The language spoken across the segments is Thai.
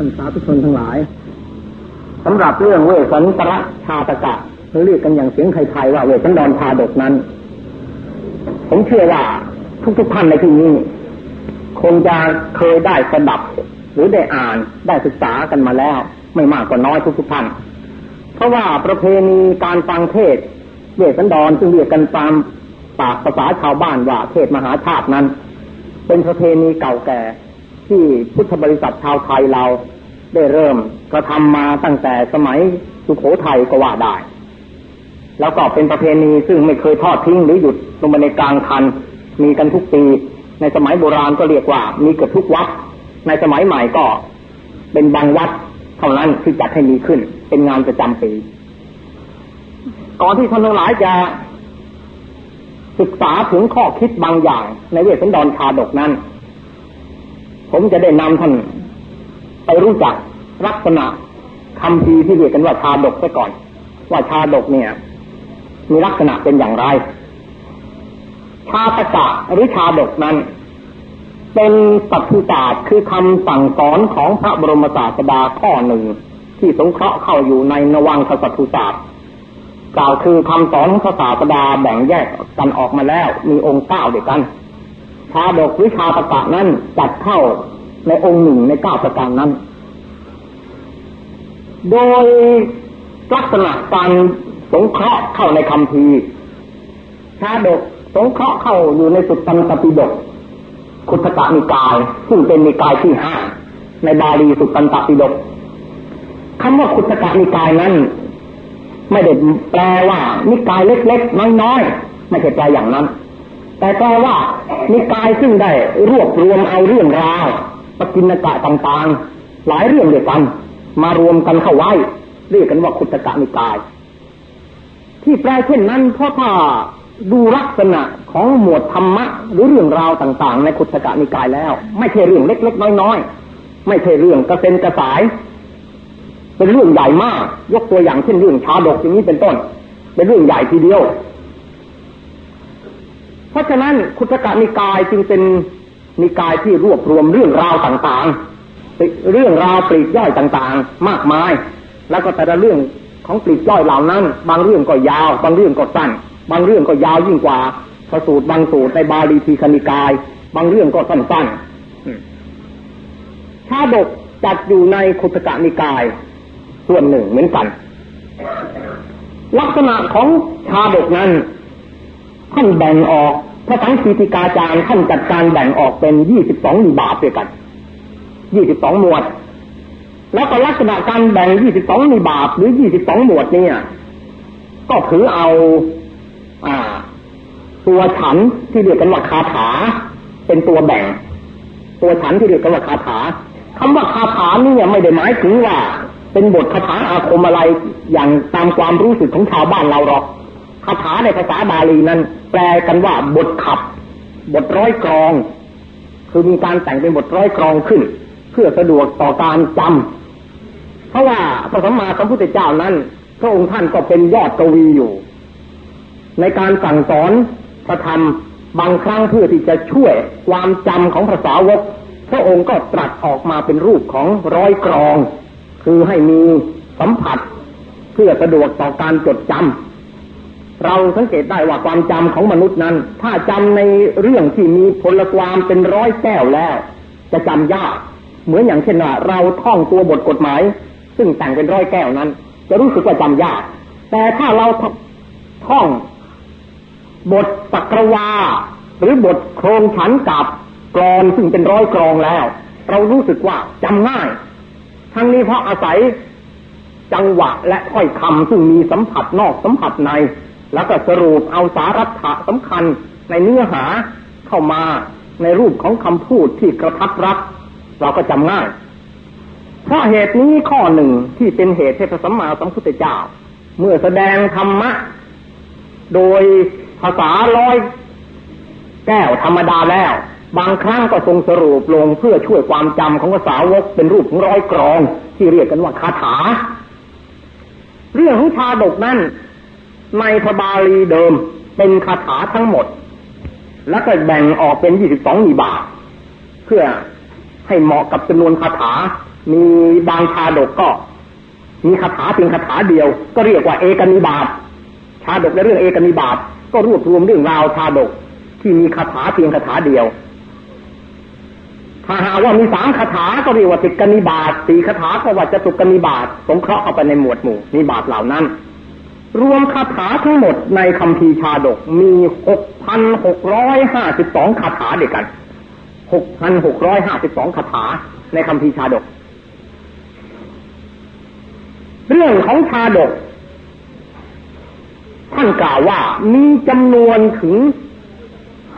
ท่านสาธุชนทั้งหลายสำหรับเรื่องเวสันตระชาตกะเรียกกันอย่างเสียงไทยๆว่าเวสันดรชาดกนั้น ผมเชื่อว่าทุกๆท่านในที่นี้ คงจะเคยได้สดับ หรือได้อ่านได้ศึกษากันมาแล้ว ไม่มากก็น้อยทุกๆท่าน เพราะว่าประเพณีการฟังเทศ เวสันดรซึ่งเรียกกันตามปากภาษาชาวบ้านว่าเทศมหาชาตินั้น เป็นประเพณีเก่าแก่ ที่พุทธบริษัทชาวไทยเราได้เริ่มกระทำมาตั้งแต่สมัยสุโขทัยก็ว่าได้ แล้วก็เป็นประเพณีซึ่งไม่เคยทอดทิ้งหรือหยุดลงมาในกลางคันมีกันทุกปี ในสมัยโบราณก็เรียกว่ามีเกือบทุกวัด ในสมัยใหม่ก็เป็นบางวัดเท่านั้นที่จัดให้มีขึ้น เป็นงานประจำปี ก่อนที่ท่านทั้งหลายจะศึกษาถึงข้อคิดบางอย่างในเวสสันดรชาดกนั้น ผมจะได้นำท่านไปรู้จักลักษณะคำพีที่เรียกกันว่าชาดกซะก่อน ว่าชาดกเนี่ย มีลักษณะเป็นอย่างไร ชาตกะหรือชาดกนั้น เป็นสัพพุตาคือคำสั่งสอนของพระบรมศาสดาข้อหนึ่ง ที่สงเคราะห์เข้าอยู่ในนวังคสัพพุตากล่าวคือคำสอนของศาสดาแบ่งแยกกันออกมาแล้ว มีองค์เก้าเดียวกัน ชาดกหรือชาตกะนั้นจัดเข้าในองค์หนึ่งในเก้าประการนั้น โดยลักษณะการสงเคราะห์เข้าในคำพีชาดกสงเคราะห์เข้าอยู่ในสุตตันตปิฎกคุตตะนิกาย ซึ่งเป็นนิกายที่ห้าในบาลีสุตตันตปิฎกคำว่าคุตตะนิกายนั้น ไม่ได้แปลว่านิกายเล็กๆน้อยๆไม่ใช่แปลอย่างนั้น แต่แปลว่านิกายซึ่งได้รวบรวมเอาเรื่องราวปกินกะต่างๆ หลายเรื่องเดียวกัน มารวมกันเข้าไว้เรียกกันว่าคุตกะนิกาย ที่แปลเช่นนั้นเพราะถ้าดูลักษณะของหมวดธรรมะหรือเรื่องราวต่างๆ ในคุตกะนิกายแล้ว ไม่ใช่เรื่องเล็กๆน้อยๆไม่ใช่เรื่องกระเซ็นกระสาย เป็นเรื่องใหญ่มาก ยกตัวอย่างเช่นเรื่องชาดกอย่างนี้เป็นต้น เป็นเรื่องใหญ่ทีเดียว เพราะฉะนั้นคุตกะนิกายจึงเป็นนิกายที่รวบรวมเรื่องราวต่างๆ เรื่องราวปลีกย่อยต่างๆ มากมาย แล้วก็แต่ละเรื่องของปลีกย่อยเหล่านั้น บางเรื่องก็ยาว บางเรื่องก็สั้น บางเรื่องก็ยาวยิ่งกว่าพระสูตรบางสูตรในบาลีทีคณิกาย บางเรื่องก็สั้นๆชาดกจัดอยู่ในคุตกะนิกาย ส่วนหนึ่งเหมือนกัน ลักษณะของชาดกนั้น ท่านแบ่งออกพระสังคีติกาจารย์ท่านจัดการแบ่งออกเป็นยี่สิบสองบาทด้วยกันยี่สิบสองหมวด แล้วก็ลักษณะการแบ่งยี่สิบสองนิบาทหรือยี่สิบสองหมวดเนี่ย ก็ถือเอา อ่า ตัวฉันที่เรียกกันว่าคาถา เป็นตัวแบ่ง ตัวฉันที่เรียกกันว่าคาถาคำว่าคาถานี่ไม่ได้หมายถึงว่า เป็นบทคาถาอาคมอะไรอย่างตามความรู้สึกของชาวบ้านเราหรอก คาถาในภาษาบาลีนั้น แปลกันว่าบทขับ บทร้อยกรอง คือมีการแต่งเป็นบทร้อยกรองขึ้น เพื่อสะดวกต่อการจำเพราะว่าพระสัมมาสัมพุทธเจ้านั้น พระองค์ท่านก็เป็นยอดกวีอยู่ ในการสั่งสอนพระธรรมบางครั้งเพื่อที่จะช่วยความจำของภาษาวก พระองค์ก็ตรัสออกมาเป็นรูปของร้อยกรอง คือให้มีสัมผัส เพื่อสะดวกต่อการจดจำ เราสังเกตได้ว่าความจำของมนุษย์นั้น ถ้าจำในเรื่องที่มีพลความเป็นร้อยแก้วแล้ว จะจำยาก เหมือนอย่างเช่นว่าเราท่องตัวบทกฎหมาย ซึ่งแต่งเป็นร้อยแก้วนั้น จะรู้สึกว่าจำยาก แต่ถ้าเราท่อง บทสักรวา หรือบทโครงฉันกับกรอนซึ่งเป็นร้อยกรองแล้ว เรารู้สึกว่าจำง่าย ทั้งนี้เพราะอาศัยจังหวะและค่อยคำซึ่งมีสัมผัสนอกสัมผัสใน แล้วก็สรุปเอาสาระสำคัญในเนื้อหาเข้ามาในรูปของคำพูดที่กระทับรัดเราก็จำง่าย เพราะเหตุนี้ข้อหนึ่งที่เป็นเหตุให้พระสัมมาสัมพุทธเจ้า เมื่อแสดงธรรมะ โดยภาษาร้อยแก้วธรรมดาแล้ว บางครั้งก็ทรงสรุปลงเพื่อช่วยความจำของภาษาวกเป็นรูปของร้อยกรองที่เรียกกันว่าคาถา เรื่องของชาดกนั้น ในพระบาลีเดิมเป็นคาถาทั้งหมด แล้วก็แบ่งออกเป็นยี่สิบสองนิบาท เพื่อให้เหมาะกับจำนวนคาถา มีบางชาดกก็ มีคาถาเพียงคาถาเดียว ก็เรียกว่าเอกนิบาตชาดกในเรื่องเอกนิบาตก็รวบรวมเรื่องราวชาดกที่มีคาถาเพียงคาถาเดียว ถ้าหาว่ามีสามคาถาก็เรียกว่าติกนิบาตสี่คาถาก็ว่าจะตุกนิบาตสงเคราะห์เอาไปในหมวดหมู่นิบาตเหล่านั้น รวมคาถาทั้งหมดในคำพีชาดกมีหกพันหกร้อยห้าสิบสองคาถาเดียวกันหกพันหกร้อยห้าสิบสองคาถาในคำพีชาดก เรื่องของชาดก ท่านกล่าวว่ามีจำนวนถึง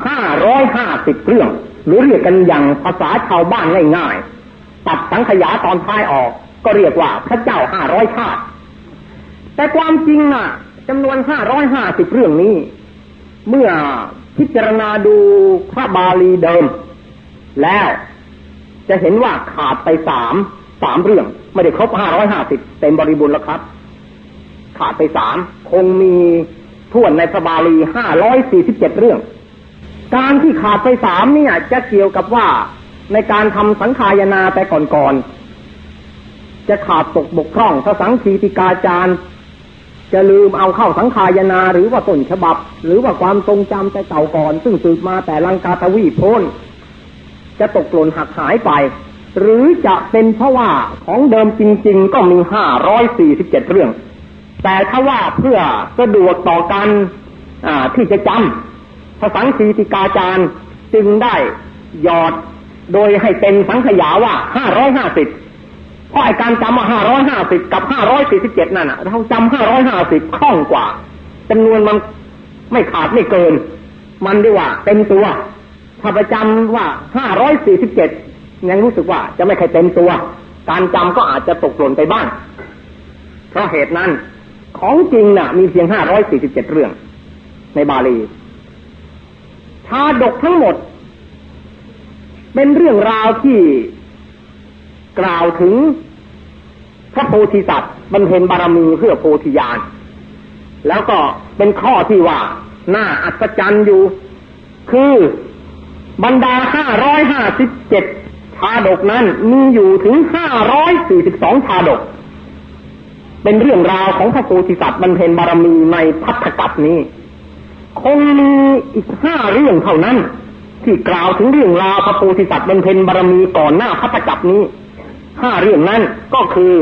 ห้าร้อยห้าสิบเรื่อง หรือเรียกกันอย่างภาษาชาวบ้านง่ายๆตัดสังขยาตอนท้ายออก ก็เรียกว่าพระเจ้าห้าร้อยชาติ แต่ความจริงน่ะจำนวนห้าร้อยห้าสิบเรื่องนี้ เมื่อพิจารณาดูพระบาลีเดิม แล้วจะเห็นว่าขาดไปสามสามเรื่อง ไม่ได้ครบห้าร้อยห้าสิบเต็มบริบูรณ์แล้วครับ ขาดไปสามคงมีท่วนในพระบาลีห้าร้อยสี่สิบเจ็ดเรื่อง การที่ขาดไปสามเนี่ย จะเกี่ยวกับว่าในการทำสังขายนาแต่ก่อนๆจะขาดตกบกพร่องพระสังคีติกาจารย์ จะลืมเอาเข้าสังขายนาหรือว่าต้นฉบับ หรือว่าความทรงจำแต่เก่าก่อน ซึ่งสืบมาแต่ลังกาทวีพ้น จะตกหล่นหักหายไป หรือจะเป็นเพราะว่าของเดิมจริง ๆ ก็มีห้าร้อยสี่สิบเจ็ดเรื่อง แต่ถ้าว่าเพื่อสะดวกต่อการที่จะจำพระสังคีติกาจารย์จึงได้หยอดโดยให้เป็นสังขยาว่าห้าร้อยห้าสิบ เพราะไอการจำว่าห้าร้อยห้าสิบกับห้าร้อยสี่สิบเจ็ดนั่นน่ะเราจำห้าร้อยห้าสิบคล่องกว่าจำนวนมันไม่ขาดไม่เกิน มันดีว่าเต็มตัวถ้าประจำว่าห้าร้อยสี่สิบเจ็ดยังรู้สึกว่าจะไม่เคยเต็มตัว การจำก็อาจจะตกหล่นไปบ้าง เพราะเหตุนั้น ของจริงน่ะ มีเพียงห้าร้อยสี่สิบเจ็ดเรื่อง ในบาลีชาดกทั้งหมด เป็นเรื่องราวที่ กล่าวถึงพระโพธิสัตว์บำเพ็ญบารมีเพื่อโพธิญาณแล้วก็เป็นข้อที่ว่าน่าอัศจรรย์อยู่ คือบรรดาห้าร้อยห้าสิบเจ็ดชาดกนั้นมีอยู่ถึงห้าร้อยสี่สิบสองชาดก เป็นเรื่องราวของพระโพธิสัตว์บรรเพ็ญบารมีในพัทธกัปนี้ คงมีอีกห้าเรื่องเท่านั้น ที่กล่าวถึงเรื่องราวพระโพธิสัตว์บรรเพ็ญบารมีก่อนหน้าพัทธกัปนี้ ห้าเรื่องนั้นก็คือ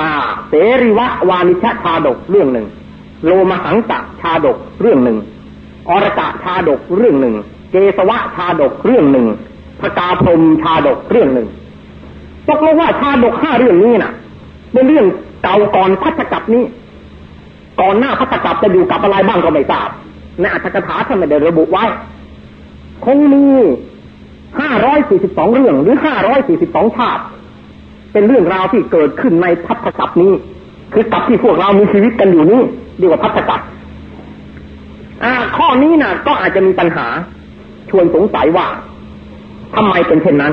อ่า เสริวะวานิชชาดกเรื่องหนึ่ง โลมหังตะชาดกเรื่องหนึ่ง อรกะชาดกเรื่องหนึ่ง เกสวะชาดกเรื่องหนึ่งพระกาพรมชาดกเรื่องหนึ่งตกลงว่าชาดกห้าเรื่องนี้นะ่ะ เป็นเรื่องเก่าก่อนพัฒกับนี้ ก่อนหน้าพัฒกับจะอยู่กับอะไรบ้างก็ไม่ทราบในอัตถกถาท่านไม่ได้ระบุไว้ คงมีห้าร้อยสี่สิบสองเรื่องหรือห้าร้อยสี่สิบสองชาติ เป็นเรื่องราวที่เกิดขึ้นในพัฒกับนี้ คือกับที่พวกเรามีชีวิตกันอยู่นี้เรียกว่าพัฒกับอ่าข้อนี้นะ่ะก็อาจจะมีปัญหา ชวนสงสัยว่าทำไมเป็นเช่นนั้น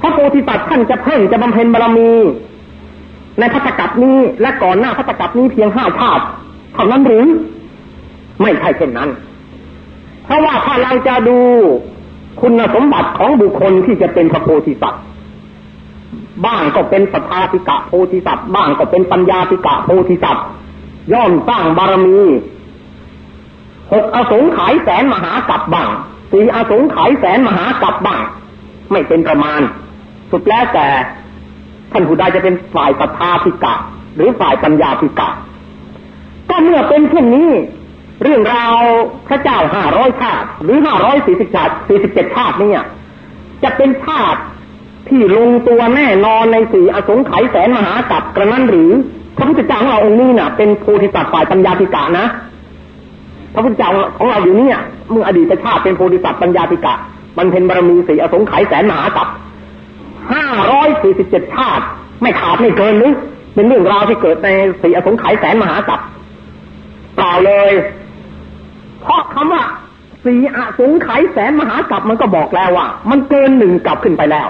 พระโพธิสัตว์ท่านจะเพ่งจะบำเพ็ญบารมี ในพัฒกับนี้ และก่อนหน้าพัฒกับนี้เพียงห้าชาติเท่านั้นหรือ ไม่ใช่เช่นนั้น เพราะว่าถ้าเราจะดูคุณสมบัติของบุคคลที่จะเป็นพระโพธิสัตว์ บ้างก็เป็นสัทธาธิกะโพธิสัตว์บ้างก็เป็นปัญญาธิกะโพธิสัตว์ย่อมสร้างบารมีหกอสงไขยแสนมหากัปบังสี่อสงไขยแสนมหากัปบังไม่เป็นประมาณ สุดแล้วแต่ท่านผู้ใดจะเป็นฝ่ายศรัทธาธิกะ หรือฝ่ายปัญญาธิกะ ก็เมื่อเป็นเช่นนี้ เรื่องราวพระเจ้าห้าร้อยชาติ หรือห้าร้อยสี่สิบชาติสี่สิบเจ็ดชาตินี่จะเป็นชาติ ที่ลงตัวแน่นอนในสี่อสงไขยแสนมหากัปกระนั้นหรือ พระพุทธเจ้าของเราองค์นี้น่ะ เป็นโพธิสัตว์ฝ่ายปัญญาธิกะนะพระพุทธเจ้าของเราอยู่เนี่ยเมื่ออดีตชาติเป็นโพธิสัตว์ปัญญาธิกะ มันเป็นบารมีสีอสงไขยแสนมหากับห้าร้อยสี่สิบเจ็ดชาติ ไม่ขาดไม่เกินหรือเป็นเรื่องราวที่เกิดในสีอสงไขยแสนมหากับเปล่าเลย เพราะคำว่าสีอสงไขยแสนมหากับมันก็บอกแล้วว่า มันเกินหนึ่งกับขึ้นไปแล้ว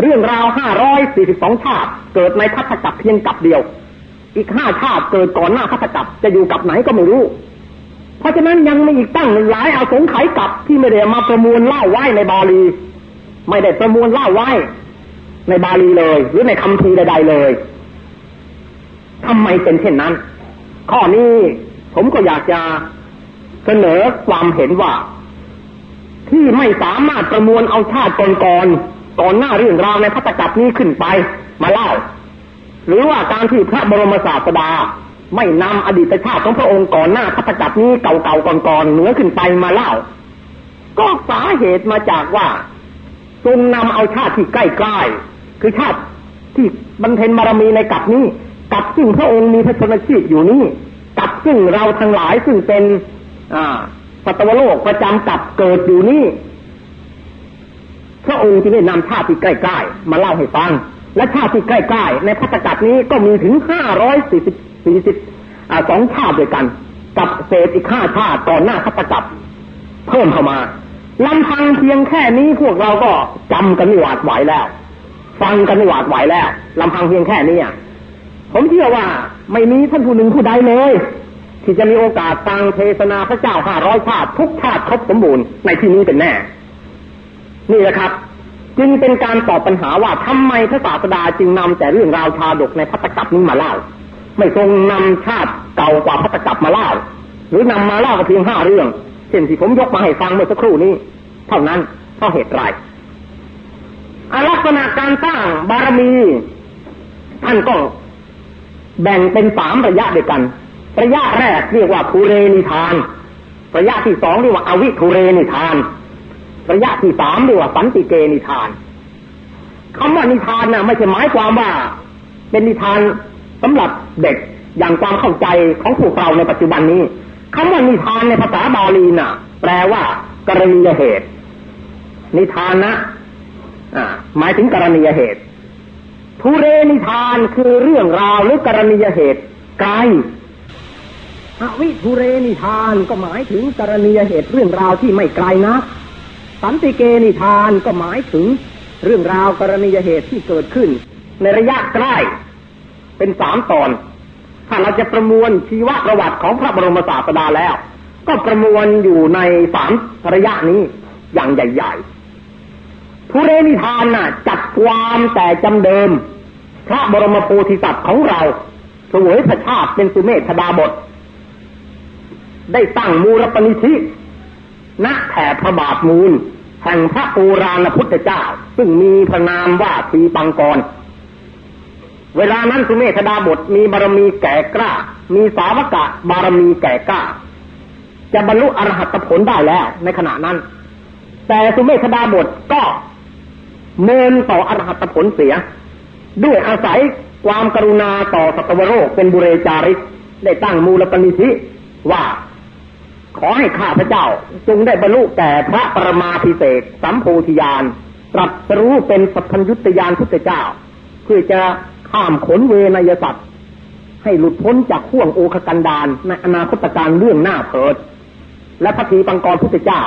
เรื่องราวห้าร้อยสี่สิบสองชาติ เกิดในพัทธกับเพียงกับเดียว อีกห้าชาติเกิดก่อนหน้าพัทธกับจะอยู่กับไหนก็ไม่รู้ เพราะฉะนั้นยังมีอีกตั้งหลายอาสงไขยกับที่ไม่ได้มาประมวลเล่าไว้ในบาลี ไม่ได้ประมวลเล่าไว้ ในบาลีเลย หรือในคำพีใด ๆเลยทำไมเป็นเช่นนั้น ข้อนี้ผมก็อยากจะเสนอความเห็นว่า ที่ไม่สามารถประมวลเอาชาติก่อน อนก่อนหน้าเรื่องราวในพระตจักรนี้ขึ้นไปมาเล่า หรือว่าการที่พระบรมศาสดาไม่นำอดีตชาติของพระองค์ก่อนหน้าพระตจักรนี้เก่าๆก่อนๆเหนือขึ้นไปมาเล่า ก็สาเหตุมาจากว่าทรงนำเอาชาติที่ใกล้ๆคือชาติที่บรรเทนบารมีในกับนี้กับซึ่งพระองค์มีพระชนชีพอยู่นี่กับซึ่งเราทั้งหลายซึ่งเป็น อ่าสัตวโลกประจำกับเกิดอยู่นี่ พระองค์จึงได้นำชาติที่ใกล้ๆมาเล่าให้ฟัง และชาติที่ใกล้ๆในพัตจักรนี้ก็มีถึงห้าร้อยสี่สิบสี่สิบสองชาติด้วยกัน กับเศษอีกห้าชาติก่อนหน้าพัตจักรเพิ่มเข้ามาลำพังเพียงแค่นี้พวกเราก็จำกันไม่หวาดไหวแล้ว ฟังกันไม่หวาดไหวแล้วลำพังเพียงแค่นี้ผมเชื่อว่าไม่มีท่านผู้หนึ่งผู้ใดเลย ที่จะมีโอกาสฟังเทศนาพระเจ้าห้าร้อยชาติ ทุกชาติครบสมบูรณ์ในที่นี้เป็นแน่ นี่แหละครับ จึงเป็นการตอบปัญหาว่าทำไมพระศาสดาจึงนำแต่เรื่องราวชาดกในพัตกับนี้มาเล่า ไม่ทรงนำชาติเก่ากว่าพัตกับมาเล่า หรือนำมาเล่าเพียงห้าเรื่องเช่นที่ผมยกมาให้ฟังเมื่อสักครู่นี้ เท่านั้นเพราะเหตุไรลักษณะการสร้างบารมีท่านก็แบ่งเป็นสามระยะด้วยกัน ระยะแรกเรียกว่าภูเรนิทาน ระยะที่สองเรียกว่าอวิภูเรนิทาน ระยะที่สามเรียกว่าสันติเกนิทานคำว่านิทานน่ะ ไม่ใช่หมายความว่า เป็นนิทานสำหรับเด็กอย่างความเข้าใจของพวกเราในปัจจุบันนี้คำว่านิทานในภาษาบาลีน่ะ แปลว่า กรณียเหตุ นิทานนะหมายถึงกรณียเหตุทุเรนิทานคือเรื่องราวหรือกรณียเหตุไกลอวิทุเรนิทานก็หมายถึงกรณียเหตุเรื่องราวที่ไม่ไกลนะ สันติเกนิทานก็หมายถึงเรื่องราวกรณียเหตุที่เกิดขึ้น ในระยะใกล้เป็นสามตอน ถ้าเราจะประมวลชีวประวัติของพระบรมศาสดาแล้ว ก็ประมวลอยู่ในสามระยะนี้อย่างใหญ่ๆทุเรนิทานน่ะจัดความแต่จำเดิม พระบรมโพธิสัตว์ของเราสวยพระชาติเป็นสุเมธดาบท ได้ตั้งมูลปณิธิณแถบพระบาทมูล แห่งพระปูราณพุทธเจ้า ซึ่งมีพระนามว่าทีปังกร เวลานั้นสุเมธดาบทมีบารมีแก่กล้า มีสาวกะบารมีแก่กล้า จะบรรลุอรหัตผลได้แล้วในขณะนั้น แต่สุเมธดาบทก็เมินต่ออรหัตผลเสีย ด้วยอาศัยความกรุณาต่อสัตวโรคเป็นบุเรจาริกได้ตั้งมูลปณิธิว่า ขอให้ข้าพเจ้าจงได้บรรลุแก่พระปรมาภิเศษสัมโพธิญาณตรัสรู้เป็นสัพพัญยุตยานพุทธเจ้า เพื่อจะข้ามขนเวนยสัตว์ให้หลุดพ้นจากข่วงโอคกันดานในอนาคตการเรื่องหน้าเพิด และพระทีปังกรพุทธเจ้า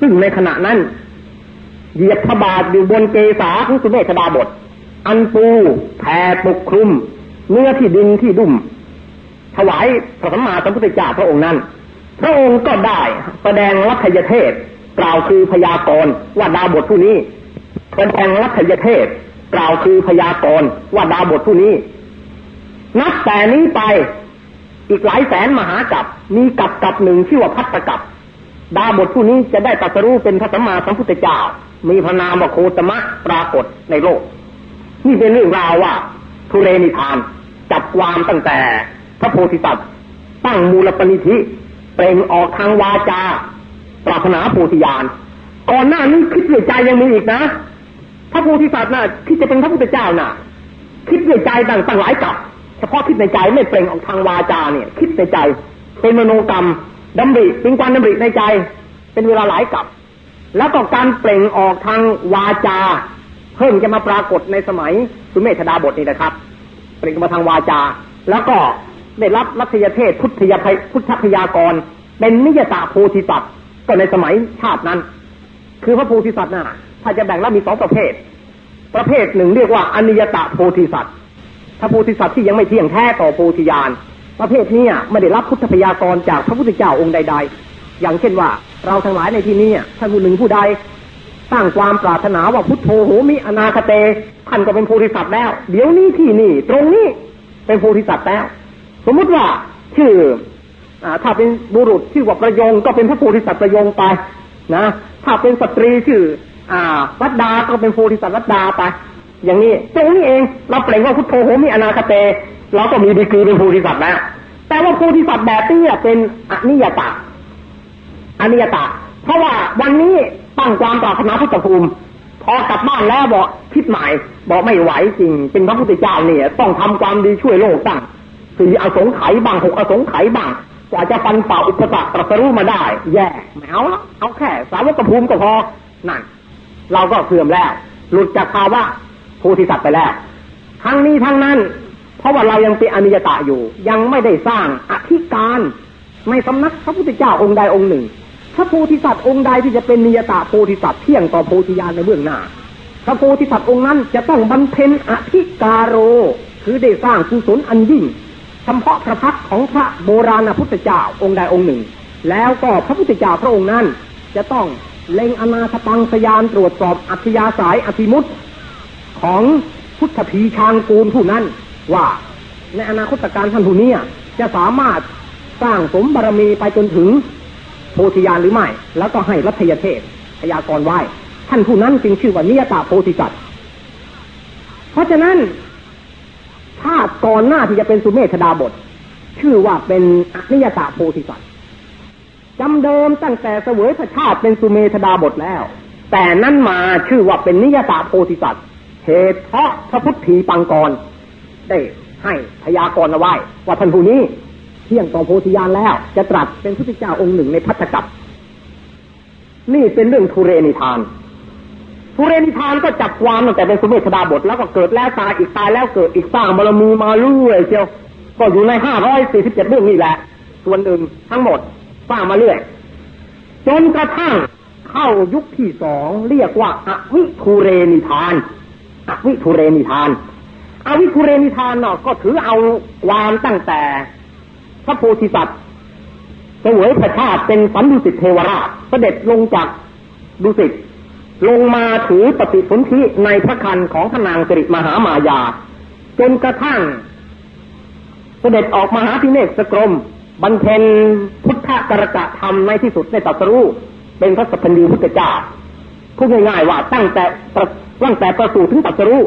ซึ่งในขณะนั้น เหยียบพระบาทอยู่บนเกศาของสุเมธดาบท อันปูแผ่ปกคลุม เนื้อที่ดินที่ดุ่ม ถวายพระสัมมาสัมพุทธเจ้าพระองค์นั้น พระองค์ก็ได้แสดงรัชยเทศ กล่าวคือพยากรณ์ว่าดาวบทผู้นี้แสดงรัชยเทศ กล่าวคือพยากรณ์ว่าดาวบทผู้นี้ นับแต่นี้ไปอีกหลายแสนมหากับมีกับกับหนึ่งชื่อว่าพัตกับ ดาบทผู้นี้จะได้ตรัสรู้เป็นพระสัมมาสัมพุทธเจ้า มีพระนามว่าโคตมะปรากฏในโลก นี่เป็นเรื่องราวว่า ทุเรนิทาน จับความตั้งแต่ พระโพธิสัตว์ ตั้งมูลปณิธิ เปล่งออกทางวาจา ปรารถนาโพธิญาณก่อนหน้านี้คิดด้วยใจยังมีอีกนะ พระโพธิสัตว์น่ะคิดจะเป็นพระพุทธเจ้าน่ะ คิดด้วยใจต่างต่างหลายกับ เฉพาะคิดในใจไม่เปล่งออกทางวาจาเนี่ย คิดในใจ เป็นมโนกรรมดำริเป็นการดำริในใจ เป็นเวลาหลายกับ แล้วก็การเปล่งออกทางวาจา เพิ่งจะมาปรากฏในสมัยสุเมธดาบทนี่นะครับ เป็นมาทางวาจา แล้วก็ ได้รับรัชยเทศพุทธยพุทธพยากร เป็นนิยตาโพธิสัตว์ก็ในสมัยชาตินั้น คือพระโพธิสัตว์น่ะถ้าจะแบ่งแล้วมีสองประเภท ประเภทหนึ่งเรียกว่าอนิยตาโพธิสัตว์ถ้าโพธิสัตว์ที่ยังไม่เที่ยงแท้ต่อโพธิญาณประเภทนี้ไม่ได้รับพุทธพยากรจากพระพุทธเจ้าองค์ใด ๆ อย่างเช่นว่าเราทั้งหลายในที่นี้ท่านผู้หนึ่งผู้ใดตั้งความปรารถนาว่าพุทโธโหมิอนาคเตท่านก็เป็นโพธิสัตว์แล้ว เดี๋ยวนี้ที่นี่ ตรงนี้เป็นโพธิสัตว์แล้ว สมมุติว่าชื่ออถ้าเป็นบุรุษชื่อว่าประยงก็เป็นพระโพธิสัตว์ประยงไปนะถ้าเป็นสตรีชื่อ อ่า วัดดาก็เป็นโพธิสัตว์วัดดาไป อย่างนี้ตรงนี้เองเราเปล่งว่าพุทโธโหมิอนาคเตเราก็มีดีกรีเป็นโพธิสัตว์แล้วแต่ว่าโพธิสัตว์แบบนี้เป็นอนิยตาอนิยตาเพราะว่าวันนี้ตั้งความปรารถนาพุทธภูมิพอกลับบ้านแล้วบอกคิดใหม่บอกไม่ไหวจริง เป็นพระพุทธเจ้าเนี่ย ต้องทำความดีช่วยโลกตั้ง สี่อสงไขยบางหกอสงไขยบางกว่าจะฟันฝ่าอุปสรรคตรัสรู้มาได้ แย่ไม่เอาละเอาแค่ สาวกภูมิก็พอนั่น เราก็เสื่อมแล้ว หลุดจากภาวะโพธิสัตว์ไปแล้ว ทั้งนี้ทั้งนั้น เพราะว่าเรายังเป็นอนิจจตาอยู่ ยังไม่ได้สร้างอธิการในสำนักพระพุทธเจ้าองค์ใดองค์หนึ่งพระโพธิสัตว์องค์ใดที่จะเป็นนิยตาโพธิสัตว์เที่ยงต่อโพธิญาณในเบื้องหน้า พระโพธิสัตว์องค์นั้นจะต้องบำเพ็ญอธิการโร คือได้สร้างกุศลอันยิ่ง เฉพาะพระพักของพระโบราณพุทธเจ้าองค์ใดองค์หนึ่ง แล้วก็พระพุทธเจ้าพระองค์นั้น จะต้องเล็งอนาคตังสยานตรวจสอบอัธยาศัยอธิมุตของพุทธพีชางกูลผู้นั้น ว่าในอนาคตการท่านผู้นี้จะสามารถสร้างสมบารมีไปจนถึงโพธิญาณหรือไม่ แล้วก็ให้รัฐยเทศพยากรไว้ ท่านผู้นั้นจึงชื่อว่านิยตาโพธิสัตว์เพราะฉะนั้น ชาติก่อนหน้าที่จะเป็นสุเมธดาบท ชื่อว่าเป็นอนิยตาโพธิสัตว์จำเดิมตั้งแต่เสวยพระชาติเป็นสุเมธดาบทแล้ว แต่นั้นมาชื่อว่าเป็นนิยตาโพธิสัตว์เหตุเพราะพระพุทธีปังกร ได้ให้พยากรณ์เอาไว้ว่าท่านผู้นี้เที่ยงต่อโพธิญาณแล้ว จะตรัสเป็นพุทธเจ้าองค์หนึ่งในพัทธกับนี่เป็นเรื่องทุเรนิทาน ทุเรนิทานก็จับความตั้งแต่เป็นสมเด็จดาบทแล้วก็เกิดแล้วตายอีกตายแล้วเกิดอีกสร้างบารมีมาเรื่อยเชียว ก็อยู่ในห้าร้อยสี่สิบเจ็ดเรื่องนี่แหละ ส่วนหนึ่งทั้งหมดสร้างมาเรื่อยจนกระทั่งเข้ายุคที่สองเรียกว่าอวิทุเรนิทานอวิทุเรนิทานอวิทุเรนิทานเนาะก็ถือเอาความตั้งแต่พระโพธิสัตว์เสวยพระชาติเป็นสันดุสิตเทวราชเสด็จลงจากดุสิต ลงมาถือปฏิสนธิในพระคันของพนางสิริมหามายา จนกระทั่ง เสด็จออกมาหาพิเนกสกรมบรรเทนพุทธกรกะธรรมในที่สุดในตัสรู้เป็นพระสัพพัญญูพุทธเจ้าพูดง่ายๆว่าตั้งแต่ตั้งแต่ประสูติถึงตัสรู้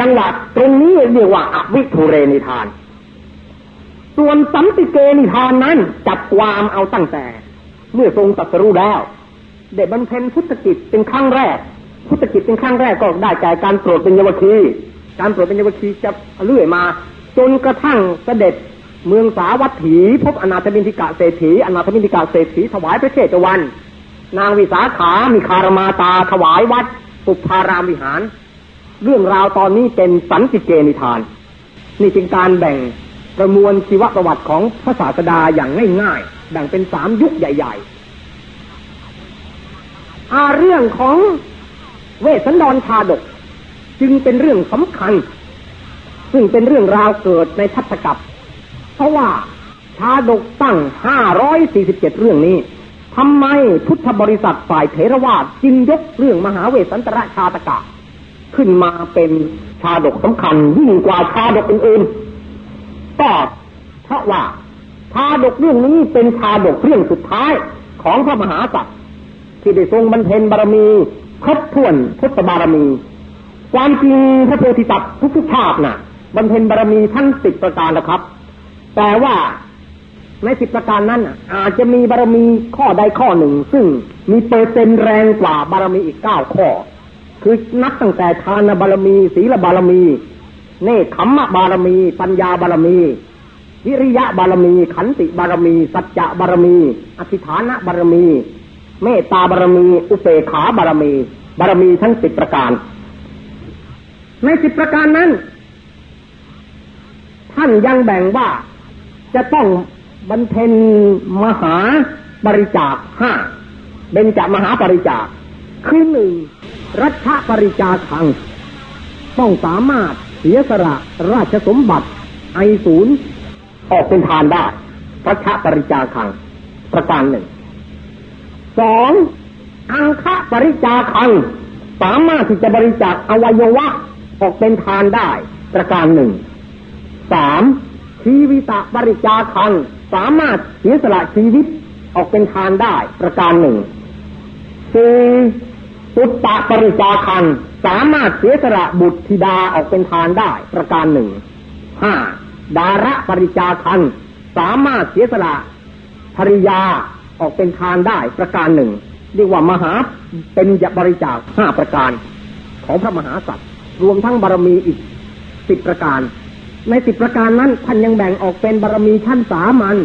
จังหวัดตรงนี้เรียกว่าอวิทุเรนิทาน ส่วนสัมติเกนิทานนั้นจับความเอาตั้งแต่ เมื่อทรงตัสรู้แล้ว ได้บรรเพ็ญพุทธกิจเป็นครั้งแรก พุทธกิจเป็นครั้งแรกก็ได้แก่การโปรดเป็นยวคีการโปรดเป็นยวคีจะเลื่อยมา จนกระทั่งเสด็จเมืองสาวัตถีพบอนาถบินทิกะเศรษฐีอนาถบินทิกะเศรษฐีถวายพระเชตวัน นางวิสาขามีคารมาตาถวายวัดปุพารามวิหาร เรื่องราวตอนนี้เป็นสันติเกนิทาน นี่เป็นการแบ่งประมวลชีวประวัติของพระศาสดาอย่างง่ายๆแบ่งเป็นสามยุคใหญ่ ๆ เรื่องของเวสันดรชาดก จึงเป็นเรื่องสำคัญ ซึ่งเป็นเรื่องราวเกิดในทัศกับ เพราะว่าชาดกตั้งห้าร้อยสี่สิบเจ็ดเรื่องนี้ทำไมพุทธบริษัทฝ่ายเทรวาสจึงยกเรื่องมหาเวสันตรชาตกะ ขึ้นมาเป็นชาดกสำคัญยิ่งกว่าชาดกอื่นๆก็เพราะว่าชาดกเรื่องนี้เป็นชาดกเรื่องสุดท้ายของพระมหาสัตว์ ที่ได้ทรงบรรเพ็ญบารมีครบถ้วนพุทธบารมี ความจริงพระโพธิสัตว์ทุกชาติน่ะบรรเพ็ญบารมีทั้งสิบประการนะครับ แต่ว่าในสิบประการนั้น อาจจะมีบารมีข้อใดข้อหนึ่ง ซึ่งมีเปอร์เซ็นต์แรงกว่าบารมีอีกเก้าข้อ คือนับตั้งแต่ทานบารมี ศีลบารมีเนคขมมะบารมี ปัญญาบารมี วิริยะบารมี ขันติบารมี สัจจะบารมี อธิฐานะบารมี เมตตาบารมี อุเบกขาบารมี บารมีทั้งสิบประการ ในสิบประการนั้น ท่านยังแบ่งว่าจะต้องบรรเทนมหาบริจาคห้าเบญจมหาบริจาค คือหนึ่งรัชบริจาคัง ต้องสามารถเสียสละราชสมบัติไอศูนย์ออกเป็นทานได้ระชะปริจาคัง ประการหนึ่ง สองอังคะปริจาคังสามารถที่จะบริจาคอวัยวะออกเป็นทานได้ ประการหนึ่งสามชีวิตะบริจาคังสามารถเสียสละชีวิตออกเป็นทานได้ ประการหนึ่งสี่สุตตะปริจาคังสามารถเสียสละบุตรธิดาออกเป็นทานได้ ประการหนึ่งห้าดาระปริจาคันสามารถเสียสละภริยา ออกเป็นทานได้ประการหนึ่งเรียกว่ามหาเป็นยบริจาคห้าประการ ของพระมหาสัตว์รวมทั้งบารมีอีกสิบประการ ในสิบประการนั้นท่านยังแบ่งออกเป็นบารมีชั้นสามัญ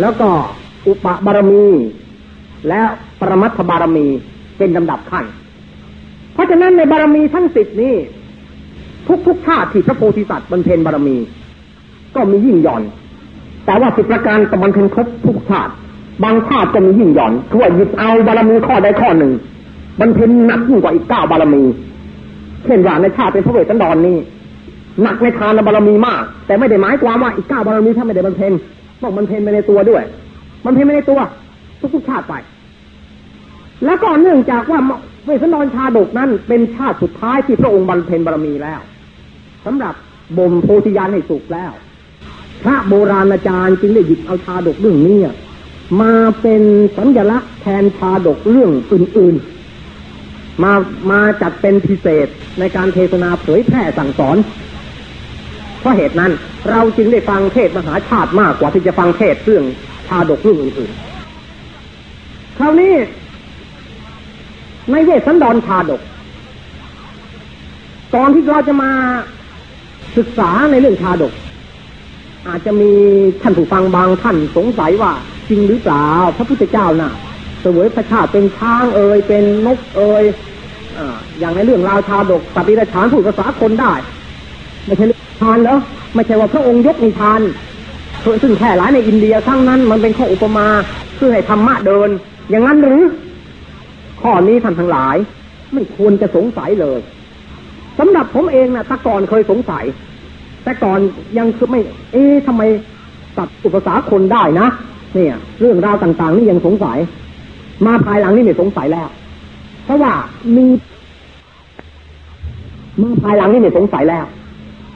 แล้วก็อุปบารมี และปรมัตถบารมีเป็นลำดับขั้น เพราะฉะนั้นในบารมีทั้งสิบนี้ ทุกทุกชาติที่พระโพธิสัตว์บรรเพ็ญบารมี ก็มียิ่งหย่อน แต่ว่าสิบประการตะบรรเพ็ญครบทุกชาติ บางชาติก็มียิ่งหย่อนทั่วหยิบเอาบารมีข้อใดข้อหนึ่งบรรเพ็ญหนักยิ่งกว่าอีกเก้าบารมี เช่นว่าในชาติเป็นพระเวทสันดรนนี้หนักในทานบารมีมาก แต่ไม่ได้หมายความว่าอีกเก้าบารมีถ้าไม่ได้บรรเพ็ญต้องบรรเพ็ญไปในตัวด้วยบรรเพ็ญไปในตัว ทุกๆชาติไป แล้วก็เนื่องจากว่าเวสสันดรชาดกนั้น เป็นชาติสุดท้ายที่พระองค์บรรเพ็ญบารมีแล้วสำหรับบ่มโพธิญาณให้สุขแล้ว พระโบราณอาจารย์จึงได้หยิบเอาชาดกเรื่องนี้ มาเป็นสัญลักษณ์แทนชาดกเรื่องอื่นๆ มามาจัดเป็นพิเศษในการเทศนาเผยแพร่สั่งสอน เพราะเหตุนั้นเราจึงได้ฟังเทศมหาชาติมากกว่าที่จะฟังเทศเรื่องชาดกเรื่องอื่นๆ คราวนี้ในเวสสันดรชาดก ตอนที่เราจะมาศึกษาในเรื่องชาดก อาจจะมีท่านผู้ฟังบางท่านสงสัยว่า จริงหรือเปล่า พระพุทธเจ้านะ่ะเสวยพระชาติเป็นช้างเอ่ยเป็นนกเอ่ยอย่างในเรื่องราวชาดกปฏิรชานพูดภาษาคนได้ ไม่ใช่ทานเหรอไม่ใช่ว่าพระองค์ยกนิทานซึ่งแค่หลายในอินเดียครั้งนั้นมันเป็นข้ออุปมาเพื่อให้ธรรมะเดิน อย่างนั้นหรือ ข้อนี้ท่านทั้งหลาย ไม่ควรจะสงสัยเลยสำหรับผมเองนะตะก่อนเคยสงสัย แต่ก่อนยังคือไม่ เอ๊ะทำไมตัดอุปสาคนได้นะ เนี่ย เรื่องราวต่าง ๆ นี่ยังสงสัย มาภายหลังนี่ไม่สงสัยแล้ว เพราะว่ามีมาภายหลังนี่ไม่สงสัยแล้ว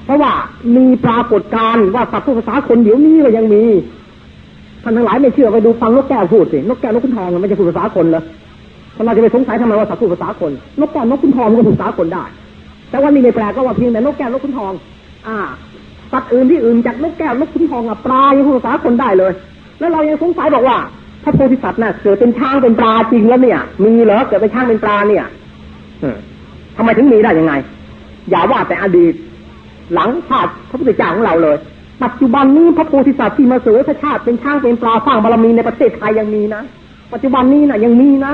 เพราะว่ามีปรากฏการณ์ว่าสัตว์ภาษาคนเดี๋ยวนี้ก็ยังมีท่านทั้งหลายไม่เชื่อไปดูฟังนกแก้วพูดสินกแก้วนกขุนทองมันไม่ใช่พูดภาษาคนเหรอทำไมจะไปสงสัยทำไมว่าสัตว์พูดภาษาคน นกแก้วนกขุนทองมันก็พูดภาษาคนได้ แต่ว่านี่ไม่แปลก็ว่าเพียงแต่นกแก้วนกขุนทอง อ่าสัตว์อื่นที่อื่นจากนกแก้วนกขุนทองอะปลายังพูดภาษาคนได้เลย แล้วเรายังสงสัยบอกว่าพระโพธิสัตว์น่ะเกิดเป็นช้างเป็นปลาจริงแล้วเนี่ย มีเหรอเกิดเป็นช้างเป็นปลาเนี่ยทำไมถึงมีได้ยังไง อย่าว่าแต่อดีต หลังชาติพระพุทธเจ้าของเราเลย ปัจจุบันนี้พระโพธิสัตว์ที่มาเสวยพระชาติเป็นช้างเป็นปลาสร้างบารมีในประเทศไทยยังมีนะปัจจุบันนี้นะ่ะ ยังมีนะ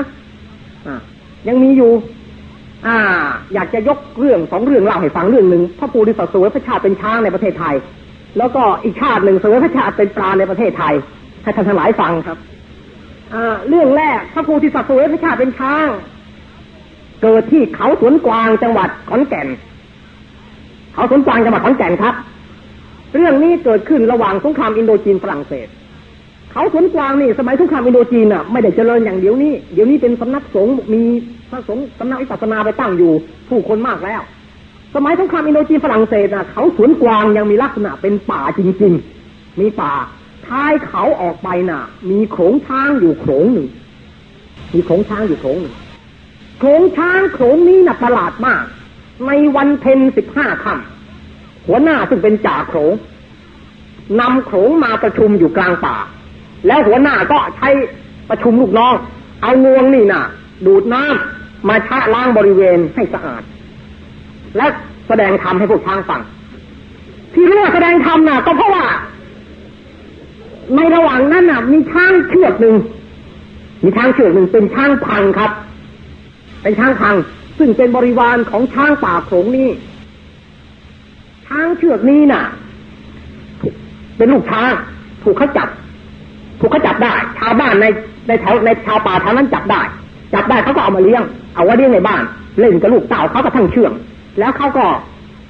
อ่ายังมีอยู่ อ่า อยากจะยกเรื่องสองเรื่องเล่าให้ฟังเรื่องหนึ่งพระโพธิสัตว์เสวยพระชาติเป็นช้างในประเทศไทย แล้วก็อีกชาติหนึ่งเสวยพระชาติเป็นปลาในประเทศไทย ให้ท่านทั้งหลายฟังครับเรื่องแรกพระโพธิสัตว์สวยพระชาติเป็นช้าง เกิดที่เขาสวนกวางจังหวัดขอนแก่น เขาสวนกวางจังหวัดขอนแก่นครับ เรื่องนี้เกิดขึ้นระหว่างสงครามอินโดจีนฝรั่งเศส เขาสวนกวางนี่สมัยสงครามอินโดจีนอะไม่ได้เจริญอย่างเดียวนี้ เดี๋ยวนี้เป็นสำนักสงฆ์มีพระสงฆ์สำนักวิสสนาไปตั้งอยู่ ผู้คนมากแล้ว สมัยสงครามอินโดจีนฝรั่งเศสอะเขาสวนกวางยังมีลักษณะเป็นป่าจริง ๆ มีป่า ท้ายเขาออกไปน่ะ มีโขงช้างอยู่โขงหนึ่ง มีโขงช้างอยู่โขงหนึ่งโขงช้างโขงนี้น่ะประหลาดมาก ในวันเพ็ญสิบห้าค่ำหัวหน้าซึ่งเป็นจ่าโขงนำโขงมาประชุมอยู่กลางป่า แล้วหัวหน้าก็ใช้ประชุมลูกน้อง เอางวงนี่น่ะ ดูดน้ำมาชะล้างบริเวณให้สะอาด และแสดงธรรมให้พวกช้างฟัง ที่เรียกแสดงธรรมน่ะก็เพราะว่า ในระหว่างนั้นน่ะ มีช้างเชือกหนึ่งมีช้างเชือกหนึ่งเป็นช้างพังครับ เป็นช้างพัง ซึ่งเป็นบริวารของช้างป่าโขงนี้ช้างเชือกนี้น่ะ เป็นลูกช้างถูกเขาจับ ถูกเขาจับได้ ชาวบ้านในในแถวในชาวป่าแถวนั้นจับได้ จับได้เขาก็เอามาเลี้ยง เอาไว้เลี้ยงในบ้าน เล่นกับลูกเต่าเขาก็ทั้งเชื่อง แล้วเขาก็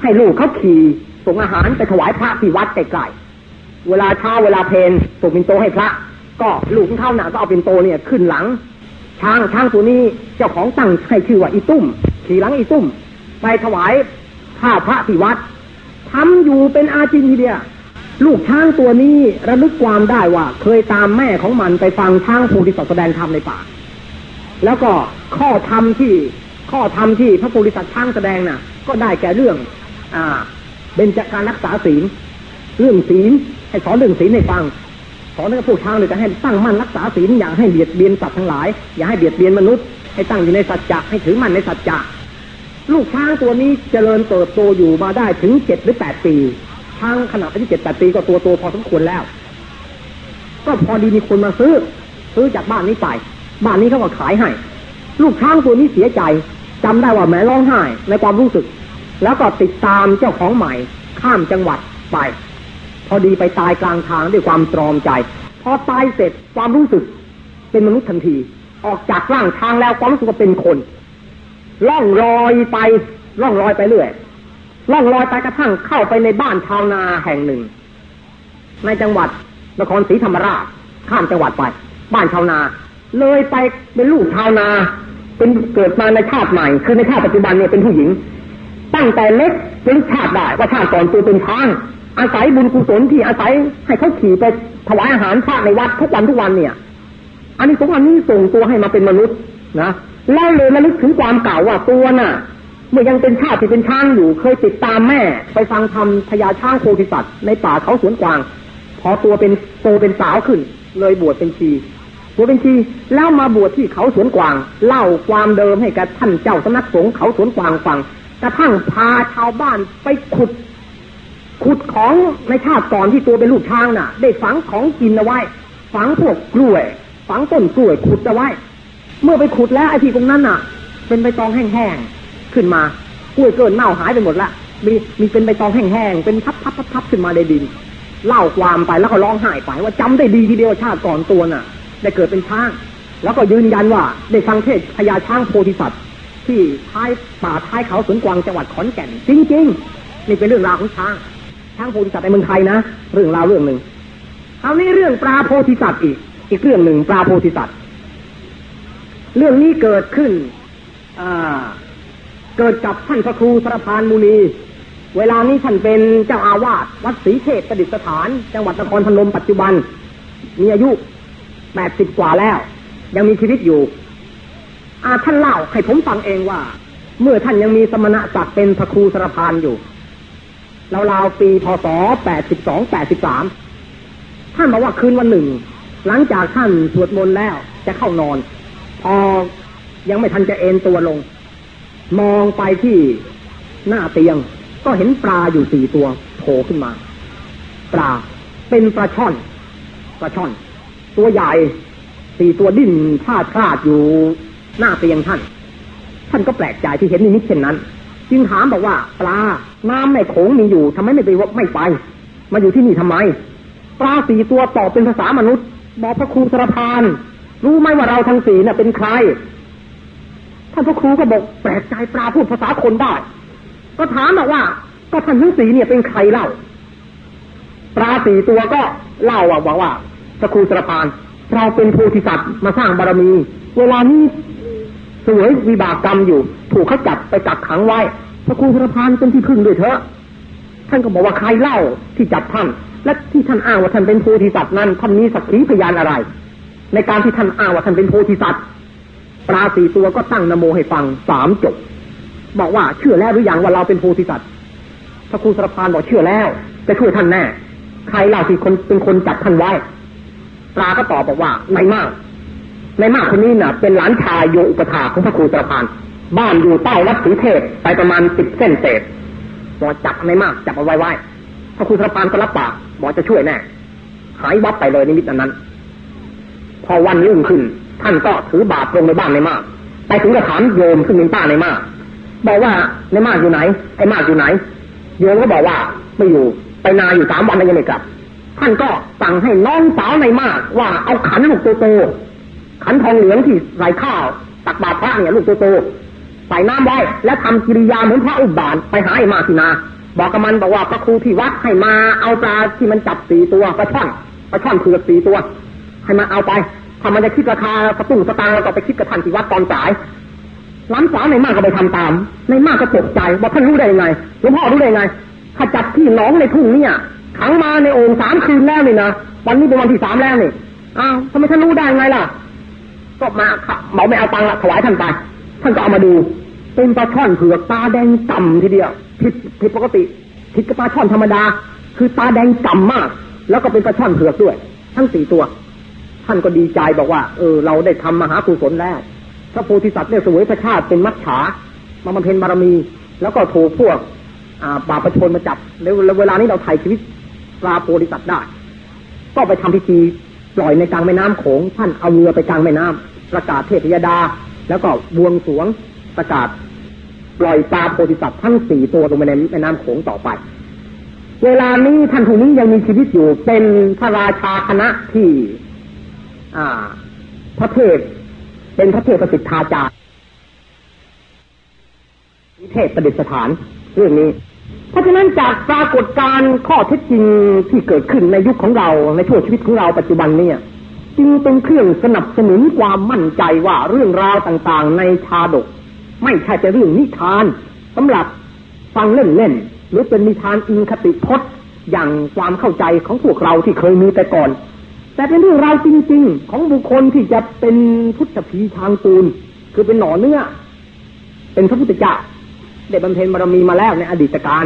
ให้ลูกเขาขี่ส่งอาหารไปถวายพระที่วัดใกล้ๆ เวลาเช้าเวลาเพนส่งปินโตให้พระ ก็ลูกของเขาหนาก็เอาปินโตเนี่ยขึ้นหลัง ช้างช้างตัวนี้เจ้าของตั้งให้ชื่อว่าอีตุ้ม ขี่หลังอีตุ้ม ไปถวายข้าพระที่วัดทำอยู่เป็นอาจินีเดียลูกช้างตัวนี้ระลึกความได้ว่า เคยตามแม่ของมันไปฟังช้างภูริสัตแสดงธรรมในป่า แล้วก็ข้อธรรมที่ข้อธรรมที่พระภูริสัตช้างแสดงน่ะ ก็ได้แก่เรื่อง อ่า เบญจการรักษาศีลเรื่องศีล ให้สอนเรื่องศีลให้ฟังสอนให้พวกช้างเลยจะให้ตั้งมั่นรักษาศีลอย่าให้เบียดเบียนสัตว์ทั้งหลาย อย่าให้เบียดเบียนมนุษย์ ให้ตั้งอยู่ในสัจจะให้ถือมั่นในสัจจะลูกช้างตัวนี้เจริญเติบโตอยู่มาได้ถึงเจ็ดหรือแปดปีช้างขนาดอายุเจ็ดแปดปีก็ตัวโตพอสมควรแล้ว ก็พอดีมีคนมาซื้อ ซื้อจากบ้านนี้ไป บ้านนี้เขาก็ขายให้ ลูกช้างตัวนี้เสียใจจำได้ว่าแม่ร้องไห้ในความรู้สึก แล้วก็ติดตามเจ้าของใหม่ ข้ามจังหวัดไป พอดีไปตายกลางทางด้วยความตรอมใจ พอตายเสร็จความรู้สึกเป็นมนุษย์ทันที ออกจากร่างช้างแล้วความรู้สึกว่าเป็นคนล่องลอยไปล่องลอยไปเรื่อยล่องลอยไปกระทั่งเข้าไปในบ้านชาวนาแห่งหนึ่ง ในจังหวัดนครศรีธรรมราชข้ามจังหวัดไป บ้านชาวนา เลยไปเป็นลูกชาวนา เป็นเกิดมาในชาติใหม่ คือในชาติปัจจุบันเนี่ยเป็นผู้หญิง ตั้งแต่เล็กเป็นชาติได้ว่าชาติก่อนตัวเป็นช้าง อาศัยบุญกุศลที่อาศัยให้เขาขี่ไปถวายอาหารพระในวัดทุกวันทุกวันเนี่ย อันนี้สงอันนี้ส่งตัวให้มาเป็นมนุษย์นะแล้วเลยระลึกถึงความเก่าว่าตัวน่ะ เมื่อยังเป็นชาติที่เป็นช้างอยู่ เคยติดตามแม่ ไปฟังธรรมพญาช้างโคติสัตว์ในป่าเขาสวนกวาง พอตัวเป็นโตเป็นสาวขึ้น เลยบวชเป็นชีบวชเป็นชีแล้วมาบวชที่เขาสวนกวาง เล่าความเดิมให้กับท่านเจ้าสำนักสงฆ์เขาสวนกวางฟังกระทั่งพาชาวบ้านไปขุด ขุดของในชาติก่อนที่ตัวเป็นลูกช้างน่ะ ได้ฝังของกินเอาไว้ ฝังพวกกล้วย ฝังต้นกล้วยขุดเอาไว้ เมื่อไปขุดแล้วไอ้ที่ตรงนั้นน่ะ เป็นใบตองแห้งๆขึ้นมากล้วยเกินเน่าหายไปหมดละมีมีเป็นใบตองแห้งๆเป็นทับทับทับทับขึ้นมาในดิน เล่าความไปแล้วก็ร้องไห้ไปว่าจำได้ดีทีเดียวชาติก่อนตัวน่ะ ได้เกิดเป็นช้าง แล้วก็ยืนยันว่าได้ฟังเทศพญาช้างโพธิสัตว์ที่ท้ายป่าท้ายเขาสวนกวางจังหวัดขอนแก่นจริงๆนี่เป็นเรื่องราวของช้าง ช้างโพธิสัตว์ในเมืองไทยนะ เรื่องราวเรื่องหนึ่งคราวนี้เรื่องปลาโพธิสัตว์อีก อีกเรื่องหนึ่งปลาโพธิสัตว์ เรื่องนี้เกิดขึ้นอ่าเกิดกับท่านพระครูสรพานมุนี เวลานี้ท่านเป็นเจ้าอาวาสวัดศรีเทพประดิษฐาน จังหวัดนครพนมปัจจุบัน มีอายุแปดสิบกว่าแล้ว ยังมีชีวิตอยู่ อาท่านเล่าให้ผมฟังเองว่า เมื่อท่านยังมีสมณศักดิ์เป็นพระครูสรพานอยู่ ราวๆปีพศแปดสิบสองแปดสิบสามท่านบอกว่าคืนวันหนึ่ง หลังจากท่านสวดมนต์แล้วจะเข้านอน พอยังไม่ทันจะเอนตัวลง มองไปที่หน้าเตียง ก็เห็นปลาอยู่สี่ตัวโผล่ขึ้นมา ปลาเป็นปลาช่อนปลาช่อน ตัวใหญ่สี่ตัวดิ้นพลาดพลาดอยู่หน้าเตียงท่าน ท่านก็แปลกใจที่เห็นนิมิตเช่นนั้น จึงถามบอกว่า ปลา น้ำในโขงมีอยู่ทำไมไม่ไปไม่ไป มาอยู่ที่นี่ทำไม ปลาสี่ตัวตอบเป็นภาษามนุษย์ บอกพระครูสรพาน รู้ไหมว่าเราทั้งสี่น่ะเป็นใคร ท่านพระครูก็บอกแปลกใจปลาพูดภาษาคนได้ ก็ถามบอกว่า ก็ท่านทั้งสี่เนี่ยเป็นใครเล่า ปลาสี่ตัวก็เล่าว่าว่าพระครูสรพาน เราเป็นโพธิสัตว์มาสร้างบารมี เวลานี้ สวยวิบากกรรมอยู่ ถูกเขาจับไปกักขังไว้ พระครูสรพานเป็นที่พึ่งด้วยเถอะท่านก็บอกว่าใครเล่าที่จับท่าน และที่ท่านอ้างว่าท่านเป็นโพธิสัตว์นั้นท่านมีสักขีพยานอะไร ในการที่ท่านอ้างว่าท่านเป็นโพธิสัตว์ปลาสี่ตัวก็ตั้งนโมให้ฟังสามจบ บอกว่าเชื่อแล้วหรือยังว่าเราเป็นโพธิสัตว์พระครูสรพานบอกเชื่อแล้ว จะช่วยท่านแน่ ใครเล่าที่คนเป็นคนจับท่านไว้ปลาก็ตอบบอกว่าในมาก ในมากคนนี้น่ะ เป็นหลานชายโยอุปถาของพระครูสรพาน บ้านอยู่ใต้วัดศรีเทพไปประมาณสิบเส้นเศษบอจับในมากจับเอาไว้ไว้พระครูสรพานก็รับปากบอจะช่วยแน่หายวับไปเลยนิมิตอันนั้น พอวันรุ่งขึ้น ท่านก็ถือบาตรลงในบ้านในมาก ไปถึงก็ถามโยมซึ่งเป็นป้าในมากบอกว่าในมากอยู่ไหนไอ้มากอยู่ไหนโยมก็บอกว่าไม่อยู่ไปนาอยู่สามวันแล้วยังไม่กลับท่านก็สั่งให้น้องสาวในมากว่าเอาขันลูกโต ขันทองเหลืองที่ใส่ข้าวตักบาตรพระเนี่ยลูกโตๆใส่น้ำไว้ แล้วทำกิริยาเหมือนพระอุบาทไปหาไอ้มากที่นา บอกกับมันบอกว่าพระครูที่วัดให้มาเอาปลาที่มันจับสี่ตัวปลาช่อนปลาช่อนเผือกสีตัว ให้มาเอาไปถ้ามันจะคิดราคาสตุ้งสตางค์เราก็ไปคิดกับท่านที่วัดตอนสายล้านสาในมากก็ไปทำตาม ในมากก็ตกใจว่าท่านรู้ได้ยังไงหลวงพ่อรู้ได้ยังไงถ้าจับที่น้องในทุ่งเนี่ยขังมาในโอ่งสามคืนแล้วนี่นะวันนี้เป็นวันที่สามแล้วนี่อ้าวทำไมท่านรู้ได้ไงล่ะ ก็มาเหมาไม่เอาตังค์ละถวายท่านไปท่านก็เอามาดู เป็นปลาช่อนเผือกตาแดงก่ำทีเดียวผิดผิดปกติผิดกับปลาช่อนธรรมดา คือตาแดงก่ำมาก แล้วก็เป็นปลาช่อนเผือกด้วย ทั้งสี่ตัว ท่านก็ดีใจบอกว่า เออ เราได้ทำมหากุศลแล้วพระโพธิสัตว์ได้สวยพระชาติเป็นมัจฉามาบำเพ็ญบารมี แล้วก็ถูกพวกบาปประชนมาจับแล้วเวลานี้เราถ่ายชีวิตปลาโพธิสัตว์ได้ ก็ไปทำพิธี ปล่อยในกลางแม่น้ำโขงท่านเอาเรือไปกลางแม่น้ำประกาศเทพยดา แล้วก็บวงสวงประกาศ ปล่อยปลาโพธิสัตว์ทั้งสี่ตัวลงไปในแม่น้ำโขงต่อไป เวลานี้ท่านผู้นี้ยังมีชีวิตอยู่เป็นพระราชาคณะที่ อ่า พระเทพเป็นพระเทพประสิทธาจารย์เทพประดิษฐานเรื่องนี้ เพราะฉะนั้นจากปรากฏการณ์ข้อเท็จจริงที่เกิดขึ้นในยุคของเราในช่วงชีวิตของเราปัจจุบันเนี่ยจึงเป็นเครื่องสนับสนุนความมั่นใจว่าเรื่องราวต่างๆ ในชาดก ไม่ใช่จะเรื่องนิทานสำหรับฟังเล่นๆหรือเป็นนิทานอิงคติพจน์อย่างความเข้าใจของพวกเราที่เคยมีแต่ก่อน แต่เป็นเรื่องราวจริง ๆ ของบุคคลที่จะเป็นพุทธพีทางปูนคือเป็นหน่อเนื้อ เป็นพระพุทธเจ้า ได้บำเพ็ญบารมีมาแล้วในอดีตการ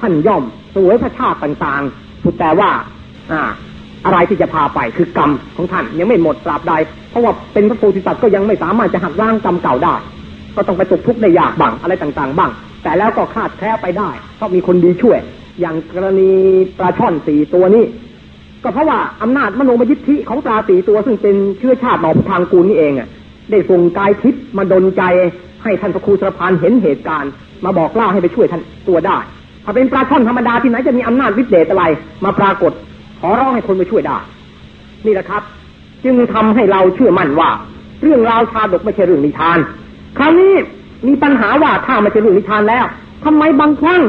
ท่านย่อมสวยพระชาติต่างๆถูกแต่ว่า อ่า อะไรที่จะพาไปคือกรรมของท่านยังไม่หมดตราบใด เพราะว่าเป็นพระโพธิสัตว์ก็ยังไม่สามารถจะหักล้างกรรมเก่าได้ ก็ต้องไปตกทุกข์ในยากบ้างอะไรต่างๆ บ้าง แต่แล้วก็คาดแคล้ไปได้เพราะมีคนดีช่วย อย่างกรณีปลาช่อนสี่ตัวนี้ก็เพราะว่าอำนาจมโนมยิทธิของปลาสีตัวซึ่งเป็นเชื้อชาติหนอทางกูลนี่เองอะได้ส่งกายทิพย์มาดนใจ ให้ท่านพระครูสรพานเห็นเหตุการณ์ มาบอกเล่าให้ไปช่วยท่านตัวได้ ถ้าเป็นปลาช่อนธรรมดาที่ไหนจะมีอำนาจวิเศษอะไร มาปรากฏ ขอร้องให้คนไปช่วยได้ นี่แหละครับ จึงทำให้เราเชื่อมั่นว่า เรื่องราวชาดกไม่ใช่เรื่องนิทาน คราวนี้มีปัญหาว่าถ้าไม่ใช่เรื่องนิทานแล้วทำไมบางครั้ง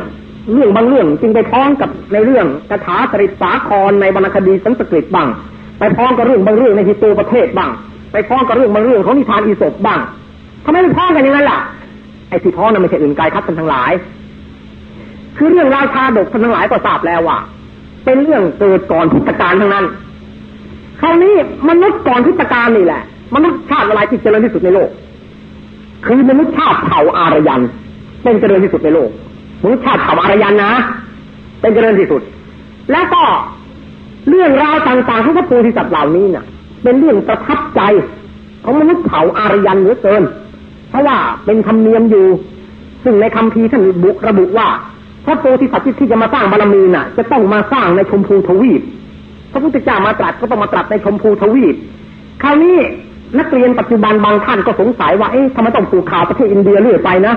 เรื่องบางเรื่องจึงไปพ้องกับในเรื่องคาถาตริสาครในวรรณคดีสันสกฤตบ้างไปพ้องกับเรื่องบางเรื่องในฮิตโตประเทศบ้าง ไปพ้องกับเรื่องบางเรื่องของนิทานอีสปบ้าง ทำไมมันพ้องกันอย่างนั้นล่ะ ไอ้ที่พ้องนั้นไม่ใช่อื่นไกลครับท่านทั้งหลาย คือเรื่องราชาดกท่านทั้งหลายก็ทราบแล้วว่าเป็นเรื่องเกิดก่อนพุทธกาลทั้งนั้น คราวนี้มนุษย์ก่อนพุทธกาลนี่แหละ มนุษย์ชาติอะไรที่เจริญที่สุดในโลก คือมนุษย์ชาติเผ่าอารยัน เป็นเจริญที่สุดในโลก มนุษย์ชาติเผ่าอารยันนะ เป็นเจริญที่สุด และก็เรื่องราวต่างๆของพระโพธิสัตว์เหล่านี้น่ะ เป็นเรื่องประทับใจของมนุษย์เผ่าอารยันเหลือเกิน เพราะว่าเป็นธรรมเนียมอยู่ ซึ่งในคำพีท่านบุระบุว่า พระโพธิสัตว์ที่จะมาสร้างบารมีน่ะ จะต้องมาสร้างในชมพูทวีป พระพุทธเจ้ามาตรัสก็ต้องมาตรัสในชมพูทวีป คราวนี้นักเรียนปัจจุบันบางท่านก็สงสัยว่า เอ๊ะทำไมต้องปลูกข่าวประเทศอินเดียเรื่อยไปนะ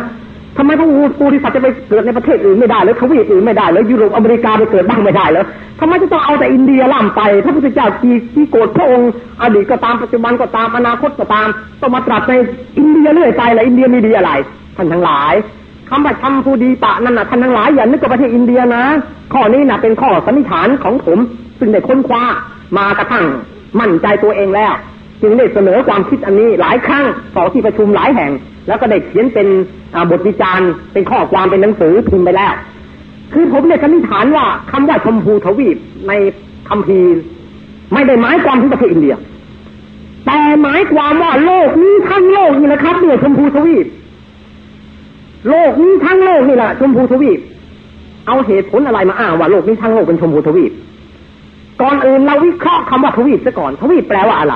ทำไมพระโพธิสัตจะไปเกิดในประเทศอื่นไม่ได้หรือทวีปอื่นไม่ได้หรือยุโรปอเมริกาไปเกิดบ้างไม่ได้เหรอทำไมจะต้องเอาแต่อินเดียล่ำไปพระพุทธเจ้าที่ที่โกรธพระองค์อดีตก็ตามปัจจุบันก็ตามอนาคตก็ตามต้องมาตรัสในอินเดียเรื่อยไปแล้วอินเดียมีดีอะไรท่านทั้งหลายคำว่าทำผู้ดีปะนั่นน่ะท่านทั้งหลายอย่านึกว่าประเทศอินเดียนะข้อนี้น่ะเป็นข้อสันนิษฐานของผม ซึ่งได้ค้นคว้ามากระทั่งมั่นใจตัวเองแล้ว จึงได้เสนอความคิดอันนี้หลายครั้งต่อที่ประชุมหลายแห่ง แล้วก็ได้เขียนเป็นบทวิจารณ์เป็นข้อความเป็นหนังสือพิมพ์ไปแล้ว คือผมเนี่ยสันนิษฐานว่าคำว่าชมพูทวีปในคำพีไม่ได้หมายความถึงประเทศอินเดีย แต่หมายความว่าโลกนี้ทั้งโลกนี่นะครับเนี่ยชมพูทวีป โลกนี้ทั้งโลกนี่แหละชมพูทวีป เอาเหตุผลอะไรมาอ้างว่าโลกนี้ทั้งโลกเป็นชมพูทวีป ก่อนอื่นเราวิเคราะห์คำว่าทวีปซะก่อน ทวีปแปลว่าอะไร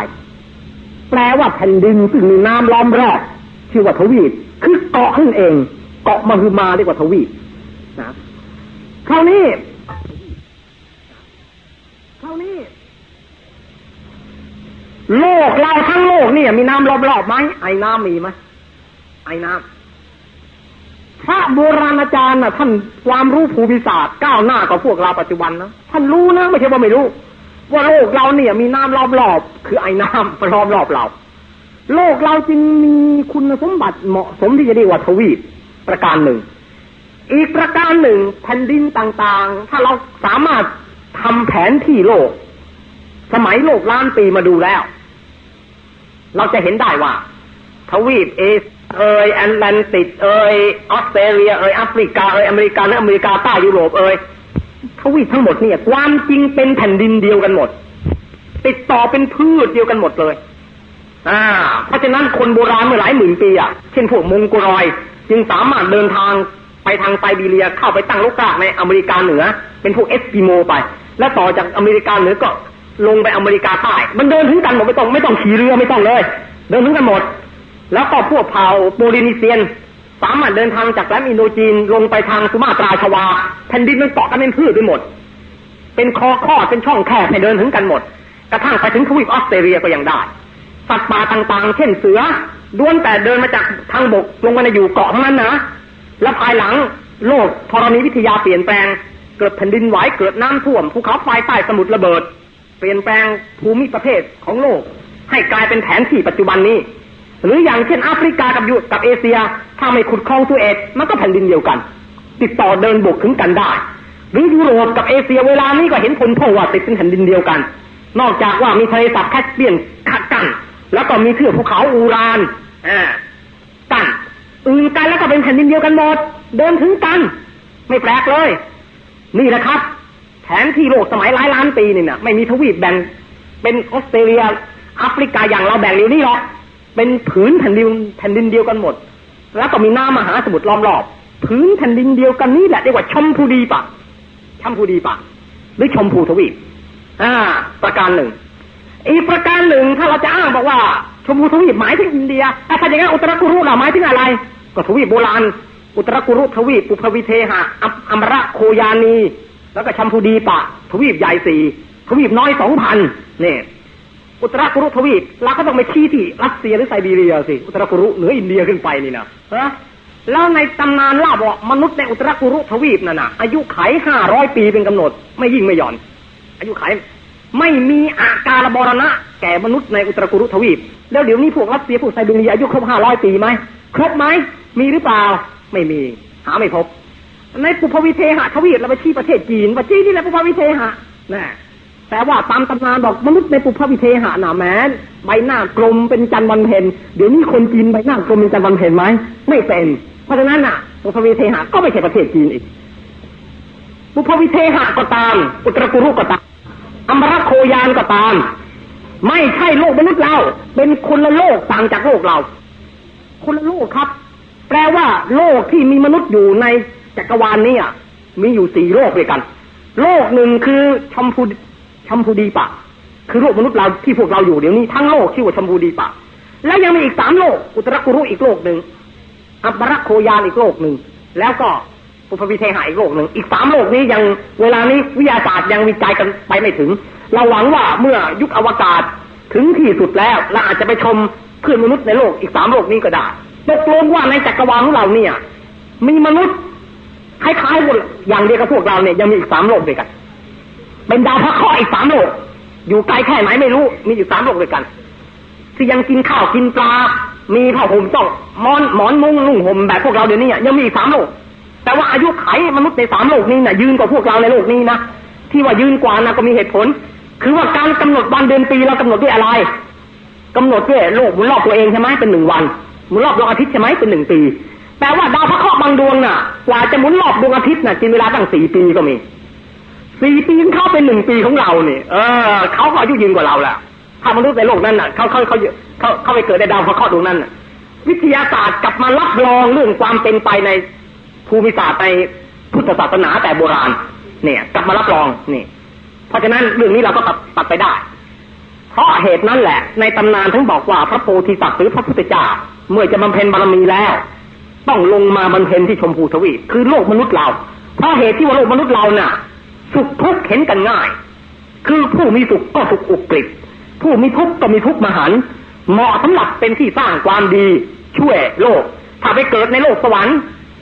แปลว่าแผ่นดินซึ่งมีน้ำล้อมรอบ ชื่อว่าทวีปคือเกาะนั่นเอง เกาะมาคือมาเรียกว่าทวีปนะคราวนี้คราวนี้โลกเราทั้งโลกเนี่ย มีน้ำรอบๆไหมไอ้น้ำมีไหมไอ้น้ำพระโบราณอาจารย์น่ะ ท่านความรู้ภูมิศาสตร์ก้าวหน้ากว่าพวกเราปัจจุบันนะท่านรู้นะไม่ใช่ว่าไม่รู้ ว่าโลกเราเนี่ย มีน้ำรอบๆคือไอ้น้ำรอบๆเรา โลกเราจึงมีคุณสมบัติเหมาะสมที่จะเรียกว่าทวีปประการหนึ่ง อีกประการหนึ่งแผ่นดินต่างๆ ถ้าเราสามารถทำแผนที่โลก สมัยโลกล้านปีมาดูแล้ว เราจะเห็นได้ว่า ทวีปเอเอยแอตแลนติกเอยออสเตรเลียเอยแอฟริกาเอยอเมริกาและอเมริกาใต้ยุโรปเอยทวีปทั้งหมดเนี่ยความจริงเป็นแผ่นดินเดียวกันหมด ติดต่อเป็นพืชเดียวกันหมดเลย อ่าเพราะฉะนั้นคนโบราณเมื่อหลายหมื่นปีอะเช่นพวกมงกรอย จึงสามารถเดินทางไปทางไซบีเรียเข้าไปตั้งรกรากในอเมริกาเหนือ เป็นพวกเอสกิโมไป แล้วต่อจากอเมริกาเหนือก็ลงไปอเมริกาใต้มันเดินถึงกันหมดไม่ต้องไม่ต้องขี่เรือไม่ต้องเลย เดินถึงกันหมด แล้วก็พวกเผ่าโปลินีเซียน สามารถเดินทางจากแหลมอินโดจีนลงไปทางสุมาตราชวาแผ่นดินมันเกาะกันเป็นพืชไปหมด เป็นคอข้อเป็นช่องแคบให้เดินถึงกันหมดกระทั่งไปถึงทวีปออสเตรเลียก็ยังได้ สัตว์ป่าต่างๆ เช่นเสือด้วนแต่เดินมาจากทางบกลงมาในอยู่เกาะทั้งนั้นนะแล้วภายหลังโลกธรณีวิทยาเปลี่ยนแปลง เกิดแผ่นดินไหวเกิดน้ำท่วมภูเขาไฟใต้สมุทรระเบิด เปลี่ยนแปลงภูมิประเทศของโลก ให้กลายเป็นแผนที่ปัจจุบันนี้ หรืออย่างเช่นแอฟริกากับยุกับเอเชีย ถ้าไม่ขุดคลองสุเอตมันก็แผ่นดินเดียวกัน ติดต่อเดินบกถึงกันได้ หรือยุโรปกับเอเชียเวลานี้ก็เห็นผลโทว่าติดเป็นแผ่นดินเดียวกัน นอกจากว่ามีทะเลสาบแคสเปียนขัดกัน แล้วก็มีเทือกภูเขาอูรานอ่ากันอื่นกันแล้วก็เป็นแผ่นดินเดียวกันหมด เดินถึงกัน ไม่แปลกเลย นี่แหละครับ แผนที่โลกสมัยหลายล้านปีนี่นะไม่มีทวีปแบ่ง เป็นออสเตรเลียแอฟริกาอย่างเราแบ่งเดียวนี้หรอกเป็นผืนแผ่นดินแผ่นดินเดียวกันหมด แล้วก็มีน้ำมหาสมุทรล้อมรอบผืนแผ่นดินเดียวกันนี่แหละเรียกว่าชมพูดีปะชมพูดีปะหรือชมพูทวีปอ่า ประการหนึ่ง อีกประการหนึ่งถ้าเราจะอ้างบอกว่า ชมพูทวีปหมายถึงอินเดียถ้าอย่างนั้นอุตรกุรุเราหมายถึงอะไร ก็ทวีปโบราณ อุตรกุรุทวีปปุพวิเทหะอัมระโคยานี แล้วก็ชัมพูดีปะ ทวีปใหญ่สี่ทวีปน้อยสองพันเนี่ยอุตรกุรุทวีปเราก็ต้องไปชี้ที่รัสเซียหรือไซบีเรียสิอุตรกุรุเหนืออินเดียขึ้นไปนี่นะฮะแล้วในตำนานเล่าบอกมนุษย์ในอุตรกุรุทวีปนั่นนะอายุไขห้าร้อยปีเป็นกำหนด ไม่ยิ่งไม่หย่อน อายุไข ไม่มีอาการบรณะ แก่มนุษย์ในอุตรกุรุทวีป แล้วเดี๋ยวนี้พวกรัสเซียพวกไซบีเรียอายุครบห้าร้อยปีไหมครบไหมมีหรือเปล่า ไม่มี หาไม่พบ ในปุพวิเทหะทวีปเราไปชี้ประเทศจีนประจีนนี่แหละปุพวิเทหะนะแต่ว่าตามตำนานบอกมนุษย์ในปุพวิเทหะหนาแม้นใบหน้ากลมเป็นจันทร์วันเพ็ญเดี๋ยวนี้คนจีนใบหน้ากลมเป็นจันทร์วันเพ็ญไหมไม่เป็น เพราะฉะนั้นน่ะปุพวิเทหะก็ไม่ใช่ประเทศจีนอีกปุพวิเทหะก็ตาม อุตรกุรุก็ตาม อัมรโคยานก็ตาม ไม่ใช่โลกมนุษย์เรา เป็นคนละโลกต่างจากโลกเรา คนละโลกครับ แปลว่าโลกที่มีมนุษย์อยู่ในจักรวาลนี้มีอยู่สี่โลกด้วยกัน โลกหนึ่งคือชมพูชมพูดีปะ คือโลกมนุษย์เราที่พวกเราอยู่เดี๋ยวนี้ทั้งโลกชื่อว่าชมพูดีปะ แล้วยังมีอีกสามโลก อุตรกุรุอีกโลกหนึ่งอัปรักโคยานอีกโลกหนึ่งแล้วก็ ปุพพิเทหะอีกโลกหนึ่ง อีกสามโลกนี้ยังเวลานี้วิทยาศาสตร์ยังวิจัยกันไปไม่ถึง เราหวังว่าเมื่อยุคอวกาศถึงที่สุดแล้วเราอาจจะไปชมเพื่อนมนุษย์ในโลกอีกสามโลกนี้ก็ได้ตกลงว่าในจักรวาลของเราเนี่ย มีมนุษย์คล้ายๆอย่างเดียวกับพวกเราเนี่ยยังมีอีกสามโลกด้วยกัน เป็นดาวพระเคราะห์อีกสามโลก อยู่ไกลแค่ไหนไม่รู้มีอยู่สามโลกด้วยกันที่ยังกินข้าวกินปลา มีผ้าห่มต้องมอนหมอนมุ้งนุ่งห่มแบบพวกเราเดี๋ยวนี้ยังมีอีกสามโลก แต่ว่าอายุไขมนุษย์ในสามโลกนี้นะ่ะยืนกว่าพวกเราในโลกนี้นะที่ว่ายืนกว่านะก็มีเหตุผล คือว่าการกำหนดวันเดือนปีเรากำหนดด้วยอะไรกำหนดด้วยโลกหมุนรอบตัวเองใช่ไหมเป็นหนึ่งวันหมุนรอบดวงอาทิตย์ใช่ไหมเป็นหนึ่งปีแต่ว่าดาวพระเคราะห์บางดวงน่ะกว่าจะหมุนรอบดวงอาทิตย์น่ะกินเวลาตั้งสี่ปีก็มีสี่ปีเขาเป็นหนึ่งปีของเราเนี่ยเออเขาก็อายุยืนกว่าเราแล้วถ้ามนุษย์ในโลกนั้นน่ะเขาเขาเขาเขาเขาไปเกิดในดาวพระเคราะห์ดวงนั้นนะวิทยาศาสตร์กลับมารับรองเรื่องความเป็นไปใน ภูมิศาสตร์ในพุทธศาสนาแต่โบราณ เนี่ย กลับมารับรองนี่ เพราะฉะนั้นเรื่องนี้เราก็ตัดตัดไปได้ เพราะเหตุนั้นแหละ ในตำนานทั้งบอกว่าพระโพธิสัตว์หรือพระพุทธเจ้าเมื่อจะบำเพ็ญบารมีแล้ว ต้องลงมาบำเพ็ญที่ชมพูทวีปคือโลกมนุษย์เรา เพราะเหตุที่ว่าโลกมนุษย์เราน่ะ สุขทุกข์เห็นกันง่าย คือผู้มีสุขก็สุขอุกฤษผู้มีทุกข์ก็มีทุกข์มหันเหมาะสำหรับเป็นที่สร้างความดีช่วยโลก ถ้าไปเกิดในโลกสวรรค์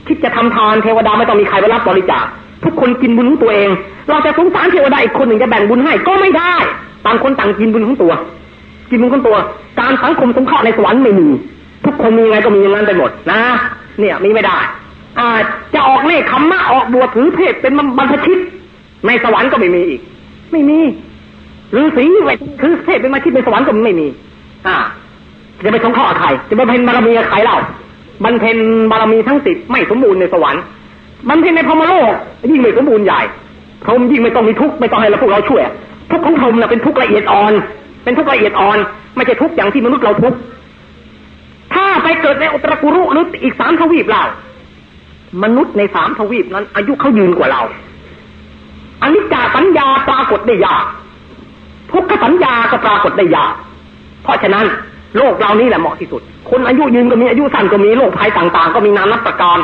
คิดจะทำทานเทวดาไม่ต้องมีใครไปรับบริจาคทุกคนกินบุญของตัวเอง เราจะสงสารเทวดาอีกคนหนึ่งจะแบ่งบุญให้ก็ไม่ได้ ต่างคนต่างกินบุญของตัว กินบุญของตัว การสังคมสงเคราะห์ในสวรรค์ไม่มี ทุกคนมีไงก็มีอย่างนั้นไปหมดนะ เนี่ยมีไม่ได้อ่าจะออกเลขคำมะออกบวชถือเพศเป็นบรรพชิต ในสวรรค์ก็ไม่มีอีก ไม่มีหรือสีไว้ถือเพศเป็นบรรพชิตในสวรรค์ก็ไม่มี อ่า จะไปสงเคราะห์ใคร จะไปเพ็ญบารมีใครเล่า บรรเพ็ญบารมีทั้งสิบไม่สมบูรณ์ในสวรรค์บรรเพ็ญในพรมโลกยิ่งไม่สมบูรณ์ใหญ่พรหมยิ่งไม่ต้องมีทุกข์ไม่ต้องให้เราพวกเราช่วยทุกข์ของพรหมน่ะเป็นทุกข์ละเอียดอ่อน เป็นทุกข์ละเอียดอ่อน ไม่ใช่ทุกข์อย่างที่มนุษย์เราทุกข์ถ้าไปเกิดในอุตรกุรุหรืออีกสามทวีปเรามนุษย์ในสามทวีปนั้น อายุเขายืนกว่าเราอันนี้จาสัญญาปรากฏได้ยากทุกขสัญญาก็ปรากฏได้ยากเพราะฉะนั้น โลกเรานี้แหละเหมาะที่สุด คนอายุยืนก็มีอายุสั้นก็มีโรคภัยต่างๆ ก็มีนานับประการ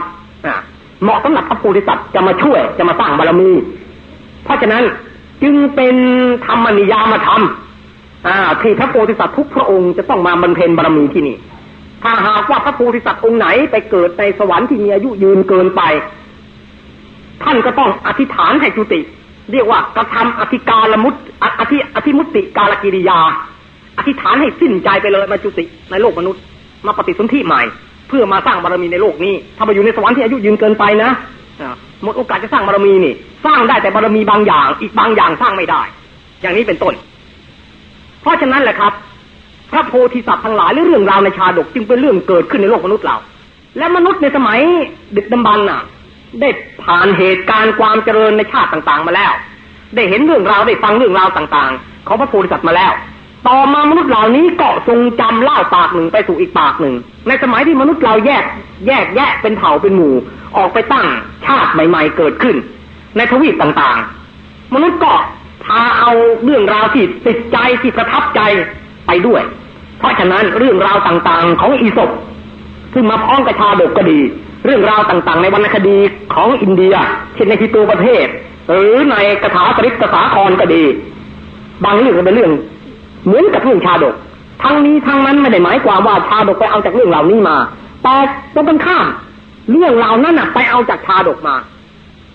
เหมาะสำหรับพระโพธิสัตว์จะมาช่วยจะมาสร้างบารมี เพราะฉะนั้นจึงเป็นธรรมนิยามธรรมที่พระโพธิสัตว์ทุกพระองค์จะต้องมาบรรเพ็ญบารมีที่นี่ ถ้าหากว่าพระโพธิสัตว์องค์ไหนไปเกิดในสวรรค์ที่มีอายุยืนเกินไป ท่านก็ต้องอธิษฐานให้จุติ เรียกว่ากระทำอธิการละมุตอธิอธิมุติกาลกิริยา อธิษฐานให้สิ้นใจไปเลยมาจุติในโลกมนุษย์ มาปฏิสนธิใหม่ เพื่อมาสร้างบารมีในโลกนี้ ถ้ามาอยู่ในสวรรค์ที่อายุยืนเกินไปนะหมดโอกาสจะสร้างบารมีนี่ สร้างได้แต่บารมีบางอย่าง อีกบางอย่างสร้างไม่ได้ อย่างนี้เป็นต้น เพราะฉะนั้นแหละครับ พระโพธิสัตว์ทั้งหลายหรือเรื่องราวในชาดกจึงเป็นเรื่องเกิดขึ้นในโลกมนุษย์เรา และมนุษย์ในสมัยดึกดำบรรน่ะ ได้ผ่านเหตุการณ์ความเจริญในชาติต่างๆ มาแล้ว ได้เห็นเรื่องราวได้ฟังเรื่องราวต่างๆ ของพระโพธิสัตว์มาแล้ว ต่อมามนุษย์เหล่านี้ก็ทรงจำเล่าปากหนึ่งไปสู่อีกปากหนึ่ง ในสมัยที่มนุษย์เราแยกแยกแยะเป็นเผ่าเป็นหมู่ ออกไปตั้งชาติใหม่ ๆ เกิดขึ้น ในทวีปต่างๆ มนุษย์ก็พาเอาเรื่องราวที่ติดใจที่ประทับใจไปด้วย เพราะฉะนั้นเรื่องราวต่างๆของอีศกซึ่งมาพ้องกับชาดกก็ดี เรื่องราวต่างๆ ในวรรณคดีของอินเดียเช่นในทิตูประเทศ หรือในกถาสริกษาครก็ดี บางเรื่องเป็นเรื่อง เหมือนกับเรื่องชาดก ทั้งนี้ทั้งนั้นไม่ได้หมายความว่าชาดกไปเอาจากเรื่องเหล่านี้มา แต่ตรงกันข้าม เรื่องเหล่านั้นน่ะไปเอาจากชาดกมา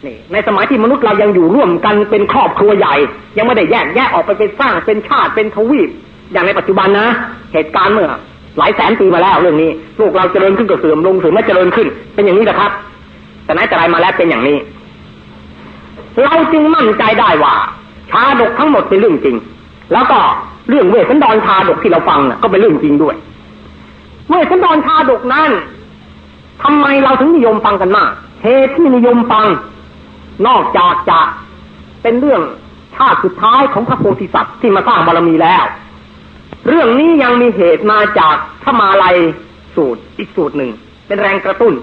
นี่ในสมัยที่มนุษย์เรายังอยู่ร่วมกันเป็นครอบครัวใหญ่ ยังไม่ได้แยกแยกออกไปเป็นสร้างเป็นชาติเป็นทวีป อย่างในปัจจุบันนะ เหตุการณ์เมื่อ หลายแสนปีมาแล้วเรื่องนี้โลกเราเจริญขึ้นก็เสื่อมลงเสื่อมไม่เจริญขึ้น เป็นอย่างนี้นะครับ แต่ไหนแต่ไรมาแล้วเป็นอย่างนี้ เราจึงมั่นใจได้ว่าชาดกทั้งหมดเป็นเรื่องจริง แล้วก็ เรื่องเวทสันดรชาดกที่เราฟังน่ะ ก็เป็นเรื่องจริงด้วย เวทสันดรชาดกนั้นทำไมเราถึงนิยมฟังกันมากเหตุที่นิยมฟัง นอกจากจะเป็นเรื่องชาติสุดท้ายของพระโพธิสัตว์ที่มาสร้างบารมีแล้ว เรื่องนี้ยังมีเหตุมาจากพระมาลัยสูตรอีกสูตรหนึ่ง เป็นแรงกระตุ้น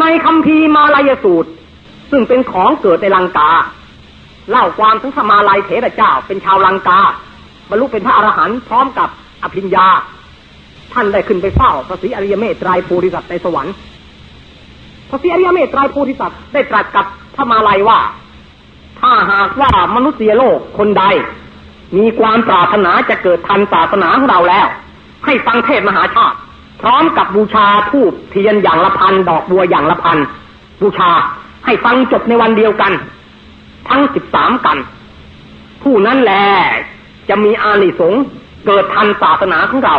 ในคำพีมาลายสูตร ซึ่งเป็นของเกิดในลังกา เล่าความถึงพระมาลัยเถระเจ้าเป็นชาวลังกา บรรลุเป็นพระอรหันต์พร้อมกับอภิญญา ท่านได้ขึ้นไปเฝ้าพระศรีอริยเมตไตรโพธิสัตว์ในสวรรค์พระศรีอริยเมตไตรโพธิสัตว์ได้ตรัสกับพระมาลัยว่า ถ้าหากว่ามนุษยโลกคนใด มีความปรารถนาจะเกิดทันศาสนาของเราแล้ว ให้ฟังเทศมหาชาติ พร้อมกับบูชาทูบเทียนอย่างละพันดอกบัวอย่างละพันบูชาให้ฟังจบในวันเดียวกัน ทั้งสิบสามกัน ผู้นั้นแหละ จะมีอานิสงส์เกิดทันศาสนาของเรา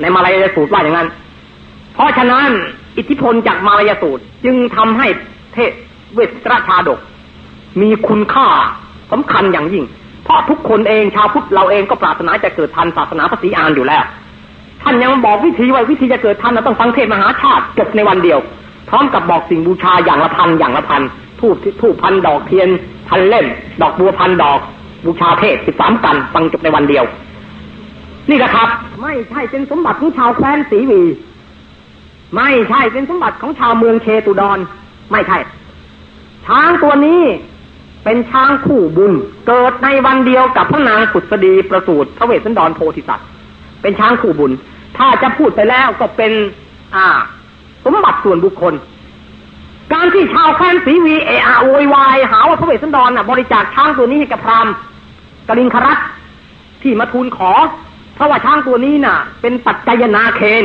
ในมาลายสูตรว่าอย่างนั้น เพราะฉะนั้นอิทธิพลจากมาลายสูตรจึงทำให้เทศเวทราชาดก มีคุณค่าสำคัญอย่างยิ่ง เพราะทุกคนเองชาวพุทธเราเองก็ปรารถนาจะเกิดทันศาสนาพระศรีอานอยู่แล้ว ท่านยังบอกวิธีว่าวิธีจะเกิดทันเราต้องฟังเทศมหาชาติจบในวันเดียว พร้อมกับบอกสิ่งบูชาอย่างละพันอย่างละพันทูบทูบพันดอกเทียนพันเล่ม ดอกบัวพันดอก บูชาเทศสิบสามกันฟังจบในวันเดียว นี่แหละครับ ไม่ใช่เป็นสมบัติของชาวแคว้นสีวี ไม่ใช่เป็นสมบัติของชาวเมืองเชตุดรไม่ใช่ ช้างตัวนี้เป็นช้างคู่บุญ เกิดในวันเดียวกับพระนางสุดสดีประสูติพระเวสสันดรโพธิสัตว์ เป็นช้างคู่บุญ ถ้าจะพูดไปแล้วก็เป็น อ่า สมบัติส่วนบุคคล การที่ชาวแคว้นสีวีเออาโวยวายหาว่าพระเวสสันดรน่ะบริจาคช้างตัวนี้ให้กับพราหมณ์กลิงครัตที่มาทูลขอ เพราะว่าช้างตัวนี้น่ะ เป็นปัจจัยนาเคน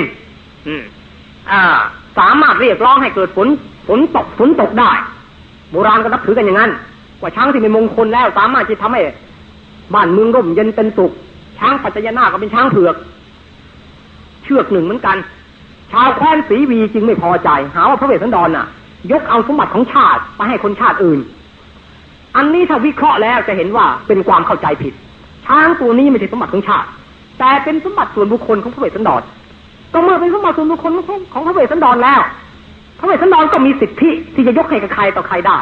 อืมอ่า สามารถเรียกร้องให้เกิดฝนฝนตกฝนตกได้โบราณก็นับถือกันอย่างนั้นว่าช้างที่เป็นมงคลแล้ว สามารถที่ทำให้บ้านเมืองร่มเย็นเป็นสุขช้างปัจจัยนาก็เป็นช้างเผือก เชือกหนึ่งเหมือนกัน ชาวแคว้นสีวีจึงไม่พอใจ หาว่าพระเวสสันดรน่ะ ยกเอาสมบัติของชาติไปให้คนชาติอื่น อันนี้ถ้าวิเคราะห์แล้วจะเห็นว่าเป็นความเข้าใจผิด ช้างตัวนี้ไม่ใช่สมบัติของชาติ แต่เป็นสมบัติส่วนบุคคลของพระเวสสันดรก็เมื่อเป็นสมบัติส่วนบุคคลของพระเวสสันดรแล้ว พระเวสสันดรก็มีสิทธิที่จะยกให้กับใครต่อใครได้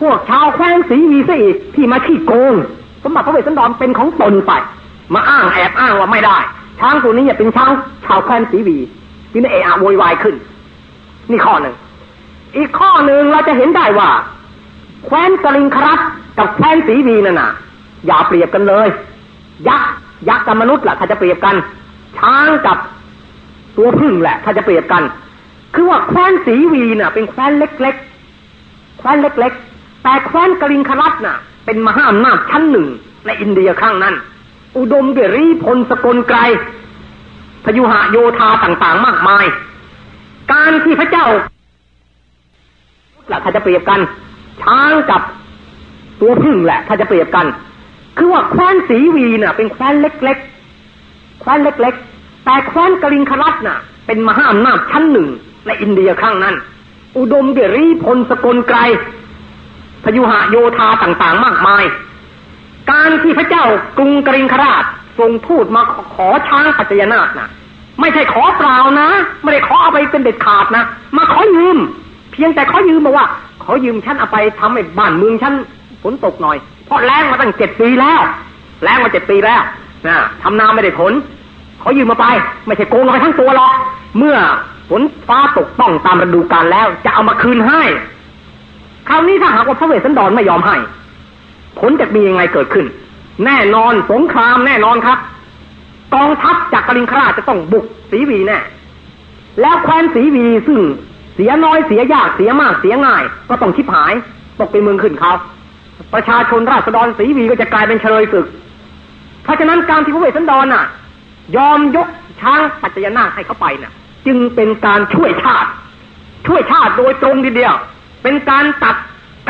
พวกชาวแคว้นสีวีซะอีกที่มาขี้โกงสมบัติพระเวสสันดรเป็นของตนไปมาอ้างแอบอ้างว่าไม่ได้ ช้างตัวนี้อย่าเป็นช้างชาวแคว้นสีวีที่นี่เอะอะโวยวายขึ้น นี่ข้อหนึ่ง อีกข้อหนึ่งเราจะเห็นได้ว่า แคว้นกลิงครัตกับแคว้นสีวีนั่นน่ะ อย่าเปรียบกันเลย ยักษ์ยักษ์กับมนุษย์แหละถ้าจะเปรียบกัน ช้างกับตัวพึ่งแหละ ถ้าจะเปรียบกัน คือว่าแคว้นสีวีน่ะ เป็นแคว้นเล็กๆแคว้นเล็ก ๆ แต่แคว้นกลิงครัตน่ะ เป็นมหาอำนาจชั้นหนึ่งในอินเดียข้างนั้น อุดมด้วยรีพลสกลไกรพยุหะโยธาต่างๆ มากมาย การที่พระเจ้า ละถ้าจะเปรียบกัน ช้างกับตัวพึ่งแหละ ถ้าจะเปรียบกัน คือว่าแคว้นสีวีน่ะ เป็นแคว้นเล็กๆแคว้นเล็ก ๆ แต่แคว้นกลิงครัตน่ะ เป็นมหาอำนาจชั้นหนึ่งในอินเดียข้างนั้น อุดมด้วยรีพลสกลไกรพยุหะโยธาต่างๆ มากมาย การที่พระเจ้ากรุงกริงคราชส่งทูตมาขอช้างปัจจยนาถนะไม่ใช่ขอเปล่านะ ไม่ได้ขอเอาไปเป็นเด็ดขาดนะ มาขอยืม เพียงแต่ขอยืมบอกว่าขอยืมฉันเอาไปทำให้บ้านเมืองฉันฝนตกหน่อย เพราะแรงมาตั้งเจ็ดปีแล้ว แรงมาเจ็ดปีแล้วนะทำนาไม่ได้ผลขอยืมมาไป ไม่ใช่โกงเอาไปทั้งตัวหรอกเมื่อฝนฟ้าตกต้องตามฤดูกาลแล้ว จะเอามาคืนให้ คราวนี้ถ้าหากว่าพระเวสสันดรไม่ยอมให้ ผลจะมียังไงเกิดขึ้น แน่นอนสงครามแน่นอนครับ กองทัพจากกลิงคราชจะต้องบุกสีวีแน่แล้วแคว้นสีวีซึ่ง เสียน้อยเสียยากเสียมากเสียง่าย ก็ต้องชิบหายตกเป็นเมืองขึ้นเขาประชาชนราษฎรสีวีก็จะกลายเป็นเฉลยศึก เพราะฉะนั้นการที่พระเวสสันดรน่ะ ยอมยกช้างปัจจยนาให้เขาไปน่ะ จึงเป็นการช่วยชาติ ช่วยชาติโดยตรงทีเดียว เป็นการตัด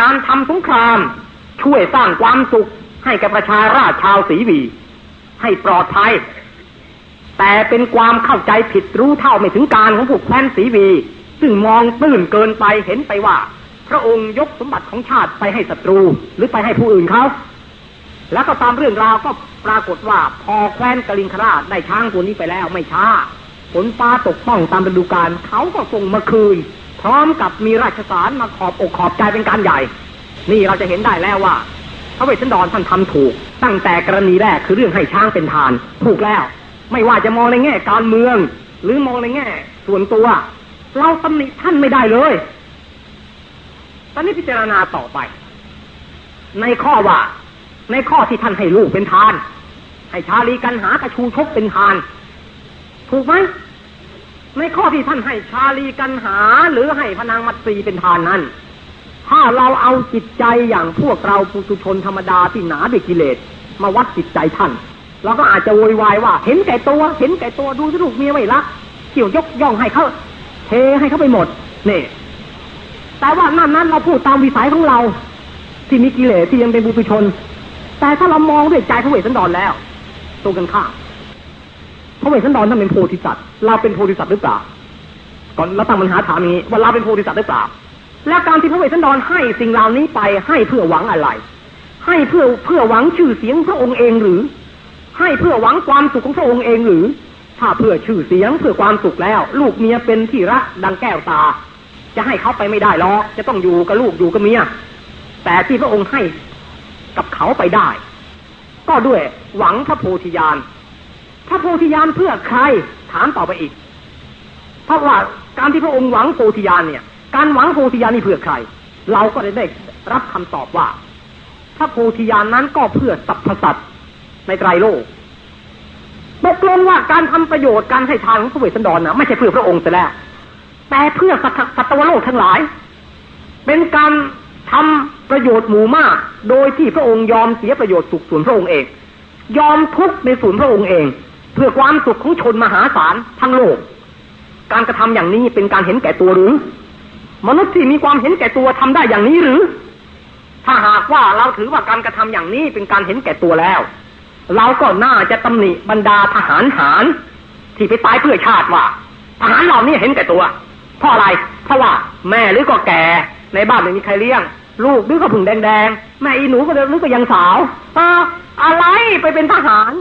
การทำสงคราม ช่วยสร้างความสุข ให้กับประชาราชชาวสีวี ให้ปลอดภัย แต่เป็นความเข้าใจผิดรู้เท่าไม่ถึงการของพวกแคว้นสีวี ซึ่งมองตื้นเกินไปเห็นไปว่า พระองค์ยกสมบัติของชาติไปให้ศัตรูหรือไปให้ผู้อื่นเขาแล้วก็ตามเรื่องราวก็ปรากฏว่าพอแคว้นกลิงคราชได้ช้างตัวนี้ไปแล้วไม่ช้าฝนฟ้าตกต้องตามฤดูกาลเขาก็ส่งมาคืน พร้อมกับมีราชสารมาขอบอกขอบใจเป็นการใหญ่ นี่เราจะเห็นได้แล้วว่าพระเวสสันดรท่านทำถูก ตั้งแต่กรณีแรกคือเรื่องให้ช้างเป็นทาน ถูกแล้ว ไม่ว่าจะมองในแง่การเมือง หรือมองในแง่ ส่วนตัว เราตำหนิท่านไม่ได้เลย ตอนนี้พิจารณาต่อไป ในข้อว่า ในข้อที่ท่านให้ลูกเป็นทาน ให้ชาลีกันหากระชูชกเป็นทาน ถูกไหมในข้อที่ท่านให้ชาลีกันหา หรือให้พนางมัตสีเป็นทานนั้น ถ้าเราเอาจิตใจอย่างพวกเราปุถุชนธรรมดาที่หนาด้วยกิเลส มาวัดจิตใจท่านเราก็อาจจะโวยวายว่า เห็นแก่ตัว เห็นแก่ตัวดูลูกเมียไม่รักเกี่ยวยกย่องให้เขา เทให้เขาไปหมดนี่แต่ว่านั่นนั้นเราพูดตามวิสัยของเรา ที่มีกิเลสที่ยังเป็นบุตุชน แต่ถ้าเรามองด้วยใจพระเวสสันดรแล้วตรงกันข้ามพระเวสสันดรท่านเป็นโพธิสัตว์เราเป็นโพธิสัตว์หรือเปล่าก่อนเราตั้งปัญหาถามนี้ว่าเราเป็นโพธิสัตว์หรือเปล่าแล้วการที่พระเวสสันดรให้สิ่งเหล่านี้ไปให้เพื่อหวังอะไร ให้เพื่อเพื่อหวังชื่อเสียงพระองค์เองหรือ ให้เพื่อหวังความสุขของพระองค์เองหรือ ถ้าเพื่อชื่อเสียงเพื่อความสุขแล้ว ลูกเมียเป็นที่รักดังแก้วตา จะให้เขาไปไม่ได้หรอกจะต้องอยู่กับลูกอยู่กับเมียแต่ที่พระองค์ให้กับเขาไปได้ ก็ด้วยหวังพระโพธิญาณพระโพธิญาณเพื่อใครถามต่อไปอีก เพราะว่าการที่พระองค์หวังโพธิญาณเนี่ย การหวังโพธิญาณนี่เพื่อใคร เราก็ได้รับคำตอบว่าพระโพธิญาณนั้นก็เพื่อสรรพสัตในไตรโลก ตกลงว่าการทำประโยชน์การให้ทานของพระเวสสันดรนะไม่ใช่เพื่อพระองค์แต่แล้วแต่เพื่อสัตวโลกทั้งหลาย เป็นการทำประโยชน์หมู่มาก โดยที่พระองค์ยอมเสียประโยชน์สุขส่วนพระองค์เอง ยอมทุกข์ในส่วนพระองค์เอง เพื่อความสุขของชนมหาศาลทั้งโลก การกระทำอย่างนี้เป็นการเห็นแก่ตัวหรือ มนุษย์ที่มีความเห็นแก่ตัวทำได้อย่างนี้หรือ ถ้าหากว่าเราถือว่าการกระทำอย่างนี้เป็นการเห็นแก่ตัวแล้ว เราก็น่าจะตำหนิบรรดาทหารหารที่ไปตายเพื่อชาติว่าทหารเหล่านี้เห็นแก่ตัวเพราะอะไรเพราะว่าแม่หรือก็แก่ในบ้านไม่มีใครเลี้ยง ลูกหรือก็ผึ่งแดงๆ แม่อีหนูก็เดินหรือก็ยังสาวเอออะไรไปเป็นทหาร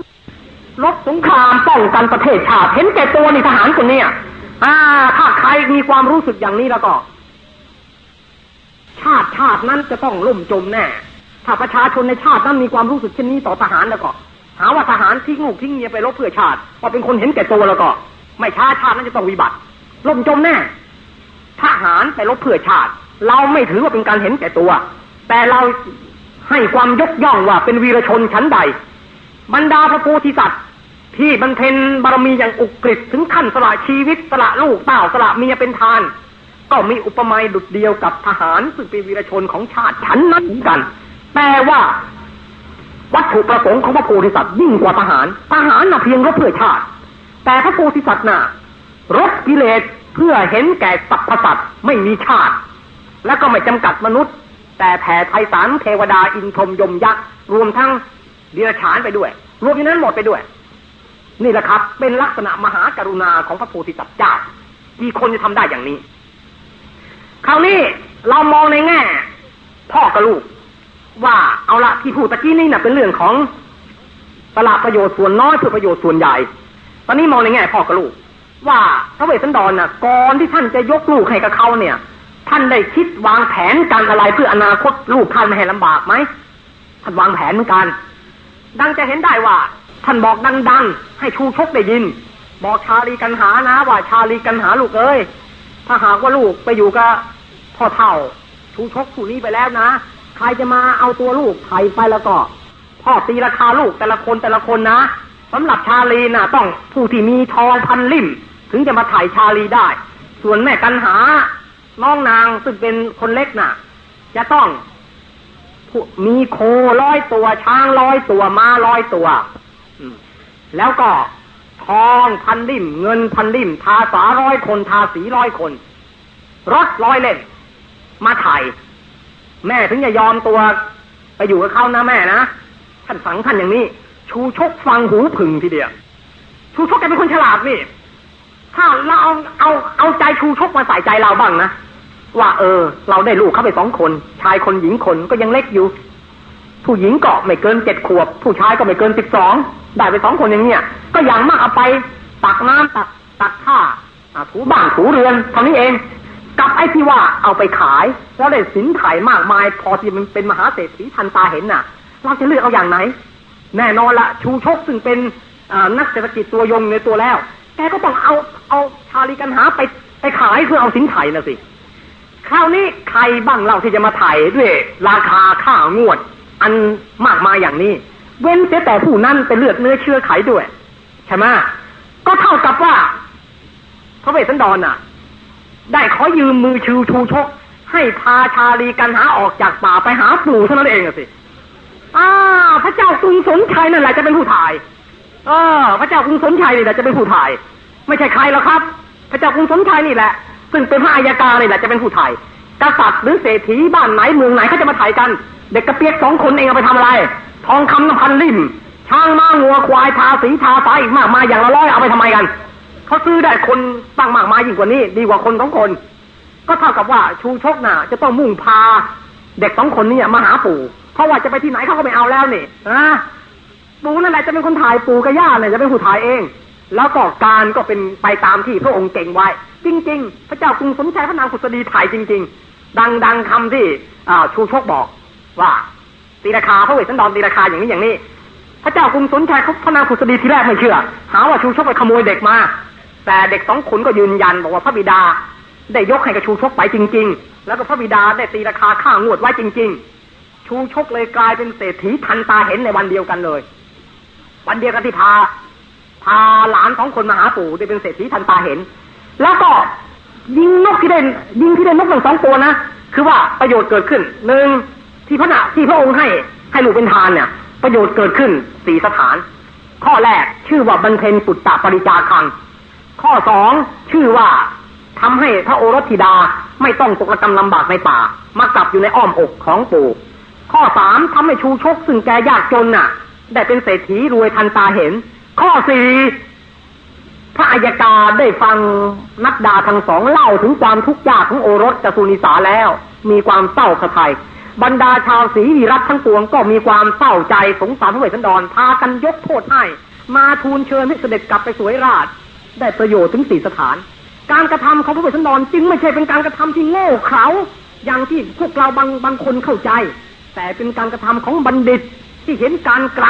ลบสงครามป้องกันประเทศชาติเห็นแก่ตัวนี่ทหารคนเนี้อ่า ถ้าใครมีความรู้สึกอย่างนี้แล้วก็ ชาติชาตินั้นจะต้องล่มจมแน่ถ้าประชาชนในชาตินั้นมีความรู้สึกเช่นนี้ต่อทหารแล้วก็ หาว่าทหารทิ้งลูกทิ้งเมียไปรบเพื่อชาติว่าเป็นคนเห็นแก่ตัวแล้วก็ ไม่ช้าชาตินั้นจะต้องวิบัติล่มจมแน่ทหารไปรบเพื่อชาติ เราไม่ถือว่าเป็นการเห็นแก่ตัว แต่เราให้ความยกย่องว่าเป็นวีรชนชั้นใด บรรดาพระโพธิสัตว์ ที่บรรเทนบารมีอย่างอุกฤษถึงขั้นสละชีวิตสละลูกเต้าสละเมียเป็นทาน ก็มีอุปมาดุดเดียวกับทหารซึ่งเป็นวีรชนของชาติชั้นนั้นกัน แต่ว่า วัตถุประสงค์ของพระโพธิสัตว์ยิ่งกว่าทหาร ทหารน่ะเพียงรบเพื่อชาติ แต่พระโพธิสัตว์น่ะรบกิเลสเพื่อเห็นแก่สรรพสัตว์ไม่มีชาติ และก็ไม่จำกัดมนุษย์ แต่แผ่ไพศาลเทวดาอินทรมยมยักษ์รวมทั้งเดรัจฉานไปด้วย รวมอยู่นั้นหมดไปด้วย นี่แหละครับ เป็นลักษณะมหากรุณาของพระโพธิสัตว์เจ้ากี่คนจะทำได้อย่างนี้ คราวนี้เรามองในแง่ พ่อกับลูก ว่าเอาละที่พูดตะกี้นี่นะ่ะเป็นเรื่องของตลาดประโยชน์ส่วนน้อยเพื่อประโยชน์ส่วนใหญ่ ตอนนี้มองในแง่พ่อกับลูก ว่าพระเวสสันดรน่ะก่อนที่ท่านจะยกลูกให้กับเขาเนี่ย ท่านได้คิดวางแผนการอะไรเพื่ออนาคตลูกท่านไม่ให้ลำบากไหมท่านวางแผนเหมือนกัน ดังจะเห็นได้ว่า ท่านบอกดัง ๆ ให้ชูชกได้ยิน บอกชาลีกันหานะ ว่าชาลีกันหาลูกเอ้ยถ้าหากว่าลูกไปอยู่กับพ่อเท่า ชูชกผู้นี้ไปแล้วนะ ครจะมาเอาตัวลูกไถ่ไปแล้วก็พ่อตีราคาลูกแต่ละคนแต่ละคนนะสำหรับชาลีน่ะ ต้องผู้ที่มีทองพันลิ่ม ถึงจะมาถ่ายชาลีได้ ส่วนแม่กันหา น้องนางซึ่งเป็นคนเล็กน่ะ จะต้องมีโคร้อยตัวช้างร้อยตัวม้าร้อยตัวแล้วก็ทองพันลิ่ม เงินพันลิ่ม ทาสาร้อยคน ทาสีร้อยคน รถร้อยเล่มมาถ่าย แม่ถึงจะยอมตัว ไปอยู่กับเขานะแม่นะท่านฝังท่านอย่างนี้ ชูชกฟังหูผึ่งทีเดียวชูชกแกเป็นคนฉลาดนี่ถ้าเราเอาเอาเอาใจชูชกมาใส่ใจเราบ้างนะว่าเออ เราได้ลูกเข้าไปสองคน ชายคนหญิงคนก็ยังเล็กอยู่ ผู้หญิงก็ไม่เกินเจ็ดขวบ ผู้ชายก็ไม่เกินสิบสองได้ไปสองคนอย่างเนี้ยก็อย่างมากเอาไป ตักน้ำตักตักข้าถูบ้านถูเรือนเท่านี้เอง กับไอ้ที่ว่าเอาไปขาย แล้วได้สินไถ่มากมาย พอที่มันเป็นมหาเศรษฐีทันตาเห็นน่ะ เราจะเลือกเอาอย่างไหน แน่นอนละชูชกซึ่งเป็นนักเศรษฐกิจตัวยงในตัวแล้ว แกก็ต้องเอาเอาชาลีกันหาไปไปขายเพื่อเอาสินไถ่น่ะสิคราวนี้ใครบ้างเราที่จะมาถ่ายด้วย ราคาค่างวด อันมากมายอย่างนี้ เว้นเสียแต่ผู้นั้นไปเลือกเนื้อเชื่อไขด้วยใช่ไหมก็เท่ากับว่าพระเวสสันดรน่ะ ได้ขอยืมมือชูชูชก ให้พาชาลีกันหาออกจากป่าไปหาปู่เท่านั้นเองสิอ่าพระเจ้ากรุงสนชัยนั่นแหละจะเป็นผู้ถ่ายเออพระเจ้ากรุงสนชัยนี่แหละจะเป็นผู้ถ่าย ไม่ใช่ใครหรอกครับ พระเจ้ากรุงสนชัยนี่แหละ ซึ่งเป็นพระอายการนี่แหละจะเป็นผู้ถ่ายกษัตริย์หรือเศรษฐีบ้านไหนเมืองไหนเขาจะมาถ่ายกัน เด็กกระเปียกสองคนเองเอาไปทำอะไร ทองคำน้ำพันลิ่มช้างม้างัวควายทาสีทาสายอีกมากมายอย่างละร้อยเอาไปทำไมกัน เขาซื้อได้คนตั้งมากมายยิ่งกว่านี้ ดีกว่าคนสองคน ก็เท่ากับว่าชูชกน่ะ จะต้องมุ่งพา เด็กสองคนนี้มาหาปู่ เพราะว่าจะไปที่ไหนเขาก็ไม่เอาแล้วนี่นะปู่นั่นแหละจะเป็นคนถ่ายปู่กับย่าเนี่ยจะเป็นผู้ถ่ายเอง แล้วก็การก็เป็นไปตามที่พระองค์เก่งไว้ จริง ๆ พระเจ้ากรุงสนชัยพระนางขุสดีถ่ายจริง ๆ ดังๆคำที่ชูชกบอกว่าตีราคาพระเวสสันดรตีราคาอย่างนี้อย่างนี้พระเจ้ากรุงสนชัยพระนางขุสดีทีแรกไม่เชื่อ หาว่าชูชกไปขโมยเด็กมา แต่เด็กสองขุนก็ยืนยันบอกว่าพระบิดา ได้ยกให้กับชูชกไปจริง ๆ แล้วก็พระบิดาได้ตีราคาค่างวดไว้จริง ๆ ชูชกเลยกลายเป็นเศรษฐีทันตาเห็นในวันเดียวกันเลย วันเดียวกันที่พา พาหลานสองคนมาหาปู่ได้เป็นเศรษฐีทันตาเห็น แล้วก็ยิงนกที่ได้ยิงที่ได้นกหนึ่งสองตัวนะคือว่าประโยชน์เกิดขึ้นหนึ่งที่พระนะที่พระองค์ให้ให้ลูกเป็นทานเนี่ย ประโยชน์เกิดขึ้นสี่สถาน ข้อแรกชื่อว่าบรรเทนปุตตะปริจาคัง ข้อสองชื่อว่าทำให้พระโอรสธิดาไม่ต้องตกระกำลำบากในป่า มากลับอยู่ในอ้อมอกของปู่ ข้อสามทำให้ชูชกซึ่งแกยากจนน่ะ ได้เป็นเศรษฐีรวยทันตาเห็น ข้อสี่พระอัยการได้ฟังนักดาทั้งสองเล่าถึงความทุกข์ยากของโอรสจสุนิสาแล้ว มีความเศร้าสะทยบรรดาชาวศรีวิรัตทั้งปวงก็มีความเศร้าใจสงสารพระเวสสันดรพากันยกโทษให้ มาทูลเชิญให้เสด็จกลับไปสวยราช ได้ประโยชน์ถึงสี่สถาน การกระทำของพระเวสสันดรจึงไม่ใช่เป็นการกระทำที่โง่เขลาอย่างที่พวกเราบางบางคนเข้าใจ แต่เป็นการกระทำของบัณฑิตที่เห็นการไกล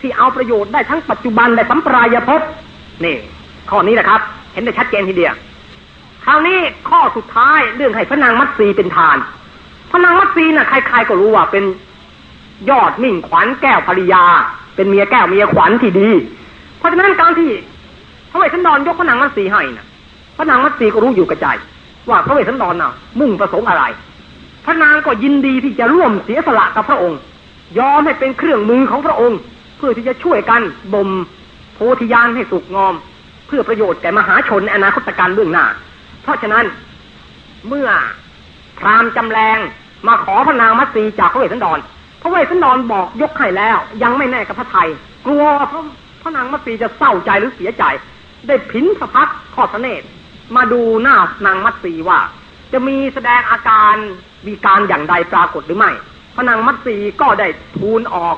ที่เอาประโยชน์ได้ทั้งปัจจุบันและสัมปรายภพนี่ ข้อนี้นะครับ เห็นได้ชัดเจนทีเดียวคราวนี้ข้อสุดท้ายเรื่องให้พระนางมัตสีเป็นทานพระนางมัตสีน่ะใครๆก็รู้ว่าเป็นยอดมิ่งขวัญแก้วภริยา เป็นเมียแก้วเมียขวัญที่ดี เพราะฉะนั้นการที่ พระเวสสันดรยกพระนางมัตสีให้น่ะพระนางมัตสีก็รู้อยู่กระจายว่าพระเวสสันดรน่ะมุ่งประสงค์อะไร พระนางก็ยินดีที่จะร่วมเสียสละกับพระองค์ ยอมให้เป็นเครื่องมือของพระองค์ เพื่อที่จะช่วยกันบ่มโพธิญาณให้สุกงอม เพื่อประโยชน์แก่มหาชนในอนาคตการเบื้องหน้า เพราะฉะนั้นเมื่อพรามจำแรงมาขอพระนางมัตสีจากพระเวสสันดร พระเวสสันดรบอกยกให้แล้ว ยังไม่แน่กับพระไทย กลัวพระพระนางมัตสีจะเศร้าใจหรือเสียใจ ได้ผินสะพักขอดเสนมาดูหน้านางมัตสีว่า จะมีแสดงอาการมีการอย่างใดปรากฏหรือไม่พระนางมัตสีก็ได้ทูลออก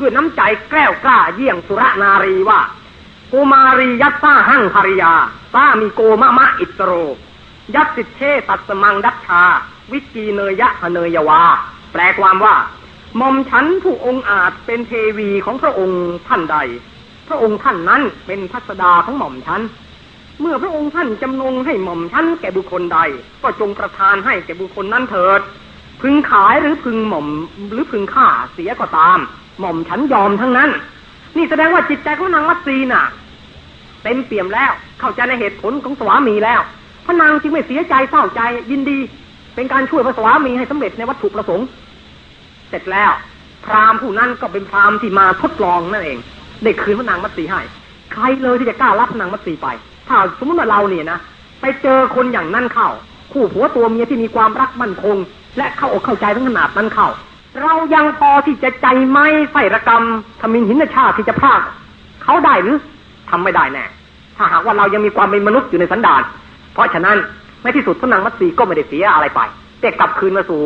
ด้วยน้ำใจแกล้วกล้าเยี่ยงสุรนารีว่าโกมารียัตซาหั่งภริยาซามีโกมะมะอิสโร ยัตสิเชตัสมังดัชชา วิจีเนยะเนยวา แปลความว่ามอมฉันผู้องค์อาจเป็นเทวีของพระองค์ท่านใด ระองค์ท่านนั้นเป็นพัสดาของหม่อมฉัน เมื่อพระองค์ท่านจำนงให้หม่อมฉันแก่บุคคลใด ก็จงประทานให้แก่บุคคลนั้นเถิด พึงขายหรือพึงหม่อมหรือพึงฆ่าเสียก็ตาม หม่อมฉันยอมทั้งนั้น นี่แสดงว่าจิตใจของนางมัตสีน่ะเต็มเปี่ยมแล้ว เข้าใจในเหตุผลของสวามีแล้วพระนางจึงไม่เสียใจเศร้าใจยินดี เป็นการช่วยพระสวามีให้สำเร็จในวัตถุประสงค์ เสร็จแล้ว พราหมณ์ผู้นั้นก็เป็นพราหมณ์ที่มาทดลองนั่นเอง ได้คืนพระนางมัตสีให้ ใครเลยที่จะกล้ารับพระนางมัตสีไป ถ้าสมมติว่าเราเนี่ยนะไปเจอคนอย่างนั้นเข้า คู่ผัวตัวเมียที่มีความรักมั่นคง และเข้าอกเข้าใจทั้งขนาดนั้นเข้า เรายังพอที่จะใจไม่ใส่ระกรรมทำมินหินชาติที่จะพลาดเขาได้หรือทำไม่ได้แน่ถ้าหากว่าเรายังมีความเป็นมนุษย์อยู่ในสันดาน เพราะฉะนั้นในที่สุดพระนางมัตสีก็ไม่ได้เสียอะไรไปแต่กลับคืนมาสู่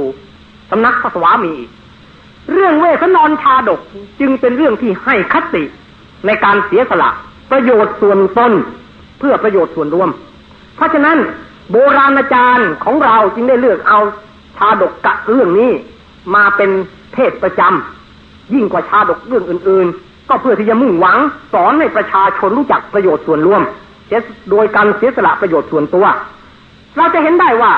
สำนักพระสวามี เรื่องเวสนอนชาดกจึงเป็นเรื่องที่ให้คติ ในการเสียสละประโยชน์ส่วนตนเพื่อประโยชน์ส่วนรวม เพราะฉะนั้นโบราณอาจารย์ของเราจึงได้เลือกเอาชาดกกะเรื่องนี้มาเป็นเทศประจำยิ่งกว่าชาดกเรื่องอื่น ๆ ก็เพื่อที่จะมุ่งหวังสอนให้ประชาชนรู้จักประโยชน์ส่วนรวมโดยการเสียสละประโยชน์ส่วนตัว เราจะเห็นได้ว่า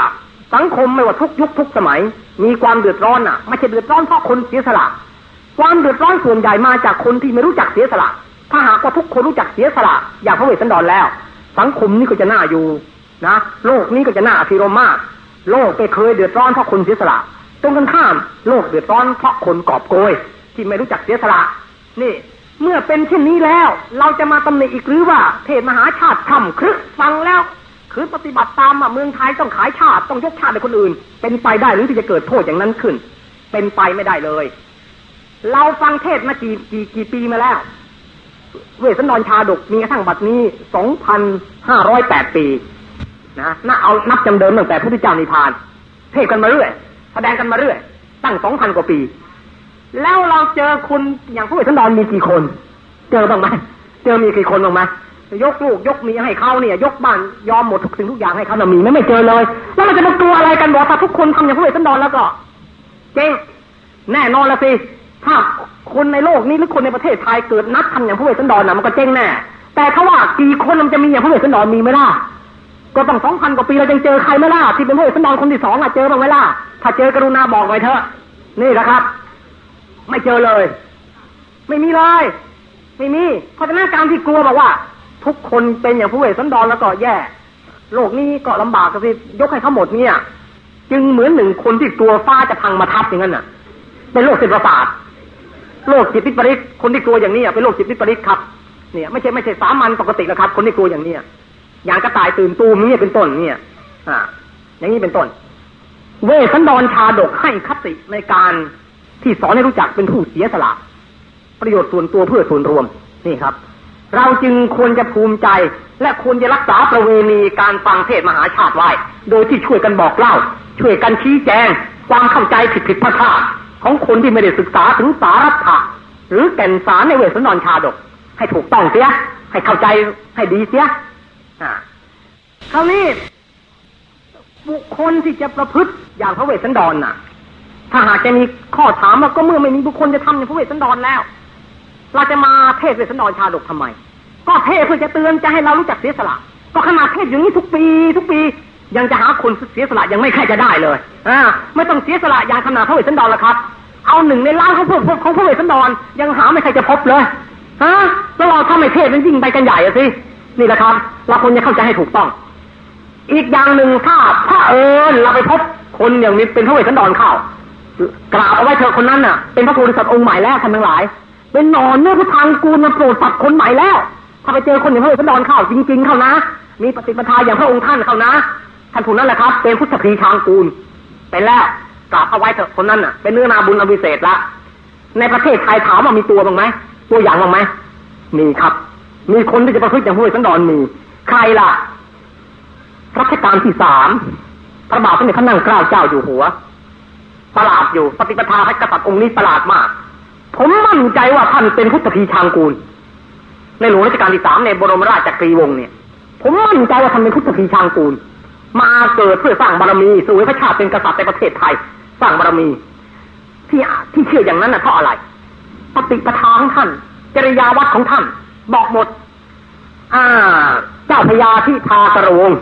สังคมไม่ว่าทุกยุคทุกสมัย มีความเดือดร้อนอะ ไม่ใช่เดือดร้อนเพราะคนเสียสละ ความเดือดร้อนส่วนใหญ่มาจากคนที่ไม่รู้จักเสียสละ ถ้าหากว่าทุกคนรู้จักเสียสละอย่างพระเวสสันดรแล้ว สังคมนี้ก็จะน่าอยู่นะโลกนี้ก็จะน่าอภิรมมาก โลกไม่เคยเดือดร้อนเพราะคนเสียสละตรงกันข้ามโลกเดือดร้อนเพราะคนกอบโกย ที่ไม่รู้จักเสียสละ นี่ เมื่อเป็นเช่นนี้แล้ว เราจะมาตำหนิอีกหรือว่าเทศมหาชาติทำครึกฟังแล้ว คือปฏิบัติตามอะเมืองไทยต้องขายชาติต้องยกชาติให้คนอื่น เป็นไปได้หรือที่จะเกิดโทษอย่างนั้นขึ้น เป็นไปไม่ได้เลย เราฟังเทศมากี่กี่กี่ปีมาแล้ว เวสสันดรชาดกมีกระทั่งบัดนี้สองพันห้าร้อยแปดปีนะน่าเอานับจำเดิมตั้งแต่พระพุทธเจ้านิพพาน เทศกันมาเรื่อย แสดงกันมาเรื่อย ตั้งสองพันกว่าปี แล้วเราเจอคุณอย่างพระเวสสันดรมีกี่คน เจอบ้างไหมเจอมีกี่คนบ้างไหมยกลูกยกเมียให้เขาเนี่ย ยกบ้านยอมหมดทุกสิ่งทุกอย่างให้เขาน่ะมีไม่ไม่เจอเลย แล้วมันจะมากลัวอะไรกันบอกถ้าทุกคนทำอย่างพระเวสสันดรแล้วก็ เจ๊งแน่นอนละสิ ถ้าคนในโลกนี้หรือคนในประเทศไทยเกิดนัดทำอย่างพระเวสสันดรน่ะมันก็เจ๊งแน่แต่ถ้าว่ากี่คนมันจะมีอย่างพระเวสสันดรมีไหมล่ะก็ต้องสองพันกว่าปีเราจะเจอใครไหมล่ะที่เป็นพระเวสสันดรคนที่สองอะเจอบ้างไหมล่ะถ้าเจอกรุณาบอกไว้เถอะ นี่แหละครับ ไม่เจอเลย ไม่มีเลยไม่มีเพราะฉะนั้นการที่กลัวบอกว่า ทุกคนเป็นอย่างพระเวสสันดรแล้วก็แย่ โลกนี้ก็ลำบากกันสิยกให้เขาหมดเนี่ย จึงเหมือนหนึ่งคนที่กลัวฟ้าจะพังมาทับอย่างนั้นน่ะ เป็นโรคจิตประสาทโรคจิตวิปริตคนที่กลัวอย่างนี้เป็นโรคจิตวิปริตครับเนี่ยไม่ใช่ไม่ใช่สามัญปกติแล้วครับ คนที่กลัวอย่างนี้อย่างกระต่ายตื่นตูมนี่เป็นต้นเนี่ย อ่า อย่างนี้เป็นต้น เวสันดรชาดกให้คติในการที่สอนให้รู้จักเป็นผู้เสียสละ ประโยชน์ส่วนตัวเพื่อส่วนรวมนี่ครับ เราจึงควรจะภูมิใจ และควรจะรักษาประเวณีการฟังเทศมหาชาติไว้ โดยที่ช่วยกันบอกเล่า ช่วยกันชี้แจง ความเข้าใจผิดผิดพลาด ของคนที่ไม่ได้ศึกษาถึงสารัตถะหรือแก่นสารในเวสันดรชาดก ให้ถูกต้องเสีย ให้เข้าใจให้ดีเสียคราวนี้บุคคลที่จะประพฤติอย่างพระเวสสันดรน่ะ ถ้าหากจะมีข้อถามว่าก็เมื่อไม่มีบุคคลจะทำอย่างพระเวสสันดรแล้ว เราจะมาเทศน์เวสสันดรชาดกทำไม ก็เทศน์เพื่อจะเตือนจะให้เรารู้จักเสียสละ ก็ขนาดเทศน์อย่างนี้ทุกปี ทุกปี ยังจะหาคนเสียสละยังไม่ใคร่จะได้เลยอ่าไม่ต้องเสียสละอย่างขนาดพระเวสสันดรละครับ เอาหนึ่งในล้านของพวกของพระเวสสันดรยังหาไม่ใครจะพบเลยฮะแล้วเราถ้าไม่เทศมันยิ่งไปกันใหญ่อะสินี่แหละครับ เราควรจะเข้าใจให้ถูกต้อง อีกอย่างหนึ่งถ้าพระเอิญเราไปพบคนอย่างนี้เป็นพระเวสสันดรเข้ากราบเอาไว้เถอคนนั้นน่ะเป็นพระโพธิสัตว์องค์ใหม่แล้วท่านทั้งหลาย เป็นหนอนเนื้อพระทางกูลมาโปรดสัตว์คนใหม่แล้ว ถ้าไปเจอคนอย่างพระเวสสันดรเข้าจริง ๆ เข้านะ มีปฏิปทาอย่างพระองค์ท่านเข้านะ ท่านผู้นั้นแหละครับ เป็นพุทธพีชางกูลเป็นแล้วกราบเอาไว้เถอะคนนั้นน่ะ เป็นเนื้อนาบุญอวิเศษละในประเทศไทยถามว่ามีตัวบ้างไหมตัวอย่างบ้างไหมมีครับ มีคนที่จะประพฤติอย่างพระเวสสันดรมี ใครล่ะรัชกาลที่สามพระบาทสมเด็จพระนั่งเกล้าเจ้าอยู่หัวประหลาดอยู่ ปฏิปทาพระกษัตริย์องค์นี้ประหลาดมาก ผมมั่นใจว่าท่านเป็นพุทธพีชางกูล ในหลวงรัชกาลที่สามในบรมราชจักรีวงศ์เนี่ย ผมมั่นใจว่าท่านเป็นพุทธพีชางกูล มาเกิดเพื่อสร้างบารมีสู่พระชาติเป็นกษัตริย์ในประเทศไทย สร้างบารมี ที่ที่เชื่ออย่างนั้นนะเพราะอะไรปฏิปทาของท่าน จริยาวัดของท่าน บอกหมด อ่า เจ้าพญาที่ทากระวง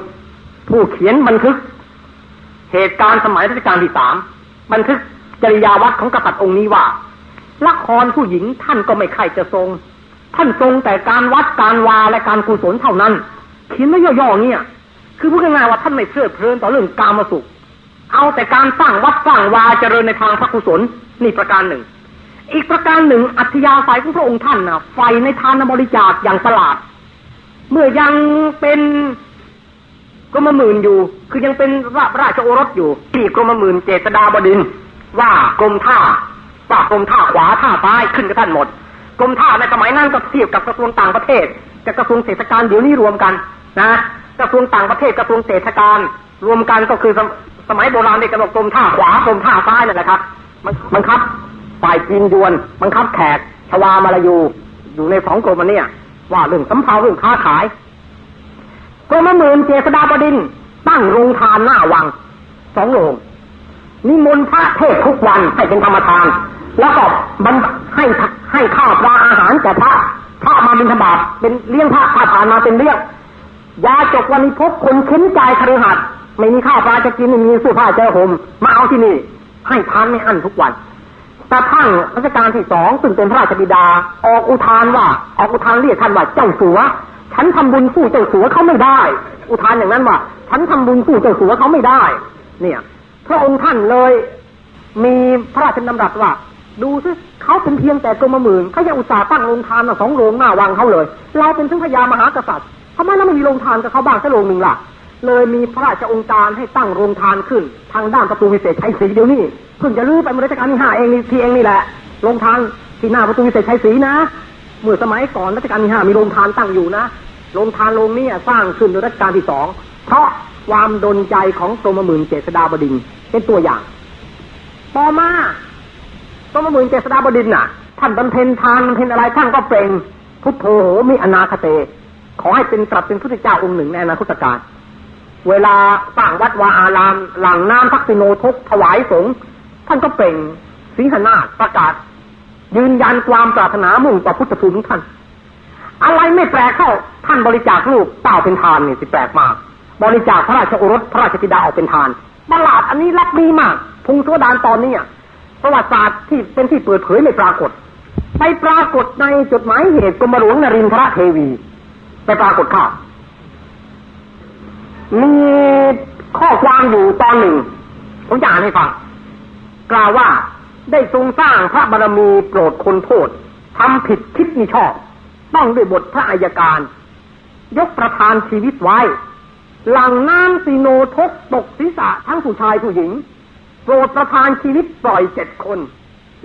ผู้เขียนบันทึก เหตุการณ์สมัยรัชกาลที่สามบันทึกจริยาวัดของกษัตริย์องค์นี้ว่าละครผู้หญิงท่านก็ไม่ใครจะทรง ท่านทรงแต่การวัดการวาและการกุศลเท่านั้นเขียนไม่ย่อๆเนี่ย คือพูดง่ายๆว่าท่านไม่เพลิดเพลินต่อเรื่องกามสุข เอาแต่การสร้างวัดสร้างวาเจริญในทางพระกุศลนี่ประการหนึ่ง อีกประการหนึ่ง อัธยาศัยของพระองค์ท่านนะไฟในทานบริจาคอย่างประหลาด เมื่อยังเป็นกรมหมื่นอยู่ คือยังเป็นราราชโอรสอยู่ ที่กรมหมื่นเจษดาบดิน ว่ากรมท่าว่ากรมท่าขวาท่าซ้ายขึ้นกับท่านหมดกรมท่าในสมัยนั้นก็เทียบกับกระทรวงต่างประเทศกับกระทรวงเศรษฐการเดี๋ยวนี้รวมกันนะ กระทรวงต่างประเทศกระทรวงเศรษฐการ รวมกันก็คือสมสมัยโบราณเด็กกระกรมท่าขวากรมท่าซ้ายนั่นแหละครับ มันบังคับฝ่ายจีนยวนบังคับแขกชวามาลายูอยู่ในสองกรมนเนี้ยว่าเรื่องสำเภาเรื่องค้าขายกรมหมื่นเจษดาบดิน ตั้งโรงทานหน้าวังสองโรงนิมนต์พระเทศทุกวันให้เป็นธรรมทาน แล้วก็บรรให้ให้ข้าวปลาอาหารแก่พระพระมาบิณฑบาตเป็นเลี้ยงพระพระผ่านมาเป็นเลี้ยง ยาจกวันนี้พบคนเข็นใจคฤหัสถ์ไม่มีข้าวปลาจะกินไม่มีเสื้อผ้าจะห่มมาเอาที่นี่ ให้ทานไม่อั้นทุกวันกระทั่งรัชกาลที่สองซึ่งเป็นพระราชบิดา ออกอุทานว่า ออกอุทานเรียกท่านว่าเจ้าสัว ฉันทำบุญสู้เจ้าสัวเขาไม่ได้ อุทานอย่างนั้นว่า ฉันทำบุญสู้เจ้าสัวเขาไม่ได้ เนี่ยพระองค์ท่านเลย มีพระราชดำรัสว่า ดูซิเขาเป็นเพียงแต่กรมหมื่นเขายังอุตส่าห์ตั้งโรงทานสองโรงหน้าวังเขาเลย เราเป็นถึงพญามหากษัตริย์ ทำไมเราไม่มีโรงทานกับเขาบ้างสักโรงหนึ่งล่ะ เลยมีพระราชองค์การให้ตั้งโรงทานขึ้น ทางด้านประตูวิเศษชัยศรีเดี๋ยวนี้เพิ่งจะรื้อไปเมื่อรัชกาลที่ห้าเองนี่ทีเองนี่แหละโรงทานที่หน้าประตูวิเศษชัยศรีนะเมื่อสมัยก่อนรัชกาลที่ห้ามีโรงทานตั้งอยู่นะโรงทานโรงนี้สร้างขึ้นโดยรัชกาลที่สองเพราะความดนใจของกรมหมื่นเจษฎาบดินเป็นตัวอย่าง ต่อมากรมหมื่นเจษฎาบดินน่ะ ท่านบำเพ็ญทานบำเพ็ญอะไรท่านก็เปล่งพุทโธโหมีอนาคเต ขอให้เป็นตรัสเป็นพุทธเจ้าองค์หนึ่งในอนาคตการเวลาสร้างวัดวาอาราม หลังน้ำทักษิโนทกถวายสงฆ์ท่านก็เป่งสีหนาฏประกาศ ยืนยันความปรารถนามุ่งต่อพุทธภูมิท่าน อะไรไม่แปลกเข้าท่านบริจาคลูกเต่าเป็นทานนี่สิแปลกมาก บริจาคพระราชโอรสพระราชธิดาออกเป็นทานประหลาดอันนี้รับดีมากพุงตัวดานตอนนี้ประวัติศาสตร์ที่เป็นที่เปิดเผยไม่ปรากฏ ไปปรากฏในจดหมายเหตุกรมหลวงนรินทรเทวี ไปปรากฏข่าวมีข้อความอยู่ตอนหนึ่งผมจะอ่านให้ฟัง กล่าวว่าได้ทรงสร้างพระบารมีโปรดคนโทษทำผิดคิดมิชอบ ต้องด้วยบทพระอัยการ ยกประธานชีวิตไว้ หลังน้ำซีโนทกตกศีรษะทั้งผู้ชายผู้หญิง โปรดประทานชีวิตปล่อยเจ็ดคน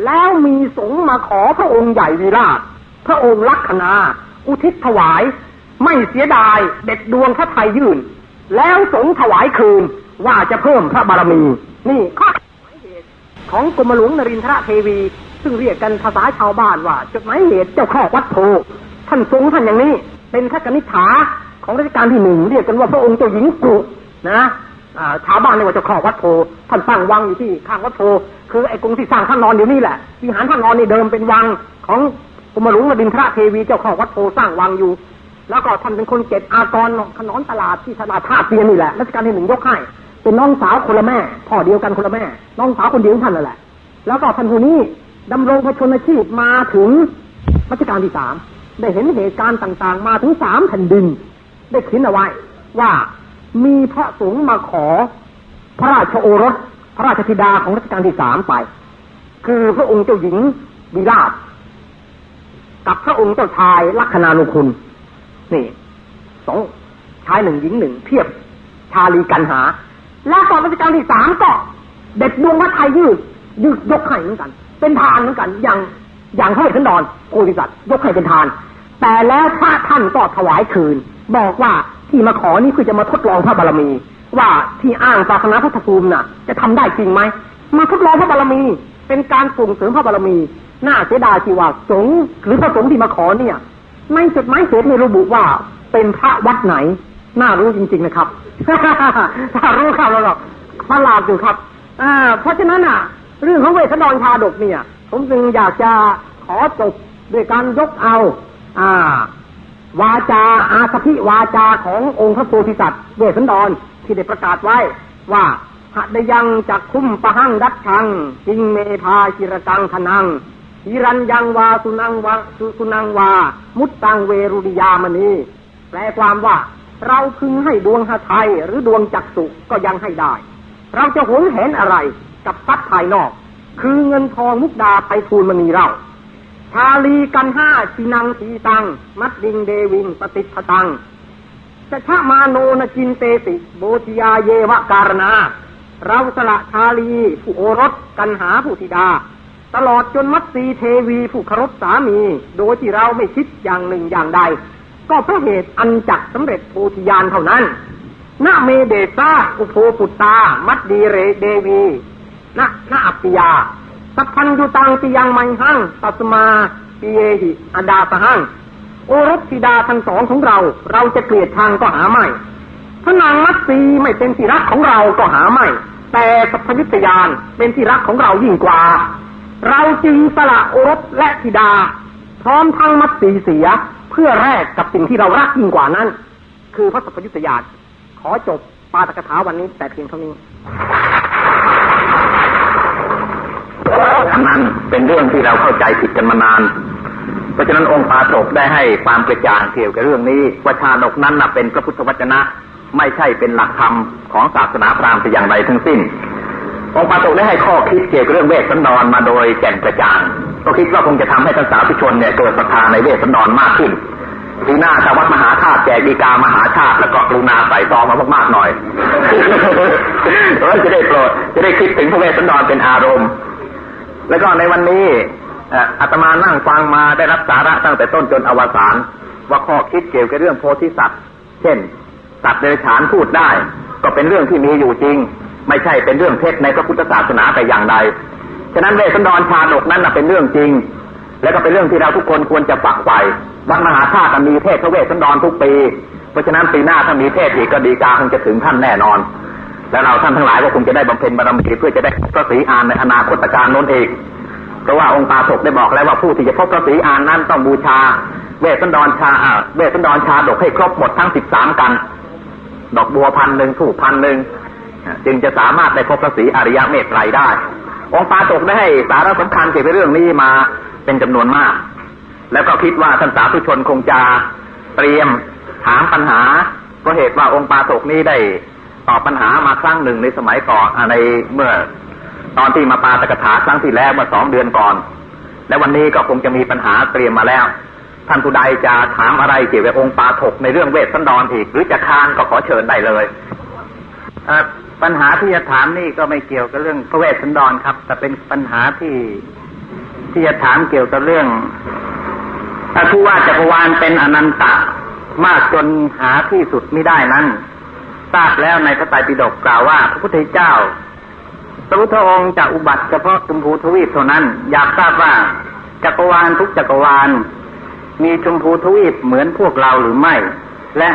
แล้วมีสงมาขอพระองค์ใหญ่วีราช พระองค์ลักษณาอุทิศถวาย ไม่เสียดายเด็ดดวงพระไทยยื่น แล้วสงฆ์ถวายคืนว่าจะเพิ่มพระบารมี นี่ข้อเหตุของกรมหลวงนรินทรเทวี ซึ่งเรียกกันภาษาชาวบ้านว่าจดหมายเหตุเจ้าข้อวัดโพทท่านทรงท่านอย่างนี้ เป็นพระกนิษฐาของรัชกาลที่หนึ่งเรียกกันว่าพระองค์เจ้าหญิงกุนะชาวบ้านเรียกว่าเจ้าขอวัดโพท่านสร้างวังอยู่ที่ข้างวัดโพคือไอ้กรุงที่สร้างท่านนอนอยู่นี่แหละวิหารท่านนอนนี่เดิมเป็นวังของกรมหลวงมดินทรเทวีเจ้าขอวัดโพสร้างวังอยู่ แล้วก็ท่านเป็นคนเก็บอากรขนอนตลาดที่ตลาดท่าเตียนนี่แหละรัชกาลที่หนึ่งยกให้เป็นน้องสาวคนละแม่พ่อเดียวกันคนละแม่ น้องสาวคนเดียวท่านนั่นแหละ แล้วก็ท่านผู้นี้ดำรงพระชนชีพมาถึงรัชกาลที่สามได้เห็นเหตุการณ์ต่างๆ มาถึงสามแผ่นดิน ได้เขียนเอาไว้ว่ามีพระสงฆ์มาขอ พระราชโอรส พระราชธิดาของรัชกาลที่สามไป คือพระองค์เจ้าหญิงวิราชกับพระองค์เจ้าชายลัคนานุคุณ นี่สองชายหนึ่งหญิงหนึ่งเทียบชาลีกันหา แล้วตอนรัชกาลที่สามก็เด็ดดวงพระไทยยืดยืดยกให้เหมือนกัน เป็นทานเหมือนกัน อย่างอย่างพระเอกขันดอนโกธิสัตว์ยกให้เป็นทาน แต่แล้วพระท่านก็ถวายคืน บอกว่าที่มาขอนี่คือจะมาทดลองพระบารมี ว่าที่อ้างศาสนาพุทธภูมิน่ะ จะทำได้จริงไหมมาทดลองพระบารมี เป็นการส่งเสริมพระบารมีน่าเสียดายที่ว่าสงหรือพระสงฆ์ที่มาขอเนี่ย ไม่จดหมายเสร็จไม่ระบุว่าเป็นพระวัดไหน น่ารู้จริง ๆนะครับ ถ้ารู้ครับเราหรอกประหลาดอยู่ครับอเพราะฉะนั้นอะ เรื่องของเวทนรชาดกเนี่ย ผมจึงอยากจะขอจบด้วยการยกเอา อ่า วาจาอาสพิวาจาขององค์พระโพธิสัตว์เวสสันดรที่ได้ประกาศไว้ว่าหะดยังจักคุ้มปะหังดัดชังจิงเมพาชิรกังทนัง หิรันยังวาสุนังวาสุสุนังวา มุตตังเวรุริยามณีแปลความว่า เราพึงให้ดวงหทัยหรือดวงจักสุก็ยังให้ได้ เราจะหวงเห็นอะไรกับทรัพย์ภายนอก คือเงินทองมุกดาไปทูลมณีเราชาลีกันห้าชินังสีตัง มัดดิงเดวิงปฏิปตังจะชะมาโนนจินเตติโบติยาเยวะการนา เราสละชาลีผู้โอรสกันหาผู้ธิดา ตลอดจนมัตสีเทวีผู้คารพสามี โดยที่เราไม่คิดอย่างหนึ่งอย่างใด ก็เพราะเหตุอันจักสำเร็จโพธิญาณเท่านั้นนาเมเดซาอุโพปุตตา มัดดีเรเดวีนะนาอัปปิยา สัพพัญยุตังติยังไมหังตัสมาปิเยหิอดาสหัง โอรสธิดาทั้งสองของเรา เราจะเกลียดทางก็หาไม่พระนางมัตสีไม่เป็นที่รักของเราก็หาไม่ แต่สัพพยุตยานเป็นที่รักของเรายิ่งกว่า เราจึงสละโอรสและธิดา พร้อมทั้งมัดสีเสียเพื่อแลกกับสิ่งที่เรารักยิ่งกว่านั้น คือพระสัพยุตยานขอจบปาตกถาวันนี้ แต่เพียงเท่านี้นั้นเป็นเรื่องที่เราเข้าใจผิดกันมานาน เพราะฉะนั้นองค์ปาตกได้ให้ความกระจ่างเกี่ยวกับเรื่องนี้ว่าชาดกนั้นเป็นพระพุทธวจนะ ไม่ใช่เป็นหลักธรรมของศาสนาพราหมณ์แต่อย่างใดทั้งสิ้น องค์ปาตกได้ให้ข้อคิดเกี่ยวกับเรื่องเวสสันดรมาโดยแก่นกระจาง ก็คิดว่าคงจะทำให้ท่านสาธุชนเนี่ยเกิดศรัทธาในเวสสันดรมากขึ้นปีหน้าชาววัดมหาธาตุแจกดีกามหาชาติแล้วก็กรุณาใส่ซองมามากๆหน่อยเออจะได้โปรดจะได้คิดถึงพระเวสสันดรเป็นอารมณ์ แล้วก็ในวันนี้อาตมานั่งฟังมาได้รับสาระตั้งแต่ต้นจนอวสานว่าข้อคิดเกี่ยวกับเรื่องโพธิสัตว์ เช่นสัตว์เดรัจฉานพูดได้ ก็เป็นเรื่องที่มีอยู่จริง ไม่ใช่เป็นเรื่องเท็จในพระพุทธศาสนาแต่อย่างใด ฉะนั้นเวสสันดรชาดกนั้นเป็นเรื่องจริง และก็เป็นเรื่องที่เราทุกคนควรจะฝักใฝ่วัดมหาชาติมีเทศพระเวสสันดรทุกปี เพราะฉะนั้นปีหน้าถ้ามีเทศอีกก็ดีกาคงจะถึงท่านแน่นอน และเราท่านทั้งหลายก็คงจะได้บำเพ็ญบารมีเพื่อจะได้พระศรีอานในอนาคตการน้นเองเพราะว่าองค์ตาศกได้บอกแล้วว่าผู้ที่จะพบพระศรีอานนั้นต้องบูชา เวสสันดรชาเวสสันดรชาดกให้ครบหมดทั้งสิบสามกัน ดอกบัวพันหนึ่งถูกพันหนึ่ง จึงจะสามารถได้พบพระศรีอริยเมตไตรได้ องค์ปาตกได้ให้สาระสำคัญเกี่ยวกับเรื่องนี้มาเป็นจำนวนมาก แล้วก็คิดว่าท่านสาธุชนคงจะเตรียมถามปัญหาเพราะเหตุว่าองค์ปาตกนี้ได้ตอบปัญหามาครั้งหนึ่งในสมัยก่อนในเมื่อ ตอนที่มาปาตกถาครั้งที่แล้วเมื่อสองเดือนก่อน และวันนี้ก็คงจะมีปัญหาเตรียมมาแล้วท่านผู้ใดจะถามอะไรเกี่ยวกับองค์ปาถกในเรื่องเวทสันดรอีก หรือจะคานก็ขอเชิญได้เลย ปัญหาที่จะถามนี่ก็ไม่เกี่ยวกับเรื่องพระเวสสันดรครับ แต่เป็นปัญหาที่ที่จะถามเกี่ยวกับเรื่องถ้าผู้ว่าจักรวาลเป็นอนันตะมากจนหาที่สุดไม่ได้นั้น ทราบแล้วในพระไตรปิฎกกล่าวว่า พระพุทธเจ้าพระพุทธองค์จะอุบัติเฉพาะชมพูทวีปเท่านั้น อยากทราบว่าจักรวาลทุกจักรวาล มีชมพูทวีปเหมือนพวกเราหรือไม่ และ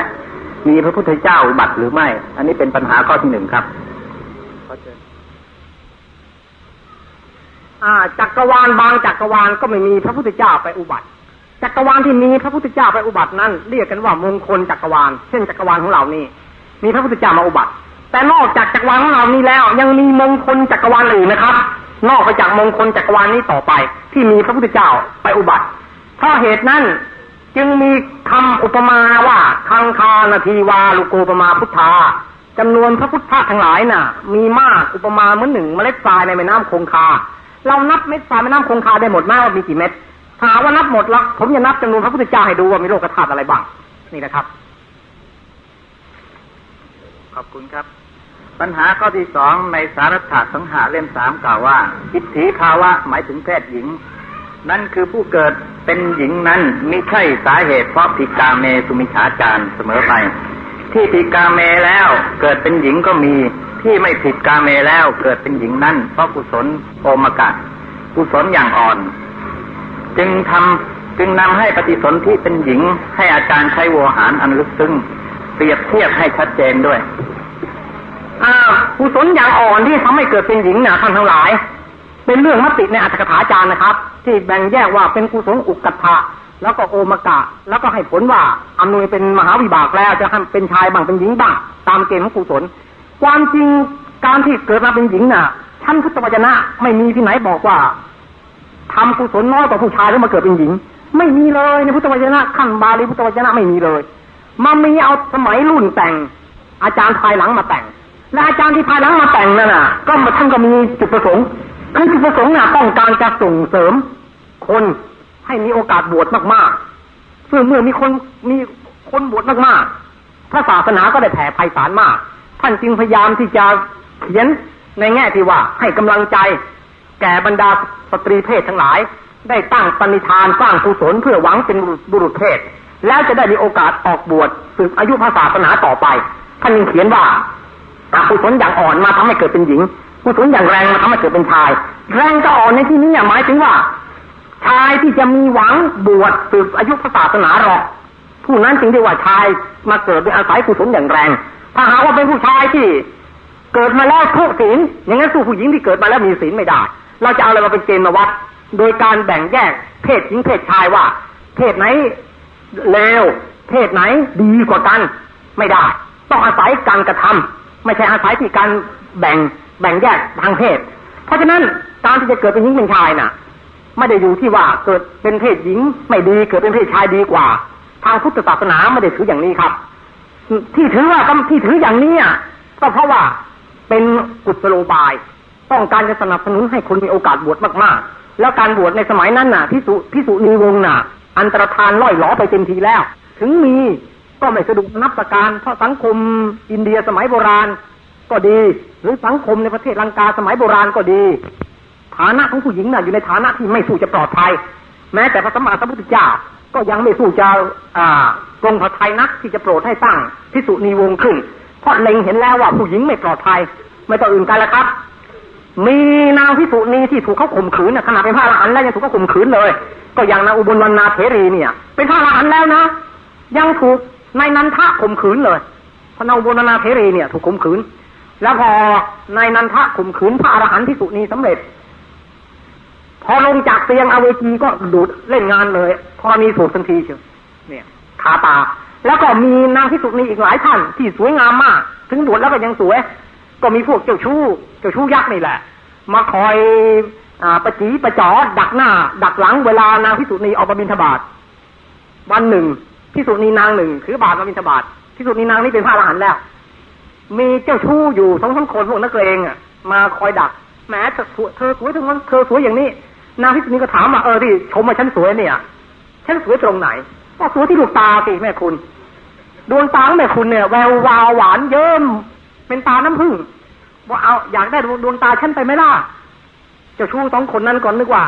มีพระพุทธเจ้าอุบัติหรือไม่ อันนี้เป็นปัญหาข้อที่หนึ่งครับอ่าจักรวาลบางจักรวาลก็ไม่มีพระพุทธเจ้าไปอุบัติ จักรวาลที่มีพระพุทธเจ้าไปอุบัตินั้น เรียกกันว่ามงคลจักรวาล เช่นจักรวาลของเรานี่ มีพระพุทธเจ้ามาอุบัติ แต่นอกจากจักรวาลของเรานี้แล้ว ยังมีมงคลจักรวาลอื่นนะครับ นอกไปจากมงคลจักรวาลนี้ต่อไป ที่มีพระพุทธเจ้าไปอุบัติเพราะเหตุนั้น จึงมีคำอุปมาว่าคังคานาทีวาลุโกปมาพุทธาจำนวนพระพุทธทั้งหลายน่ะ มีมากอุปมาเหมือนหนึ่งเมล็ดทรายในแม่น้ำคงคา เรานับเม็ดทรายแม่น้ำคงคาได้หมดไหมว่ามีกี่เม็ดถามว่านับหมดแล้วผมจะนับจำนวนพระพุทธเจ้าให้ดูว่ามีโลกธาตุอะไรบ้าง นี่นะครับ ขอบคุณครับ ปัญหาข้อที่สองในสารถะสังหาเล่มสามกล่าวว่าอิทธิภาวะหมายถึงเพศหญิง นั่นคือผู้เกิดเป็นหญิงนั้นไม่ใช่สาเหตุเพราะผิดกาเมสุมิฉาจารเสมอไป ที่ผิดกาเมแล้วเกิดเป็นหญิงก็มี ที่ไม่ผิดกาเมแล้วเกิดเป็นหญิงนั้น เพราะกุศลโอมกะกุศลอย่างอ่อน จึงทำจึงนำให้ปฏิสนธิเป็นหญิงให้อาจารย์ใช้โวหารอันลึกซึ้งเปรียบเทียบให้ชัดเจนด้วยอ่ากุศลอย่างอ่อนที่ทำให้เกิดเป็นหญิงนี่ยท่านทั้งหลาย เป็นเรื่องมติในอัตถกถาจารย์นะครับ ที่แบ่งแยกว่าเป็นกุศลอุกกัตถะแล้วก็โอมกะ แล้วก็ให้ผลว่าอำนวยเป็นมหาวิบากแล้วจะให้เป็นชายบ้างเป็นหญิงบ้างตามเกณฑ์ของกุศล ความจริงการที่เกิดมาเป็นหญิงน่ะท่านพุทธวจนะไม่มีที่ไหนบอกว่าทำกุศลน้อยกว่าผู้ชายแล้วมาเกิดเป็นหญิง ไม่มีเลยในพุทธวจนะขั้นบาลีพุทธวจนะไม่มีเลยมามีเอาสมัยรุ่นแต่ง อาจารย์ภายหลังมาแต่งและอาจารย์ที่ภายหลังมาแต่งนั่นน่ะ ก็มาท่านก็มีจุดประสงค์ คือจุดประสงค์น่ะต้องการจะส่งเสริม คนให้มีโอกาสบวชมากๆ ซึ่งเมื่อมีคนมีคนบวชมากๆ พระศาสนาก็ได้แผ่ไพศาลมาก ท่านจึงพยายามที่จะเขียนในแง่ที่ว่าให้กำลังใจ แก่บรรดาสตรีเพศทั้งหลาย ได้ตั้งปณิธานสร้างกุศลเพื่อหวังเป็นบุรุษเพศ แล้วจะได้มีโอกาสออกบวชสืบอายุพระศาสนาต่อไป ท่านยังเขียนว่ากุศลอย่างอ่อนมาทำให้เกิดเป็นหญิง กุศลอย่างแรงมาทำให้เกิดเป็นชาย แรงจะอ่อนในที่นี้หมายถึงว่า ชายที่จะมีหวังบวชสืบอายุพระศาสนาหรอกผู้นั้นจึงเรียกว่าชายมาเกิดโดยอาศัยกุศลอย่างแรง ถ้าหากว่าเป็นผู้ชายที่เกิดมาแล้วทุกศีลอย่างนั้นสู้ผู้หญิงที่เกิดมาแล้วมีศีลไม่ได้ เราจะเอาอะไรมาเป็นเกณฑ์มาวัด โดยการแบ่งแยกเพศหญิงเพศชายว่า เพศไหนเลวเพศไหนดีกว่ากันไม่ได้ ต้องอาศัยการกระทำไม่ใช่อาศัยที่การแบ่ง แบ่งแยกทางเพศ เพราะฉะนั้นการที่จะเกิดเป็นหญิงเป็นชายน่ะ ไม่ได้อยู่ที่ว่าเกิดเป็นเพศหญิงไม่ดีเกิดเป็นเพศชายดีกว่า ทางพุทธศาสนาไม่ได้ถืออย่างนี้ครับ ที่ถือว่าที่ถืออย่างนี้ก็เพราะว่าเป็นกุศโลบาย ต้องการจะสนับสนุนให้คนมีโอกาสบวชมากๆ แล้วการบวชในสมัยนั้นน่ะพิสุพิสุนีวงน่ะ อันตรธานล่อยหลอไปเต็มทีแล้ว ถึงมีก็ไม่สะดวกนับประการเพราะสังคมอินเดียสมัยโบราณ ก็ดี หรือสังคมในประเทศลังกาสมัยโบราณก็ดี ฐานะของผู้หญิงน่ะอยู่ในฐานะที่ไม่สู้จะปลอดภัย แม้แต่พระสัมมาสัมพุทธเจ้าก็ยังไม่สู้จะอ่าตรงพระไทยนักที่จะโปรดให้ตั้งพิสุนีวงขึ้น เพราะเล็งเห็นแล้วว่าผู้หญิงไม่ปลอดภัย ไม่ต้องอื่นกันแล้วครับ มีนางพิสุนีที่ถูกเขาข่มขืนนะขณะเป็นพระอรหันต์แล้วยังถูกเขาข่มขืนเลย ก็อย่างนางอุบลวรรณาเทรีเนี่ย เป็นพระอรหันต์แล้วนะ ยังถูกนายนันทะข่มขืนเลยพระนางอุบลวรรณาเทรีเนี่ย ถูกข่มขืน แล้วพอนายนันทะข่มขืนพระอรหันต์พิสุนีสำเร็จ พอลงจากเตียงอเวจีก็ดูดเล่นงานเลยพอมีสูตรทันทีเชียวเนี่ยขาตา แล้วก็มีนางพิสุนีอีกหลายท่านที่สวยงามมาก ถึงบวชแล้วก็ยังสวย ก็มีพวกเจ้าชู้ เจ้าชู้ยักษ์นี่แหละ มาคอยอ่าประจีประจอดักหน้า ดักหลังเวลานางพิสุนีออกมาบินทบาทวันหนึ่งพิสุนีนางหนึ่งถือบาทมาบินทบาทพิสุนีนางนี่เป็นพระอรหันต์แล้ว มีเจ้าชู้อยู่สองสามคนพวกนักเลงอะ มาคอยดักแหมเธอสวยเธอสวยทั้งนั้นเธอสวยอย่างนี้นางพิสุนีก็ถามว่าเออที่ชมว่าฉันสวยเนี่ยฉันสวยตรงไหนก็สวยที่ลูกตาสิแม่คุณ ดวงตาแม่คุณเนี่ย แวววาวหวานเยิ้มเป็นตาน้ำผึ้งว่าเอาอยากได้ดวงดวงตาฉันไปไหมล่ะเจ้าชู้สองคนนั้นก่อนนึกว่า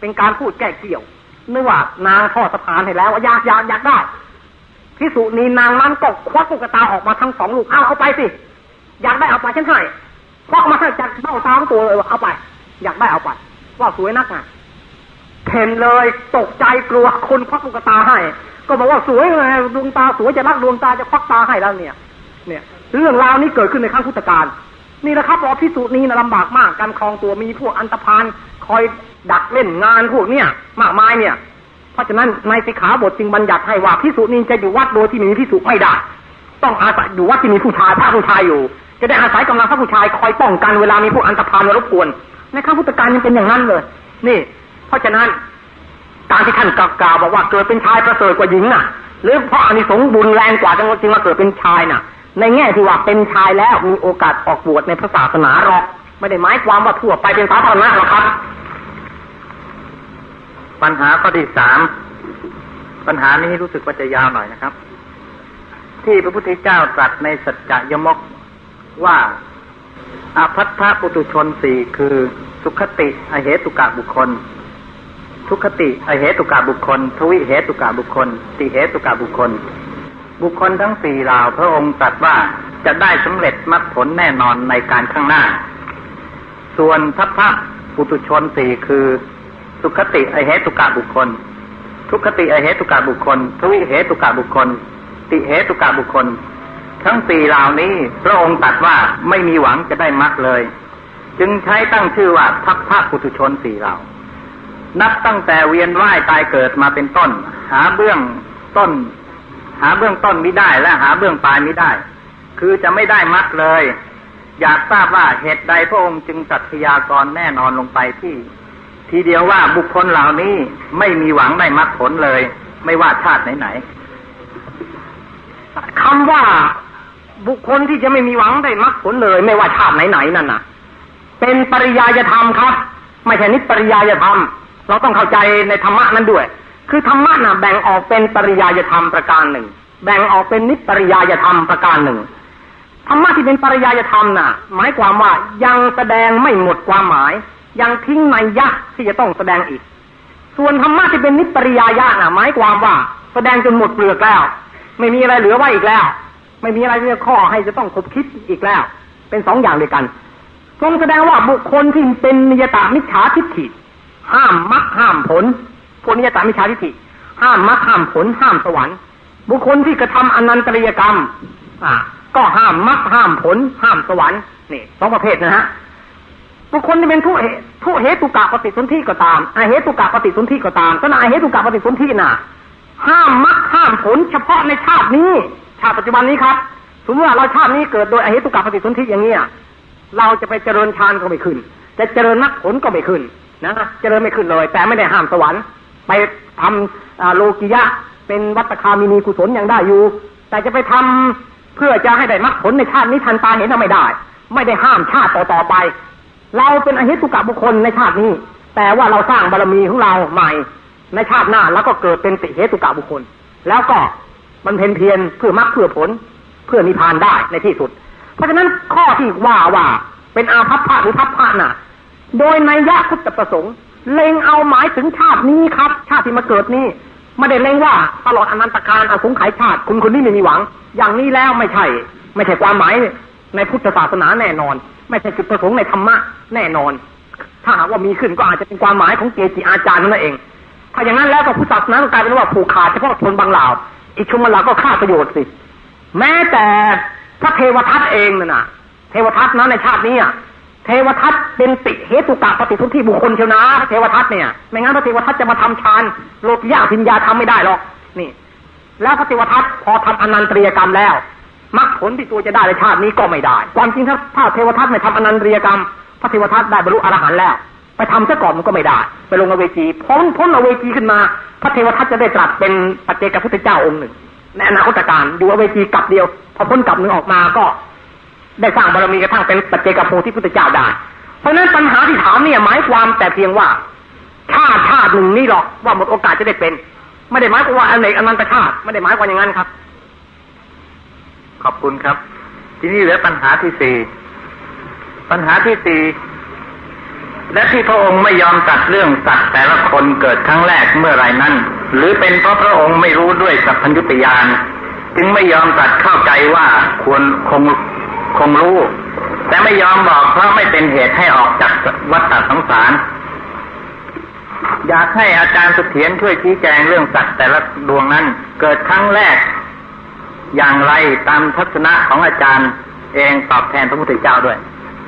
เป็นการพูดแก้เกี่ยวนึกว่านางทอดสะพานให้แล้วว่าอยากอยากอยากได้ พิสุนีนางนั้นก็ควักลูกตาออกมาทั้งสองลูกเอาเอาไปสิ อยากได้เอาไปฉันให้ควักมาให้จากเบ้าตาของตัวเลยว่าเอาไป อยากได้เอาไป ว่าสวยนักไงเพ่นเลยตกใจกลัวคนควักลูกตาให้ ก็บอกว่าสวยไงดวงตาสวยจะรักดวงตาจะควักตาให้แล้วเนี่ย เนี่ย เรื่องราวนี้เกิดขึ้นในครั้งพุทธกาลนี่แหละครับรอพิสูจน์นี้นะลำบากมากการคลองตัวมีพวกอันตพานคอยดักเล่นงานพวกเนี้ยมากมายเนี่ย ราะฉะนั้นในสิกขาบทจึงบัญญัติให้ว่าพิสูจน์นี้จะอยู่วัดโดยที่มีพิสูจน์ไม่ได้ ต้องอาศัยอยู่วัดที่มีผู้ชายพระผู้ชายอยู่ จะได้อาศัยกำลังพระผู้ชายคอยป้องกันเวลามีพวกอันตรพานมารบกวน ในครั้งพุทธกาลยังเป็นอย่างนั้นเลย นี่ เพราะฉะนั้นการที่ท่านกล่าวบอกว่าเกิดเป็นชายประเสริฐกว่าหญิงน่ะ หรือเพราะอานิสงส์บุญแรงกว่าจึงมาเกิดเป็นชายน่ะ ในแง่ที่ว่าเป็นชายแล้วมีโอกาสออกบวชในพระศาสนาหรอก ไม่ได้หมายความว่าทั่วไปเป็นสาธารณะหรอกครับ ปัญหาข้อที่สามปัญหานี้รู้สึกว่าจะยาวหน่อยนะครับ ที่พระพุทธเจ้าตรัสในสัจจะยมกว่าอาพัทธปุตุชนสี่คือสุขติอเหตุกะบุคคล ทุคติอเหตุกะบุคคล ทวิเหตุกะบุคคล ติเหตุกะบุคคล บุคคลทั้งสี่เหล่าพระองค์ตรัสว่าจะได้สำเร็จมรรคผลแน่นอนในการข้างหน้า ส่วนทัพพะปุตุชนสี่คือ สุขติอเหตุกะบุคคล ทุคติอเหตุกะบุคคลทวิเหตุกะบุคคล ติเหตุกะบุคคล ทั้งสี่เหล่านี้พระองค์ตรัสว่าไม่มีหวังจะได้มรรคเลย จึงใช้ตั้งชื่อว่าทัพพะปุตุชนสี่เหล่า นับตั้งแต่เวียนว่ายตายเกิดมาเป็นต้น หาเบื้องต้น หาเบื้องต้นไม่ได้และหาเบื้องปลายไม่ได้ คือจะไม่ได้มรรคเลย อยากทราบว่าเหตุใดพระองค์จึงตรัสพยากรแน่นอนลงไปที่ ทีเดียวว่าบุคคลเหล่านี้ไม่มีหวังได้มรรคผลเลย ไม่ว่าชาติไหนๆคำว่าบุคคลที่จะไม่มีหวังได้มรรคผลเลย ไม่ว่าชาติไหนๆนั่นน่ะ เป็นปริยายธรรมครับ ไม่ใช่นิปริยายธรรม เราต้องเข้าใจในธรรมะนั้นด้วย คือธรรมะน่ะแบ่งออกเป็นปริยายธรรมประการหนึ่ง แบ่งออกเป็นนิปริยายธรรมประการหนึ่งธรรมะที่เป็นปริยายธรรมน่ะ หมายความว่ายังแสดงไม่หมดความหมาย ยังทิ้งในยยะที่จะต้องแสดงอีก ส่วนธรรมะที่เป็นนิปริยายะน่ะหมายความว่า แสดงจนหมดเปลือกแล้ว ไม่มีอะไรเหลือไว้อีกแล้ว ไม่มีอะไรที่จะข้อให้จะต้องคบคิดอีกแล้ว เป็นสองอย่างด้วยกันทรงแสดงว่าบุคคลที่เป็นนิยตามิจฉาทิฏฐิห้ามมรรคห้ามผลพวกนิยตามิจฉาทิฏฐิห้ามมรรคห้ามผลห้ามสวรรค์ บุคคลที่กระทำอนันตริยกรรม อ่า ก็ห้ามมรรคห้ามผล ห้ามสวรรค์นี่สองประเภทนะฮะ บุคคลที่เป็นทุเหทุเหตุกะปฏิสนธิก็ตามอาเหตุกะปฏิสนธิก็ตาม ก็นาเหตุกะปฏิสนธิน่ะ ห้ามมรรคห้ามผลเฉพาะในชาตินี้ ชาติปัจจุบันนี้ครับสมมติว่าเราชาตินี้เกิดโดยอาเหตุกะปฏิสนธิอย่างเงี้ยเราจะไปเจริญฌานก็ไม่ขึ้น จะเจริญมรรคผลก็ไม่ขึ้นนะเจริญไม่ขึ้นเลย แต่ไม่ได้ห้ามสวรรค์ ไปทำโลกิยะ เป็นวัตคามินีกุศลยังได้อยู่ แต่จะไปทำเพื่อจะให้ได้มรรคผลในชาตินี้ทันตาเห็นทำไม่ได้ ไม่ได้ห้ามชาติต่อๆไป เราเป็นอเหตุกะบุคคลในชาตินี้ แต่ว่าเราสร้างบารมีของเราใหม่ ในชาติหน้าแล้วก็เกิดเป็นติเหตุกะบุคคล แล้วก็มันเพนเพียนเพื่อมรรคเพื่อผล เพื่อนิพพานได้ในที่สุด เพราะฉะนั้นข้อที่ว่าว่าเป็นอาภัพพะหรือพัพพะน่ะ โดยในยะพุทธประสงค์ เล็งเอาหมายถึงชาตินี้ครับ ชาติที่มาเกิดนี้ไม่ได้เล็งว่าตลอดอนันตการอาสงไขยชาติ คุณคนนี้ไม่มีหวัง อย่างนี้แล้วไม่ใช่ ไม่ใช่ความหมาย ในพุทธศาสนาแน่นอน ไม่ใช่จุดประสงค์ในธรรมะแน่นอน ถ้าหากว่ามีขึ้นก็อาจจะเป็นความหมายของเกจิอาจารย์นั่นเอง ถ้าอย่างนั้นแล้วก็พุทธศาสนาก็กลายเป็นว่าผูกขาดเฉพาะชนบางเหล่า อีกชนบางเหล่าก็ฆ่าประโยชน์สิ แม้แต่พระเทวทัตเองน่ะ เทวทัตนะในชาตินี้อะเทวทัตเป็นติเหตุกะปฏิสนธิบุคคลเชียวนะเทวทัตเนี่ย ไม่งั้นพระเทวทัตจะมาทำฌานโลกิยาพิญญาทำไม่ได้หรอก นี่ แล้วพระเทวทัตพอทำอนันตริยกรรมแล้ว มรรคผลที่ตัวจะได้ในชาตินี้ก็ไม่ได้ ความจริงถ้าถ้าเทวทัตไม่ทำอนันตริยกรรม พระเทวทัตได้บรรลุอรหันต์แล้ว ไปทำซะก่อนมันก็ไม่ได้ ไปลงอเวจีพ้นพ้นอเวจีขึ้นมา พระเทวทัตจะได้ตรัสเป็นปัจเจกพุทธเจ้าองค์หนึ่งในอนาคตการอยู่อเวจีกลับเดียว พอพ้นกลับหนึ่งออกมาก็ ได้สร้างบารมีกระทั่งเป็นปัจเจกโพธิพุทธเจ้าได้ เพราะนั้นปัญหาที่ถามเนี่ยหมายความแต่เพียงว่าชาติชาติหนึ่งนี่หรอกว่าหมดโอกาสจะได้เป็น ไม่ได้หมายความว่าอเนกอนันตชาติไม่ได้หมายความอย่างนั้นครับ ขอบคุณครับ ทีนี้เหลือปัญหาที่สี่ปัญหาที่สี่และที่พระองค์ไม่ยอมตัดเรื่องสัตว์แต่ละคนเกิดครั้งแรกเมื่อไรนั้น หรือเป็นเพราะพระองค์ไม่รู้ด้วยสัพพัญญุตยานจึงไม่ยอมตัดเข้าใจว่าควรคงคงรู้ แต่ไม่ยอมบอกเพราะไม่เป็นเหตุให้ออกจากวัฏฏสงสาร อยากให้อาจารย์เสถียรช่วยชี้แจงเรื่องสัตว์แต่ละดวงนั้น เกิดครั้งแรก อย่างไรตามทัศนะของอาจารย์เองตอบแทนพระพุทธเจ้าด้วย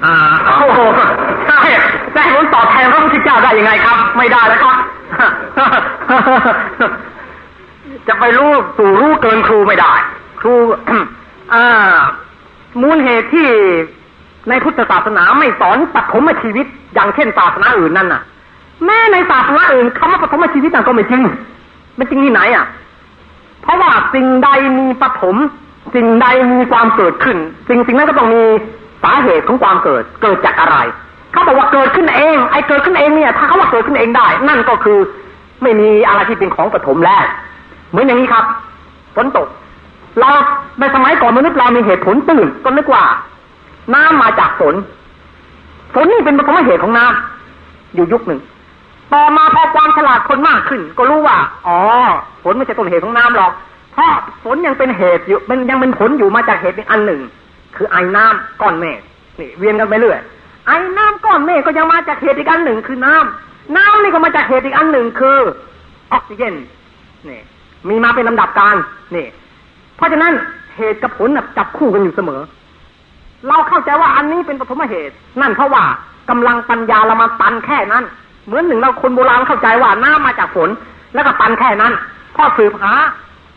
อ่าโอ้โหใช่ได้ผมตอบแทนพระพุทธเจ้าได้ยังไงครับ ไม่ได้แล้วครับ จะไปรู้สู่รู้เกินครูไม่ได้ ครูอ่ามูลเหตุที่ในพุทธศาสนาไม่สอนปฐมชีวิต อย่างเช่นศาสนาอื่นนั่นน่ะ แม้ในศาสนาอื่นคำว่าปฐมชีวิตนั่นก็ไม่จริง มันจริงที่ไหนอะ เพราะว่าสิ่งใดมีปฐมสิ่งใดมีความเกิดขึ้น สิ่งสิ่งนั้นก็ต้องมีสาเหตุของความเกิด เกิดจากอะไร เขาบอกว่าเกิดขึ้นเอง ไอ้เกิดขึ้นเองเนี่ย ถ้าเขาว่าเกิดขึ้นเองได้ นั่นก็คือไม่มีอะไรที่เป็นของปฐมแล้ว เหมือนอย่างนี้ครับฝนตก เราในสมัยก่อนมนุษย์เรามีเหตุผลตื่นก็นึกว่า น้ำมาจากฝน ฝนนี่เป็นปฐมเหตุของน้ำอยู่ยุคหนึ่ง ต่อมาพอความฉลาดคนมากขึ้น ก็รู้ว่า อ๋อ ฝนไม่ใช่ต้นเหตุของน้ำหรอก เพราะฝนยังเป็นเหตุอยู่ มันยังเป็นผลอยู่มาจากเหตุอีกอันหนึ่ง คือไอ้น้ำก้อนเมฆนี่เวียนกันไปเรื่อย ไอ้น้ำก้อนเมฆก็ยังมาจากเหตุอีกอันหนึ่ง คือน้ำน้ำนี่ก็มาจากเหตุอีกอันหนึ่งคือออกซิเจนนี่มีมาเป็นลำดับการนี่ เพราะฉะนั้นเหตุกับผลจับคู่กันอยู่เสมอ เราเข้าใจว่าอันนี้เป็นปฐมเหตุ นั่นเพราะว่ากำลังปัญญาเรามาตันแค่นั้น เหมือนหนึ่งเราคนโบราณเข้าใจว่าน้ำมาจากฝน แล้วก็ตันแค่นั้นพ่อสืบหา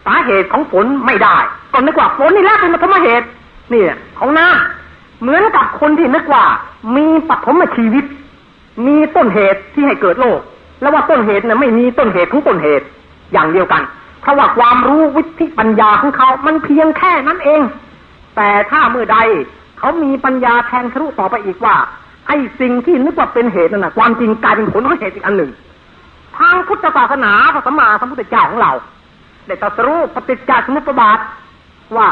สาเหตุของฝนไม่ได้ก็นึกว่าฝนนี่แหละเป็นปฐมเหตุนี่ของน้ำเหมือนกับคนที่นึกว่า มีปฐมชีวิต มีต้นเหตุที่ให้เกิดโลก แล้วว่าต้นเหตุเนี่ยไม่มีต้นเหตุของต้นเหตุอย่างเดียวกันเพราะว่าความรู้วิธีปัญญาของเขา มันเพียงแค่นั้นเอง แต่ถ้าเมื่อใดเขามีปัญญาแทงทะลุต่อไปอีกว่า ไอ้สิ่งที่นึกว่าเป็นเหตุนั่นนะความจริงกลายเป็นผลของเหตุอีกอันหนึ่ง ทางพุทธศาสนาพระสัมมาสัมพุทธเจ้าของเราได้ตรัสรู้ปฏิจจสมุปบาทว่า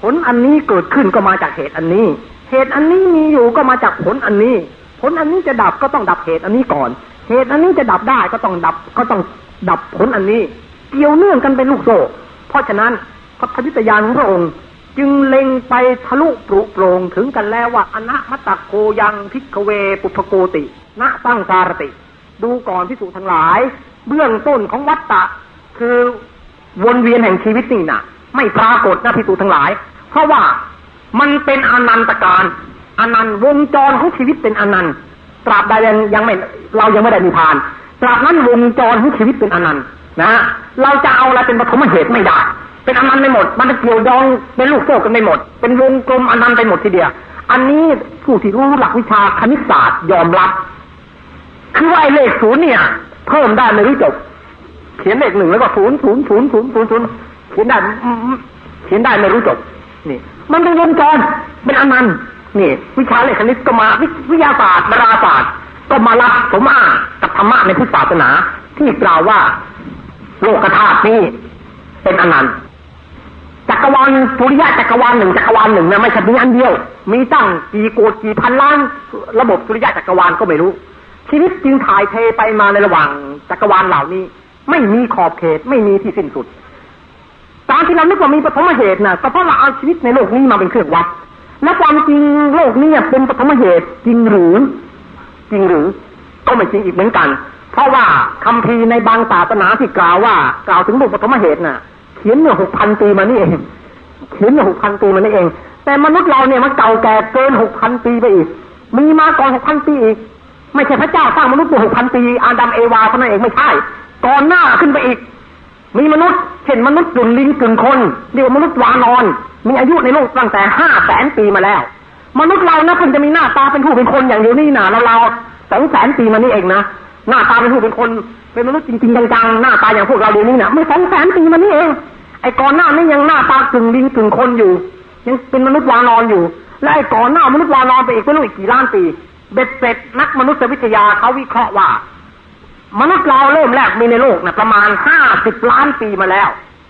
ผลอันนี้เกิดขึ้นก็มาจากเหตุอันนี้ เหตุอันนี้มีอยู่ก็มาจากผลอันนี้ ผลอันนี้จะดับก็ต้องดับเหตุอันนี้ก่อน เหตุอันนี้จะดับได้ก็ต้องดับก็ต้องดับผลอันนี้ เกี่ยวเนื่องกันเป็นลูกโซ่ เพราะฉะนั้นพระพิจยานของพระองค์ จึงเล็งไปทะลุปรุโปรงถึงกันแล้วว่าอนะมตะโกยังพิกเวปุพโกติ ณตั้งการติ ดูก่อนพิสูจทั้งหลาย เบื้องต้นของวัตตะ คือวนเวียนแห่งชีวิตนี่นะไม่ปรากฏนะพิสูจทั้งหลาย เพราะว่ามันเป็นอนันตการอนันต์วงจรของชีวิตเป็นอนันต์ตราบใดยังยังไม่เรายังไม่ได้มีทานตราบนั้นวงจรของชีวิตเป็นอนันต์นะเราจะเอาอะไรเป็นปฐมเหตุไม่ได้ เป็นอนันต์ไม่หมด มันจะเกี่ยวยองเป็นลูกโซ่กันไม่หมด เป็นวงกลมอนันต์ไปหมดทีเดียว อันนี้ผู้ที่รู้หลักวิชาคณิตศาสตร์ยอมรับ คือว่าไอ้เลขศูนย์เนี่ย เพิ่มได้ไม่รู้จบ เขียนเลขหนึ่งแล้วก็ศูนย์ศูนย์ศูนย์ศูนย์ศูนย์ศูนย์เขียนได้เขียนได้ไม่รู้จบ นี่ มันเป็นวงจรเป็นอนันต์นี่ วิชาเลขคณิตก็มาวิทยาศาสตร์ดาราศาสตร์ก็มารับสมอากับธรรมะในพุทธศาสนา ที่กล่าวว่า โลกธาตุนี้เป็นอนันต์ จักรวาลสุริยะจักรวาลหนึ่งจักรวาลหนึ่งนะไม่ใช่มีอันเดียว มีตั้งกี่โกดกี่พันล้านระบบสุริยะจักรวาลก็ไม่รู้ ชีวิตจึงถ่ายเทไปมาในระหว่างจักรวาลเหล่านี้ ไม่มีขอบเขตไม่มีที่สิ้นสุดการที่เรานึกว่ามีปฐมเหตุนะก็เพราะเราเอาชีวิตในโลกนี้มาเป็นเครื่องวัด และความจริงโลกนี้เป็นปฐมเหตุจริงหรือ จริงหรือ ก็ไม่จริงอีกเหมือนกัน เพราะว่าคำพีในบางศาสนาที่กล่าวว่ากล่าวถึงบุปฐมเหตุน่ะ เขียนเมื่อหกพันปีมานี่เองเขียนเมื่อหกพันปีมานี่เอง แต่มนุษย์เราเนี่ยมันเก่าแก่เกินหกพันปีไปอีก มีมาก่อนหกพันปีอีก ไม่ใช่พระเจ้าสร้างมนุษย์เมื่อหกพันปี อาดัมเอวาเท่านั้นเองไม่ใช่ก่อนหน้าขึ้นไปอีก มีมนุษย์เช่นมนุษย์กึ่งลิงกึ่งคนเรียกว่ามนุษย์วานอน มีอายุในโลกตั้งแต่ห้าแสนปีมาแล้ว มนุษย์เรานะเพิ่งจะมีหน้าตาเป็นผู้เป็นคนอย่างเดียวนี่นะเราเราสองแสนปีมานี่เองนะ หน้าตาเป็นผู้เป็นคนเป็นมนุษย์จริงๆจังๆหน้าตาอย่างพวกเราเดี๋ยวนี้นะไม่สองแสนปีมานี่เองไอ้ก่อนหน้านี้ยังหน้าตากึ่งลิงกึ่งคนอยู่ ยังเป็นมนุษย์วานอนอยู่ และไอ้ก่อนหน้ามนุษย์วานอนไปอีกไม่รู้อีกกี่ล้านปีเบ็ดเสร็จนักมนุษยวิทยาเขาวิเคราะห์ว่า มนุษย์เราเริ่มแรกมีในโลกนะประมาณห้าสิบล้านปีมาแล้ว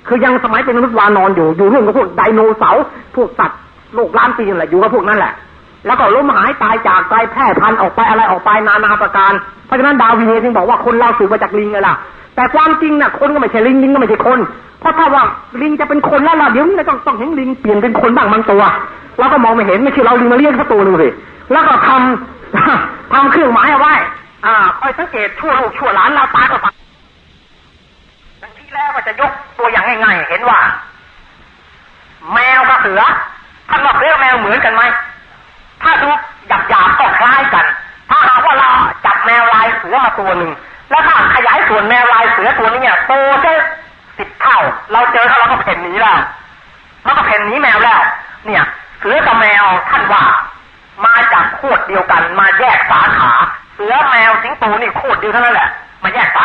คือยังสมัยเป็นมนุษย์วานอนอยู่อยู่ร่วมกับพวกไดโนเสาร์พวกสัตว์โลกล้านปีนั่นแหละอยู่กับพวกนั้นแหละ แล้วก็ล้มหายตายจากไปแพร่พันออกไปอะไรออกไปนานาประการ เพราะฉะนั้นดาวินเนจึงบอกว่าคนเราสืบมาจากลิงไงล่ะ แต่ความจริงน่ะคนก็ไม่ใช่ลิงลิงก็ไม่ใช่คน เพราะถ้าว่าลิงจะเป็นคนแล้วล่ะเดี๋ยวนี้เรต้องต้องเห็นลิงเปลี่ยนเป็นคนบ้างบางตัวเราก็มองไม่เห็นไม่ใช่เราลิงมาเลี้ยงสักตัวหนึ่งสิแล้วก็ทำทำเครื่องหมายเอาไว้ อ่าคอยสังเกตชั่วลูกชั่วหลานเราตายก็ไปดังที่แล้วว่าจะยกตัวอย่างง่ายๆเห็นว่า แมวกับเสือท่านว่าเสือแมวเหมือนกันไหม ถ้าดูหยาบๆก็คล้ายกัน ถ้าหากว่าเราจับแมวลายเสือมาตัวหนึ่ง แล้วถ้าขยายส่วนแมวลายเสือตัวนี้เนี่ยโตเจ๊สิบเท่า เราเจอเขาเราก็เพ่นหนีแล้วมันก็เพ่นหนีแมวแล้ว เนี่ย เสือกับแมวท่านว่า มาจากโคตรเดียวกัน มาแยกสาขา เสือแมวสิงโตนี่โคตรเดียวเท่านั้นแหละ มาแยกสา